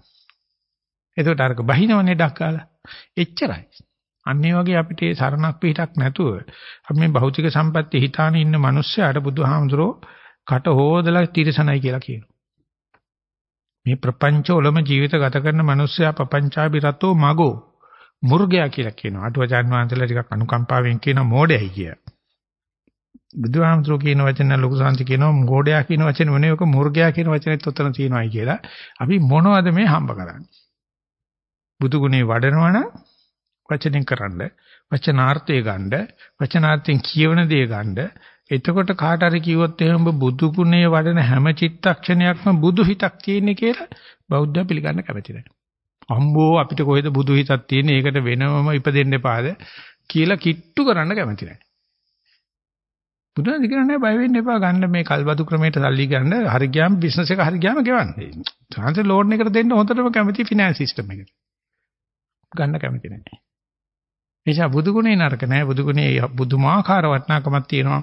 එතකොට අරක බහිනවනේ ඩක්කාලා. එච්චරයි. අන්න ඒ වගේ අපිට සරණක් පිටක් නැතුව අපි මේ භෞතික සම්පත්‍ය හිතාන ඉන්න මිනිස්සයාට බුදුහාමුදුරෝ කට හොදලා තිරසනයි කියලා කියනවා. මේ ප්‍රපංච වලම ජීවිත ගත කරන මිනිස්සයා ප්‍රපංචාබිරතෝ මගෝ මුර්ගයා කියලා කියනවා. අටුවචාන් වහන්සේලා ටිකක් අනුකම්පාවෙන් කියන මෝඩයයි කිය. බුදුහාමුදුරෝ කියන වචන ලොකු සාන්ති කියනවා මෝඩයා කියන වචන මොනේ ඔක මුර්ගයා කියන වචනේත් උතන තියෙනවායි කියලා. අපි මොනවද මේ හම්බ කරන්නේ? බුදු ගුණේ වඩනවනම් වචනෙන් කරන්න වචනාර්ථය ගන්න වචනාර්ථයෙන් කියවන දේ ගන්න එතකොට කාට හරි කිව්වොත් එහෙනම් බුදු ගුණේ වඩන හැම චිත්තක්ෂණයක්ම බුදු හිතක් තියෙන්නේ කියලා බෞද්ධ පිළිගන්න කැමති නැහැ. අම්බෝ අපිට කොහෙද බුදු හිතක් තියෙන්නේ ඒකට වෙනවම ඉපදෙන්න එපාද කියලා කිට්ටු කරන්න කැමති නැහැ. බුදුන් කියන්නේ බය වෙන්න එපා ගන්න මේ කල්බදු ක්‍රමයට සල්ලි ගන්න හරි ගියාම බිස්නස් එක හරි ගියාම ගෙවන්න. ට්‍රාන්ස්ෆර් ලෝන් එකට දෙන්න හොඳටම කැමති ෆිනෑන්ස් සිස්ටම් එකට. ගන්න කැමති නැහැ. එනිසා බුදු ගුණේ නරක නැහැ. බුදු ගුණේ බුදුමාකාර වටිනාකමක් තියෙනවා.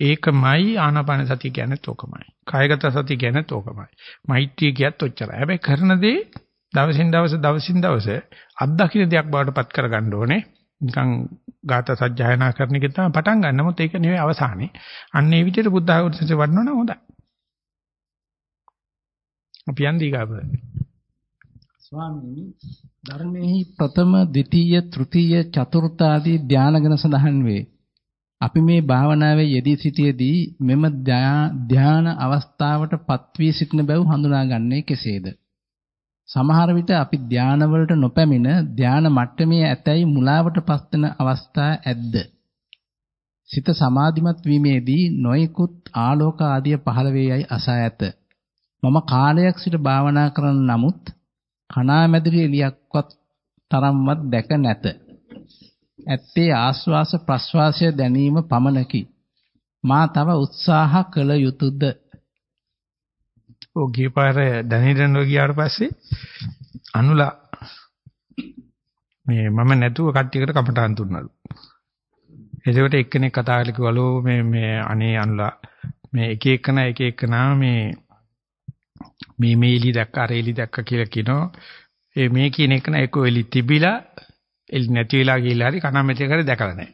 ඒකමයි ආනාපාන සතිය කියන්නේත් ඕකමයි. කායගත සතිය කියන්නේත් ඕකමයි. මෛත්‍රිය කියත් ඔච්චරයි. හැබැයි කරන දේ දවසින් දවස දවසින් දවස අත්දකින්න දෙයක් බවට පත් කරගන්න ඕනේ. නිකන් ගාත සජ්ජායනා කරන එක තමයි පටන් ගන්න. නමුත් ඒක නෙවෙයි අවසානේ. අන්න ඒ විදිහට බුද්ධ ආගමසේ වඩනවනම් හොඳයි. අපි යන්නේ ඊගාව. ස්වාමීනි ධර්මයේ ප්‍රථම, ද්විතීය, තෘතීය, චතුර්ථ ආදී ධාන ගැන සඳහන් වේ. අපි මේ භාවනාවේ යෙදී සිටියේදී මෙම ධාන අවස්ථාවට පත්වී සිටින බව හඳුනාගන්නේ කෙසේද? සමහර විට අපි ධානවලට නොපැමිණ ධාන මට්ටමේ ඇතැයි මුලාවට පත්වන අවස්ථා ඇද්ද? සිත සමාධිමත් වීමේදී නොයෙකුත් ආලෝක ආදිය පහළ වේයයි අසා ඇත. මම කාලයක් සිට භාවනා කරන නමුත් කණාමැදිරි එලියක්වත් තරම්වත් දැක නැත. ඇත්තේ ආස්වාස ප්‍රස්වාසය දැනීම පමණකි. මා තව උත්සාහ කළ යුතුයද? ඔය ගියපාර දැනෙන්න ගියාට පස්සේ අනුලා මේ මම නැතුව කට්ටියකට කමටහන් දුන්නලු. එතකොට එක්කෙනෙක් කතා කරලා කිව්වලු මේ මේ අනේ අනුලා මේ එක එකන එක එකනා මේ මේ මේ එලි දැක්ක අර එලි දැක්ක කියලා කියනවා. ඒ මේ කියන එක නේක එලි තිබිලා එලි නැති වෙලා ගිහිල්ලා හරි කනමැති කරේ දැකලා නැහැ.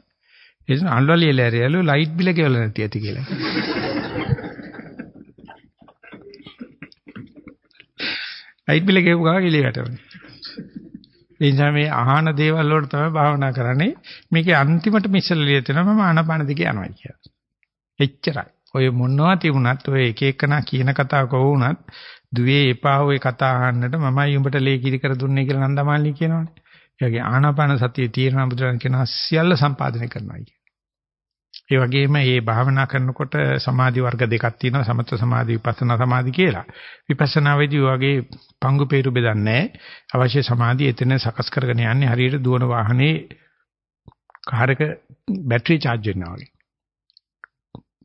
ඒ නිසා අන්වලියල ඇරියලු ලයිට් බිල ගෙවලා නැති ඇති කියලා. ලයිට් බිල ගෙවු ගා එළිය වැටෙනවා. ඒ නිසා මේ අහන දේවල් වලට තමයි භාවනා කරන්නේ. මේකේ අන්තිමට මිසලිය තියෙනවා මම ආනපාන දිගේ යනවා කියලා. එච්චරයි. ඔය මොනවා තිබුණත් ඔය එක එකනා කියන කතාව කොහොමුණත් දුවේ එපා ඔය කතා අහන්නට මමයි උඹට ලේ කිරි කර දුන්නේ කියලා නන්දමාලි කියනවනේ. ඒ වගේ ආනාපාන සතිය තියෙනවා බුදුරජාණන් කියනවා සියල්ල සම්පාදනය කරනවා කිය. ඒ වගේම මේ භාවනා කරනකොට සමාධි වර්ග දෙකක් තියෙනවා සමත සමාධි විපස්සනා සමාධි කියලා. විපස්සනා වෙදී වගේ පංගු peeru බෙදන්නේ අවශ්‍ය සමාධිය එතන සකස් කරගෙන යන්නේ හරියට දුවන වාහනේ කාර් එක බැටරි charge වෙනවා වගේ.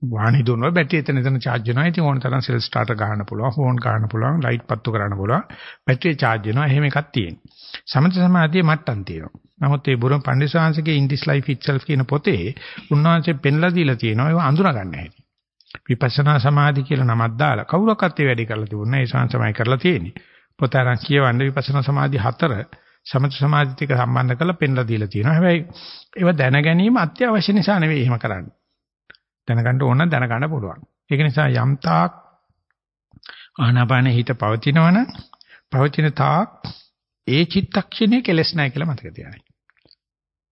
වාහනේ දුවනවා බැටරි එතන එතන charge වෙනවා. ඉතින් ඕන තරම් සෙල් ස්ටාර්ටර් ගන්න පුළුවන්, ෆෝන් ගන්න පුළුවන්, ලයිට් පත්තු කරන්න පුළුවන්. බැටරි charge වෙනවා. එහෙම එකක් තියෙනවා. සමථ සමාධියේ මට්ටම් තියෙනවා. නමුත් ඒ බුරුම පණ්ඩිතසාංශගේ In this life itself කියන පොතේ උන්වහන්සේ පෙන්ලා දීලා තියෙනවා ඒව අඳුනගන්න හැටි. විපස්සනා සමාධි කියලා නමක් දාලා කවුරක්වත් ඒ වැඩි කරලා තිබුණේ නැහැ. ඒ ශාන්සමයි කරලා තියෙන්නේ. පොත අරන් කියවන්න විපස්සනා සමාධි හතර සමථ සමාධිත් එක්ක සම්බන්ධ කරලා පෙන්ලා දීලා තියෙනවා. හැබැයි ඒව දැන ගැනීම අත්‍යවශ්‍ය නිසා නෙවෙයි එහෙම කරන්නේ. දැනගන්න ඕන දැනගන්න පුළුවන්. ඒක නිසා යම් තාක් ආනාපාන හිත පවතිනවනම් පවතින තාක් ඒ චිත්තක්ෂණයේ කෙලස් නැහැ කියලා මතක තියාගන්න.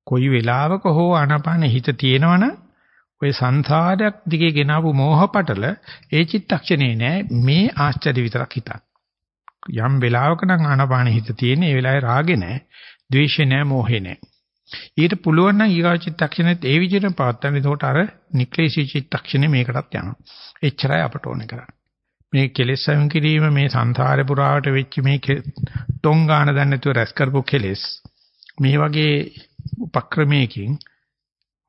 කොයි වෙලාවක හෝ ආනාපාන හිත තියෙනවනම් ඔය සංසාරයක් දිගේ ගෙනාවු මෝහපටල ඒ චිත්තක්ෂණේ නෑ මේ ආශ්චර්ය විතරක් හිතක්. යම් වෙලාවක නම් ආනාපාන හිත තියෙන ඒ වෙලාවේ රාගේ නෑ, ද්වේෂේ නෑ, මෝහේ නෑ. ඊට පුළුවන් නම් ඊගා චිත්තක්ෂණෙත් ඒ විදිහට පවත්තන්න. එතකොට අර නික්ලේශී චිත්තක්ෂණේ මේකටත් යනවා. එච්චරයි අපට ඕනේ කරන්නේ. මේ කෙලෙස් අයින් කිරීම මේ සංසාරේ පුරාවට වෙච්ච මේ ටොංගාන දන්නේ නැතුව රැස් කරපු කෙලෙස් මේ වගේ උපක්‍රමයකින්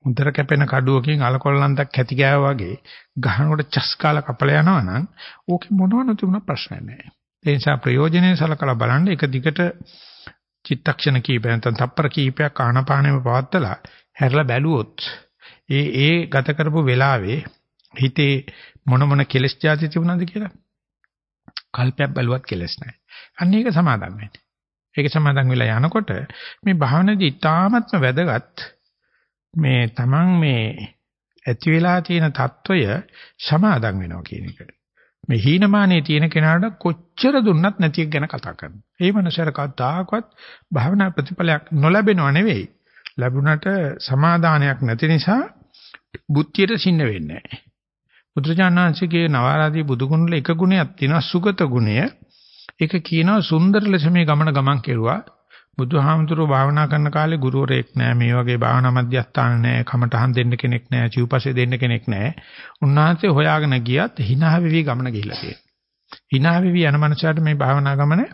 හොඳට කැපෙන කඩුවකින් අලකොල්ලන්තක් කැටි ගෑවා වගේ ගහනකොට චස් කාලා කපලා යනවා නම් ඕකේ මොනව නැතුණ ප්‍රශ්න නැහැ. ඒ නිසා ප්‍රයෝජනෙයි සලකලා බලන්න එක දිගට චිත්තක්ෂණ කීපයක් නැත්නම් තප්පර කීපයක් ආනාපානෙම පවත්තලා හැරලා බැලුවොත් ඒ ඒ ගත කරපු වෙලාවේ හිතේ මොන මොන කෙලස් જાති තිබුණාද කියලා කල්පයක් බැලුවත් කෙලස් නැහැ. අන්න ඒක සමාදම් වෙන්නේ. ඒක සමාදම් වෙලා යනකොට මේ භාවනාවේ ඊටාත්ම වැදගත් මේ තමන් මේ ඇති වෙලා තියෙන తত্ত্বය සමාදම් වෙනවා කියන එකට. මේ හීනමානයේ තියෙන කෙනාට කොච්චර දුන්නත් නැති එක ගැන කතා කරනවා. ඒ මනුස්සයර කතාවකවත් භාවනා ප්‍රතිඵලයක් නොලැබෙනව නෙවෙයි. ලැබුණට සමාදානයක් නැති නිසා බුද්ධියට සින්න වෙන්නේ නැහැ. බුදුරජාණන්සේගේ නවාරාදී බුදුගුණ වල එක ගුණයක් තියෙනවා සුගත ගුණය. ඒක කියනවා සුන්දර ලෙස මේ ගමන ගමන් කෙරුවා. බුදුහාමුදුරුවෝ භාවනා කරන කාලේ ගුරුවරයෙක් නැහැ මේ වගේ භාවනා මධ්‍යස්ථාන නැහැ කමටහන් දෙන්න කෙනෙක් නැහැ චිව්පස්සේ දෙන්න කෙනෙක් නැහැ උන්වහන්සේ හොයාගෙන ගියත් hina වෙවි ගමන ගිහිල්ලා තියෙනවා. hina වෙවි යන මනසට මේ භාවනා ගමන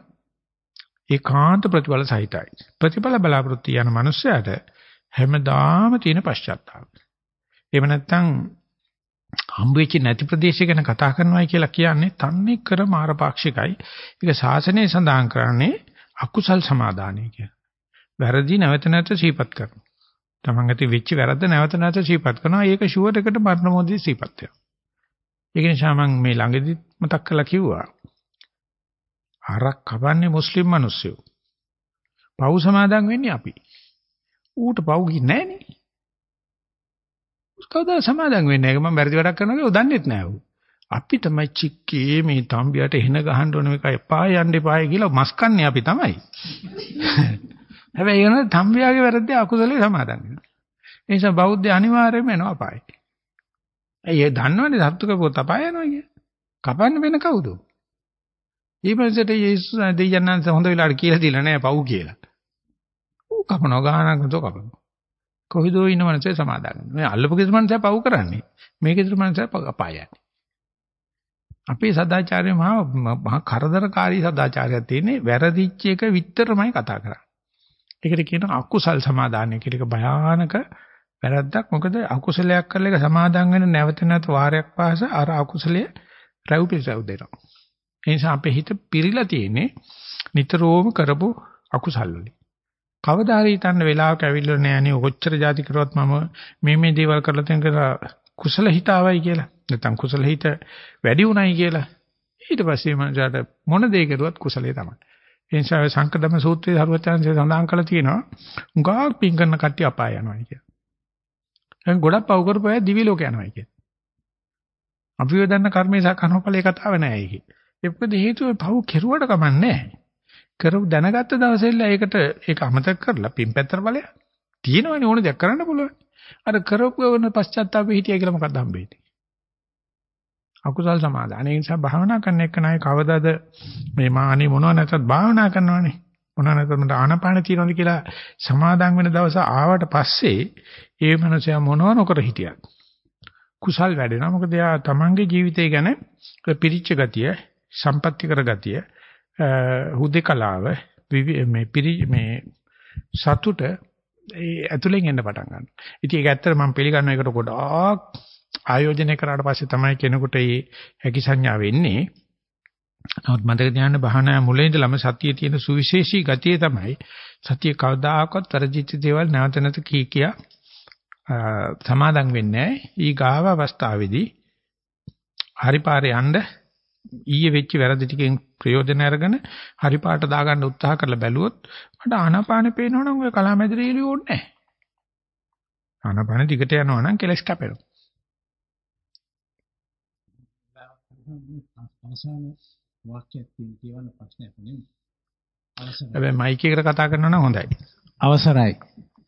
ඒකාන්ත ප්‍රතිඵල සහිතයි. ප්‍රතිඵල බලාපොරොත්තු යන මනුස්සයාට හැමදාම තියෙන පශ්චාත්තාපය එහෙම නැත්නම් හම්බෙච්ච නැති ප්‍රදේශය ගැන කතා කරනවායි කියලා කියන්නේ තන්නේ කර මාරපාක්ෂිකයි ඒක ශාසනය සඳහන් කරන්නේ අකුසල් සමාදානය කියන. වැරදි නැවත නැවත සිහිපත් කරනවා. තමන් ඇති වෙච්ච වැරද්ද නැවත නැවත සිහිපත් කරනවා. ඒක ෂුවර් එකට මරණ මොහොතේ සිහිපත් වෙනවා. ඒක නිසා මම මේ ළඟදි මතක් කරලා කිව්වා. හරක් කපන්නේ මුස්ලිම් මිනිස්සු. පව් සමාදන් වෙන්නේ අපි. ඌට පව් කින්නේ නැහනේ. කවදා සමාදන් වෙන්නේ නැහැ. මම වැරදි වැඩක් කරනවා කියලා දන්නෙත් නැහැ ඌ. අපි තමයි චික්කේ මේ තම්බියට එහෙන ගහන්න ඕන මේක එපා යන්න එපායි කියලා මස් කන්නේ අපි තමයි. හැබැයි ඒන තම්බියාගේ වැරද්ද අකුසලේ සමාදන් වෙනවා. ඒ නිසා බෞද්ධ අනිවාර්යයෙන්ම එනවා අපායි. ඇයි ඒ දන්නවනේ සත්තුක පොත අපාය යනවා කිය. කපන්න වෙන කවුද? ඊපස්සේ යේසුස් දෙයයන්න්ස හොඳ වෙලාවට කියලා දීලා නැහැ පව් කියලා. ඌ කපනවා ගානක් නතෝ කපනවා. කොහොදෝ ඉන්න මනසේ සමාදන් වෙනවා. මේ අල්ලපු කිසි මනසක් පව් කරන්නේ. මේක ඉදිරි මනසක් අපායයි. අපේ සදාචාරය මහා මහා කරදරකාරී සදාචාරයක් තියෙන්නේ වැරදිච්ච එක විතරමයි කතා කරන්නේ. ඒකට කියනවා අකුසල් සමාදානය කියලා. ඒක භයානක වැරද්දක්. මොකද අකුසලයක් කරලා ඒක සමාදන් වෙන නැවත නැවත වාරයක් පාස අර අකුසලයේ රැව් පිසව් දෙනවා. ඒ නිසා අපේ හිත පිරීලා තියෙන්නේ නිතරම කරපු අකුසල් වලින්. කවදා හරි හිතන්න වෙලාවක ඇවිල්ලා නෑනේ ඔච්චර જાති කරුවත් මම මේ මේ දේවල් කරලා තියෙන කියලා කුසල හිතාවයි කියලා. නැත්නම් කුසල හිත වැඩි උණයි කියලා. ඊට පස්සේ මනසට මොන දේ කරුවත් කුසලයේ තමයි. ඒ නිසා සංකදම සූත්‍රයේ හරුවචාන්සේ සඳහන් කරලා තියෙනවා. උගාක් පින් කරන කට්ටිය අපාය යනවා කියලා. දැන් ගොඩක් පව් කරපුවා දිවි ලෝක යනවා කියලා. අපිව දන්න කර්මේ සහ කර්මඵලයේ කතාව නෑ ඒකේ. ඒකද හේතුව පව් කෙරුවට කමන්නේ නෑ. කරව දැනගත්ත දවසෙල්ලා ඒකට ඒක අමතක කරලා පින් පැත්තට බලය. තියෙනවනේ ඕන දෙයක් කරන්න පුළුවන්. අර කරපු වෙන පශ්චාත්තාපෙ හිටියා කියලා මොකක්ද හම්බෙන්නේ? අකුසල් සමාදාන. ඒ නිසා භාවනා කරන එක නයි කවදාද මේ මානේ මොනව නැතත් භාවනා කරනවනේ. මොනව නැතත් මට ආනපාන තියෙනවද කියලා සමාදන් වෙන දවස ආවට පස්සේ ඒ මනුස්සයා මොනව නොකර හිටියත් කුසල් වැඩෙනවා. මොකද එයා තමන්ගේ ජීවිතය ගැන පිරිච්ච ගතිය, සම්පත්‍ති කර ගතිය, හුදේකලාව මේ පිරි මේ සතුට ඒ ඇතුලෙන් එන්න පටන් ගන්නවා. ඉතින් ඒක ඇත්තට මම පිළිගන්නවා ඒකට ගොඩාක් ආයෝජනය කරාට පස්සේ තමයි කෙනෙකුට මේ හැකි සංඥා වෙන්නේ. නමුත් මතක තියාගන්න භාවනා මුලින් ඉඳලම සතියේ තියෙන සුවිශේෂී ගතිය තමයි සතිය කවදාකවත් වැරදිච්ච දේවල් නැවත නැවත කී කියා සමාදම් වෙන්නේ නැහැ. ඊ ගාව අවස්ථාවේදී හරි පාරේ යන්න ඊයේ වෙච්ච වැරදි ටිකෙන් ප්‍රයෝජන අරගෙන හරි පාට දාගන්න උත්සාහ කරලා බැලුවොත් මට ආනාපානෙ පේනවනම් ඔය කලාමැදිරිය එළිය ඕනේ නැහැ. ආනාපානෙ දිගට යනවා නම් කෙලස් කැපෙනවා. අවසාන වාක්‍යයක් කියවන්න ප්‍රශ්නයක් නෙමෙයි. හැබැයි මයික් එකට කතා කරනවා නම් හොඳයි. අවසරයි.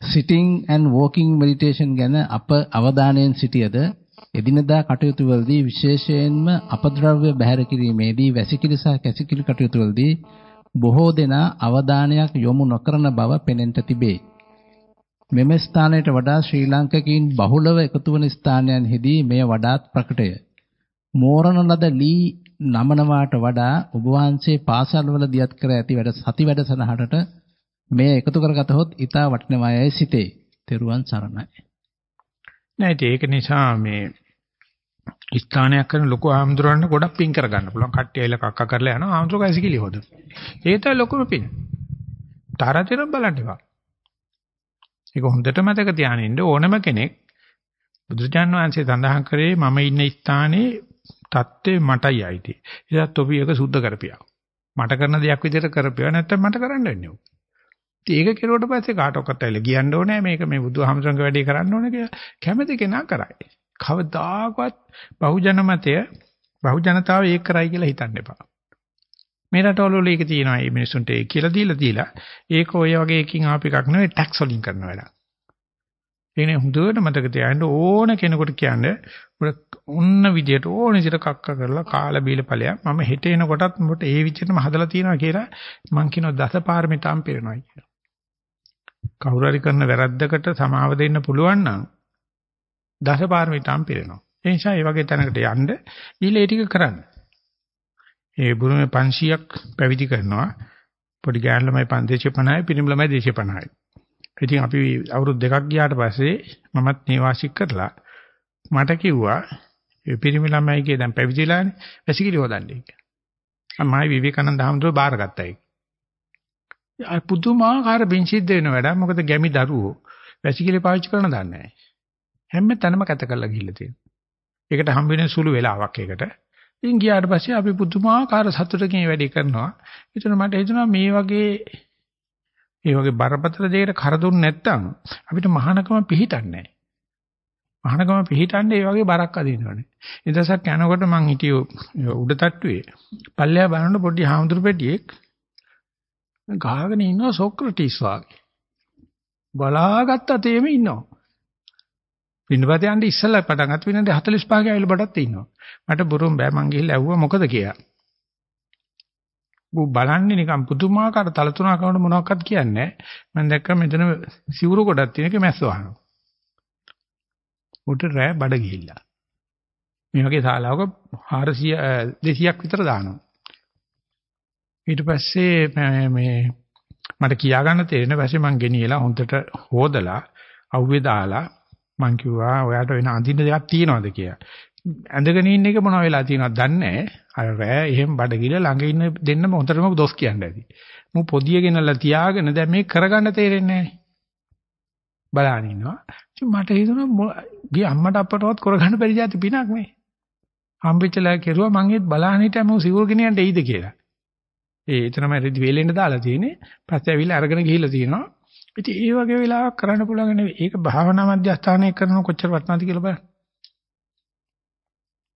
sitting and walking meditation ගැන අප අවධානයෙන් සිටියද එදිනදා කටයුතු වලදී විශේෂයෙන්ම අපද්‍රව්‍ය බැහැර කිරීමේදී වැසිකිලි සහ කැසිකිලි කටයුතු වලදී බොහෝ දෙනා අවධානයක් යොමු නොකරන බව පෙනෙන්නට තිබේ. මෙම ස්ථානයට වඩා ශ්‍රී ලාංකිකයින් බහුලව එකතු වන ස්ථානයන්හිදී මෙය වඩාත් ප්‍රකටය. මෝරණ ලද ලී නමනවාට වඩා ඔබ වහන්සේ පාසල්වල දියත් කර ඇති වැඩ සති වැඩසටහනට මෙය එකතු කරගතහොත් ඊට වටිනවයයි සිතේ. තෙරුවන් සරණයි. නෑ ඒක නිසා මේ ස්ථානයක් කරන ලොකු ආම්දුරන්න ගොඩක් පින් කරගන්න පුළුවන්. කට්ටිය ඇවිල්ලා කක්ක කරලා යනවා ආම්දුර කැසිකිලි හොද. ඒක තමයි ලොකුම පින්. තරතර බලන්න එපා. ඒක හොඳට මතක තියාගෙන ඉන්න ඕනම කෙනෙක් බුදුරජාන් වහන්සේ සඳහන් කරේ මම ඉන්න ස්ථානේ தත්ත්වේ මටයි අයිති. ඒකත් ඔපි එක සුද්ධ කරපියා. මට කරන දෙයක් විදිහට කරපියා නැත්නම් මට කරන්න වෙන්නේ. ඒක කෙරුවට පස්සේ කාටවත් ඇවිල්ලා කියන්න ඕනේ මේක මේ බුදුහාමසංග වැඩේ කරන්න ඕනේ කියලා කැමති කෙනා කරයි. කවදාකවත් බහුජන මතය බහුජනතාව ඒක කරයි කියලා හිතන්න එපා. මේ රටවල වල ඒක තියෙනවා මේ මිනිස්සුන්ට ඒක කියලා දීලා දීලා ඒක ඔය වගේ එකකින් ආපු එකක් නෙවෙයි ටැක්ස් වලින් කරන වැඩක්. ඒනේ හොඳට මතක තියාගන්න ඕන කෙනෙකුට කියන්නේ උන්න විදියට ඕන විදියට කක්ක කරලා කාලා බීලා ඵලයක් මම හෙට එනකොටත් මොකට ඒ විදිහටම හදලා තියෙනවා කියලා මං කියනවා දසපාරමිතාම් පිරෙනවා කියලා. කවුරු හරි කරන වැරද්දකට සමාව දෙන්න පුළුවන් නම් දසපාරමිතාම් පිරෙනවා. ඒ නිසා මේ වගේ තැනකට යන්න ඊළේ ටික කරන්න. ඒ බුරුමේ 500ක් පැවිදි කරනවා. පොඩි ගෑන් ළමයි 550යි පිරිමි ළමයි 250යි. ඉතින් අපි අවුරුදු දෙකක් ගියාට පස්සේ මමත් නිවාසික කරලා මට කිව්වා ඒ පිරිමි ළමයිගේ දැන් පැවිදිලානේ වැසිකිලි හොදන්නේ කියලා. මම විවේකානන්ද හඳුර බාරගත්තා ඒක. පුදුමාකාර බින්සිද්ද වෙන වැඩක්. මොකද ගැමි දරුවෝ වැසිකිලි පාවිච්චි කරන දන්නේ නැහැ. හැම තැනම කැත කරලා ගිහිල්ලා තියෙනවා. ඒකට හම්බ වෙන සුළු වෙලාවක් ඒකට. ඉතින් ගියාට පස්සේ අපි පුදුමාකාර සතුටකින් වැඩේ කරනවා. ඒතන මට හිතෙනවා මේ වගේ මේ වගේ බරපතල දෙයකට කරදුන් නැත්තම් අපිට මහානකම පිහිටන්නේ නැහැ. මහානකම පිහිටන්නේ මේ වගේ බරක් අදිනවනේ. ඊදසක් යනකොට මං හිටියේ උඩ තට්ටුවේ. පල්ලෙහා බලනකොට පොඩි හාමුදුරු පෙට්ටියෙක් ගහගෙන ඉන්නවා සොක්‍රටිස් වාගේ. බලාගත්ත තේම ඉන්නවා. පින්නපත යන්න ඉස්සෙල්ලා පටන් ගත්ත විනාඩි 45 ක ඇවිල්ලා බඩත් ඉන්නවා. මට බුරුම් බෑ මං ගිහිල්ලා ඇහුවා මොකද කියලා. ඌ බලන්නේ නිකන් පුදුමාකාර තල තුනක් වුණ මොනවක්වත් කියන්නේ නැහැ. මම දැක්ක මෙතන සිවුරු කොටක් තියෙනක මැස්ස වහනවා. උට රෑ බඩ ගිහිල්ලා. මේ වගේ ශාලාවක 400 200ක් විතර දානවා. ඊට පස්සේ මේ මට කියා ගන්න තේරෙන පස්සේ මං ගෙනියලා හොඳට හොදලා අවුවේ දාලා මං කිව්වා ඔයාට වෙන අඳින්න දෙයක් තියනවද කියලා. ඇඳගෙන ඉන්න එක මොනව වෙලා තියෙනවද දන්නේ නැහැ. අර රෑ එහෙම බඩගිල ළඟ ඉන්න දෙන්නම හොඳටම දොස් කියන්න ඇති. මු පොදිය ගෙනල්ලා තියාගෙන දැන් මේක කරගන්න තේරෙන්නේ නැහැ. බලන්න ඉන්නවා. ඉතින් මට හිතුණා ගිය අම්මට අප්පටවත් කරගන්න බැරි જાති පිනක් මේ. හම්බෙච්චලා කෙරුවා මං ඒත් බලන්න හිටියා මම සිවුරු ගෙනියන්න එයිද කියලා. ඒ එතනම රෙදි වේලෙන්න දාලා තියෙන්නේ. පස්සේ ඇවිල්ලා අරගෙන ගිහිල්ලා තියෙනවා. ඉතින් ඒ වගේ වෙලාවක් කරන්න පුළුවන් නෙවෙයි. ඒක භාවනා මධ්‍යස්ථානයේ කරන කොච්චර වටනවද කියලා බලන්න.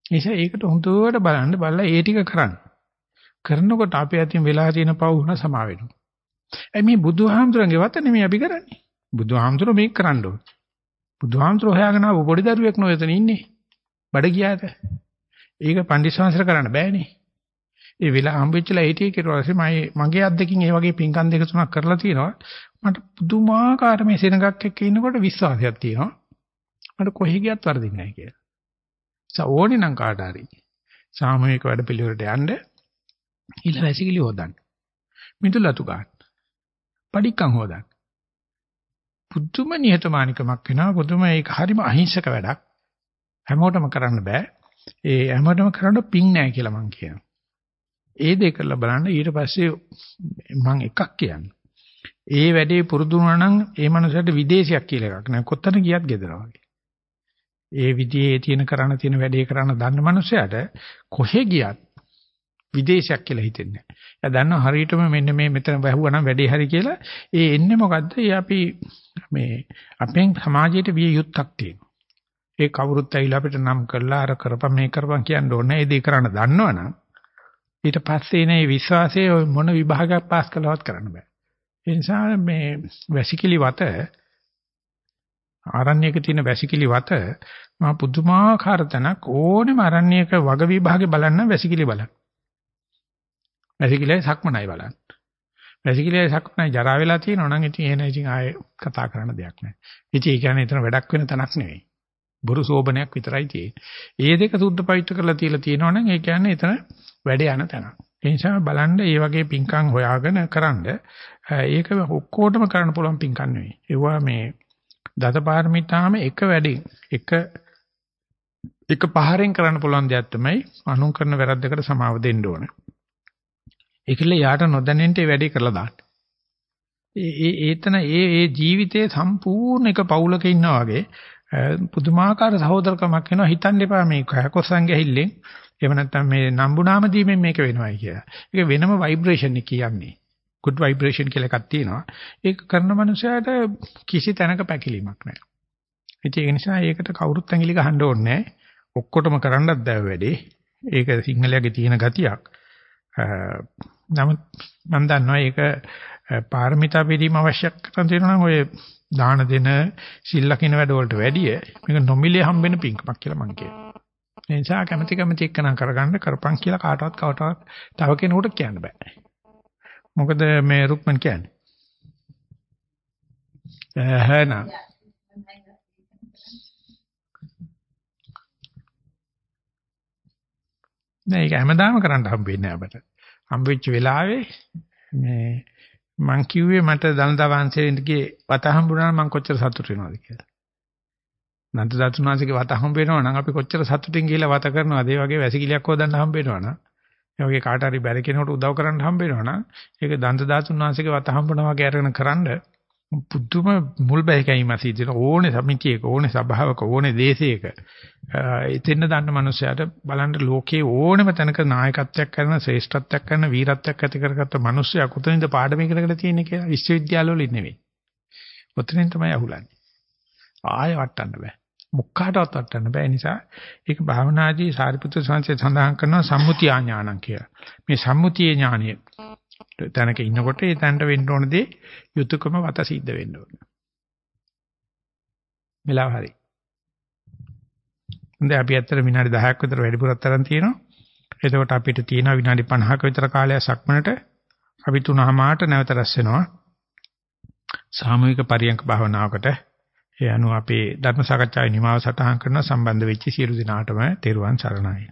නිසා ඒකට හොඳට බලන්න බලලා ඒ ටික කරන්න. කරනකොට අපේ අතින් වෙලා තියෙන පව් වුණ සමා වෙනවා. ඒ මේ බුදුහාමුදුරන්ගේ වත නෙමෙයි අපි කරන්නේ. බුදුහාමුදුර මේක කරන්න ඕන. බුදුහාමුදුර හොයාගෙන ආව පොඩි දරුවෙක් නෝ එතන ඉන්නේ. බඩ ගියාට. ඒක පඬිස්සංශර කරන්න බෑනේ. ඒ වෙලාව හම්බෙච්චලා හිටියේ කිරුවාසේ මම මගේ අද්දකින් ඒ වගේ පින්කම් දෙක තුනක් කරලා තියෙනවා. මට පුදුමාකාර මේ සෙනගක් එක්ක ඉන්නකොට විශ්වාසයක් තියෙනවා. මට කොහේ ගියත් වරදින්නේ නැහැ කියලා. ඕනේ නම් කාට හරි සාමූහික වැඩ පිළිවෙලට යන්න ඉල වැසිකිලි හොදන්න. මිදුලතු ගන්න. පඩික්කම් හොදන්න. පුදුම නිහතමානිකමක් වෙනවා. පුදුම ඒක හරිම අහිංසක වැඩක්. හැමෝටම කරන්න බෑ. ඒ හැමෝටම කරන්න පිං නැහැ කියලා මං කියනවා. ඒ දෙක කරලා බලන්න ඊට පස්සේ මම එකක් කියන්නේ. ඒ වැඩේ පුරුදු වුණා නම් ඒ මනුස්සයාට විදේශයක් කියලා එකක් නෑ. කොත්තන ගියත් gedara වගේ. ඒ විදිහේ තියෙන කරණ තියෙන වැඩේ කරන්න දන්න මනුස්සයාට කොහෙ ගියත් විදේශයක් කියලා හිතෙන්නේ නැහැ. එයා දන්නවා හරියටම මෙන්න මේ මෙතන වැහුවා නම් වැඩේ හරි කියලා. ඒ එන්නේ මොකද්ද? ඒ අපි මේ අපෙන් සමාජයට විය යුත්තක් තියෙනවා. ඒ කවුරුත් ඇවිල්ලා අපිට නම් කරලා අර කරපම් මේ කරපම් කියන්න ඕනේ. ඒ දේ කරන්න දන්නවනම් ඊට පස්සේ එන මේ විශ්වාසයේ මොන විභාගයක් පාස් කළවත් කරන්න බෑ. ඒ නිසා මේ වැසිකිලි වත ආරණ්‍යයක තියෙන වැසිකිලි වත මා පුදුමාකාර තැනක් ඕනෙම ආරණ්‍යයක වග විභාගේ බලන්න වැසිකිලි බලන්න. වැසිකිලියේ සක්මනයි බලන්න. වැසිකිලියේ සක්මනයි ජරා වෙලා තියෙනවා නම් ඉතින් එහෙනම් ඉතින් ආයේ කතා කරන්න දෙයක් නැහැ. ඉතින් ඒ කියන්නේ එතන වැඩක් වෙන තැනක් නෙවෙයි. බොරු සෝබනයක් විතරයි තියෙන්නේ. ඒ දෙක සුද්ධ පවිත්‍ර කරලා තියලා තියෙනවා නම් ඒ කියන්නේ එතන වැඩ යන තැනක්. ඒ නිසා බලන්න මේ වගේ පිංකම් හොයාගෙන කරන්ඩ ඒක ඔක්කොටම කරන්න පුළුවන් පිංකම් නෙවෙයි. ඒවා මේ දතපාරමිතාම එක වැඩේ එක එක පහරෙන් කරන්න පුළුවන් දෙයක් තමයි අනුන් කරන වැරද්දකට සමාව දෙන්න ඕනේ. ඒකල යාට නොදැනෙන්න ඒ වැඩේ කරලා දාන්න. ඒ ඒ ඒතන ඒ ඒ ජීවිතයේ සම්පූර්ණ එක පවුලක ඉන්නා වගේ පුදුමාකාර සහෝදරකමක් වෙනවා හිතන්න එපා මේ කයකොස්සන් ගැහිල්ලෙන් එහෙම නැත්නම් මේ නම්බුනාම දීමෙන් මේක වෙනවයි කියලා. ඒක වෙනම ভাইබ්‍රේෂන් එක කියන්නේ. good vibration කියලා එකක් තියෙනවා. ඒක කරන මනුස්සයාට කිසි තැනක පැකිලීමක් නැහැ. ඒක නිසා ඒකට කවුරුත් ඇඟිලි ගහන්න ඕනේ නැහැ. ඔක්කොටම කරන්නත් බෑ වැඩේ. ඒක සිංහලයේ තියෙන ගතියක්. නමුත් මම දන්නවා ඒක පාරමිතා පිරීම අවශ්‍යක කරන තියෙනවා නම් ඔය දාන දෙන සිල් ලකින වැඩ වලට වැඩිය මේක නොමිලේ හම්බෙන පිංකමක් කියලා මම කියනවා. ඒ නිසා කැමැති කැමැති එක්කනම් කරගන්න කරපන් කියලා කාටවත් කවටවත් තව කෙනෙකුට කියන්න බෑ. මොකද මේ රුක්මන් කියන්නේ? එහෙනම් නෑ ඒක හැමදාම කරන්න හම්බෙන්නේ නෑ අපට. හම්බෙච්ච වෙලාවේ මේ මං කිව්වේ මට දනදා වංශයෙන්ගේ වත හම්බුණා නම් මං කොච්චර සතුටු වෙනවද කියලා. නන්ද දතුනාසිකේ වත හම්බ වෙනවා නම් අපි කොච්චර සතුටින් ගිහිල්ලා වත කරනවද? ඒ වගේ වැසිකිලියක් හොදන්න හම්බ වෙනවා නම් ඒ වගේ කාට හරි බැරි කෙනෙකුට උදව් කරන්න හම්බ වෙනවා නම් ඒක දන්ත ධාතුන්වංශික වත හම්බනවා වගේ අරගෙන කරන්න පුදුම මුල් බැහැකීම සිද්ධ ඕනේ සමිතියක ඕනේ සභාවක ඕනේ දේශයක එතෙන්න දන්න මනුස්සයාට බලන්න ලෝකේ ඕනෙම තැනක නායකත්වයක් කරන ශ්‍රේෂ්ඨත්වයක් කරන වීරත්වයක් ඇති කරගත්ත මනුස්සයා කොතනින්ද පාඩම ඉගෙනගෙන තියෙන්නේ කියලා විශ්වවිද්‍යාලවල නෙවෙයි. ඔතනින් තමයි අහුලන්නේ. ආයෙ වටන්න බෑ. මුක්කාටවත් වටන්න බෑ නිසා ඒක භාවනාදී සාරිපුත්‍ර සංසය සඳහන් කරනවා සම්මුතිය ඥානං කියලා. මේ සම්මුතියේ ඥානය තැනක ඉන්නකොට ඒ තැනට වෙන්න ඕන දේ යුතුයකම වත සිද්ධ වෙන්න ඕන. මෙලාව හරි. හොඳයි අපි ඇත්තට විනාඩි 10ක් විතර වැඩිපුරක් තරම් තියෙනවා. එතකොට අපිට තියෙන විනාඩි 50ක විතර කාලයක් සක්මනට අපි තුනමාරට නැවත රැස් වෙනවා. සාමූහික පරියන්ක භාවනාවකට ඒ අනුව අපේ ධර්ම සාකච්ඡාවේ නිමාව සටහන් කරන සම්බන්ධ වෙච්ච සියලු දෙනාටම තෙරුවන් සරණයි.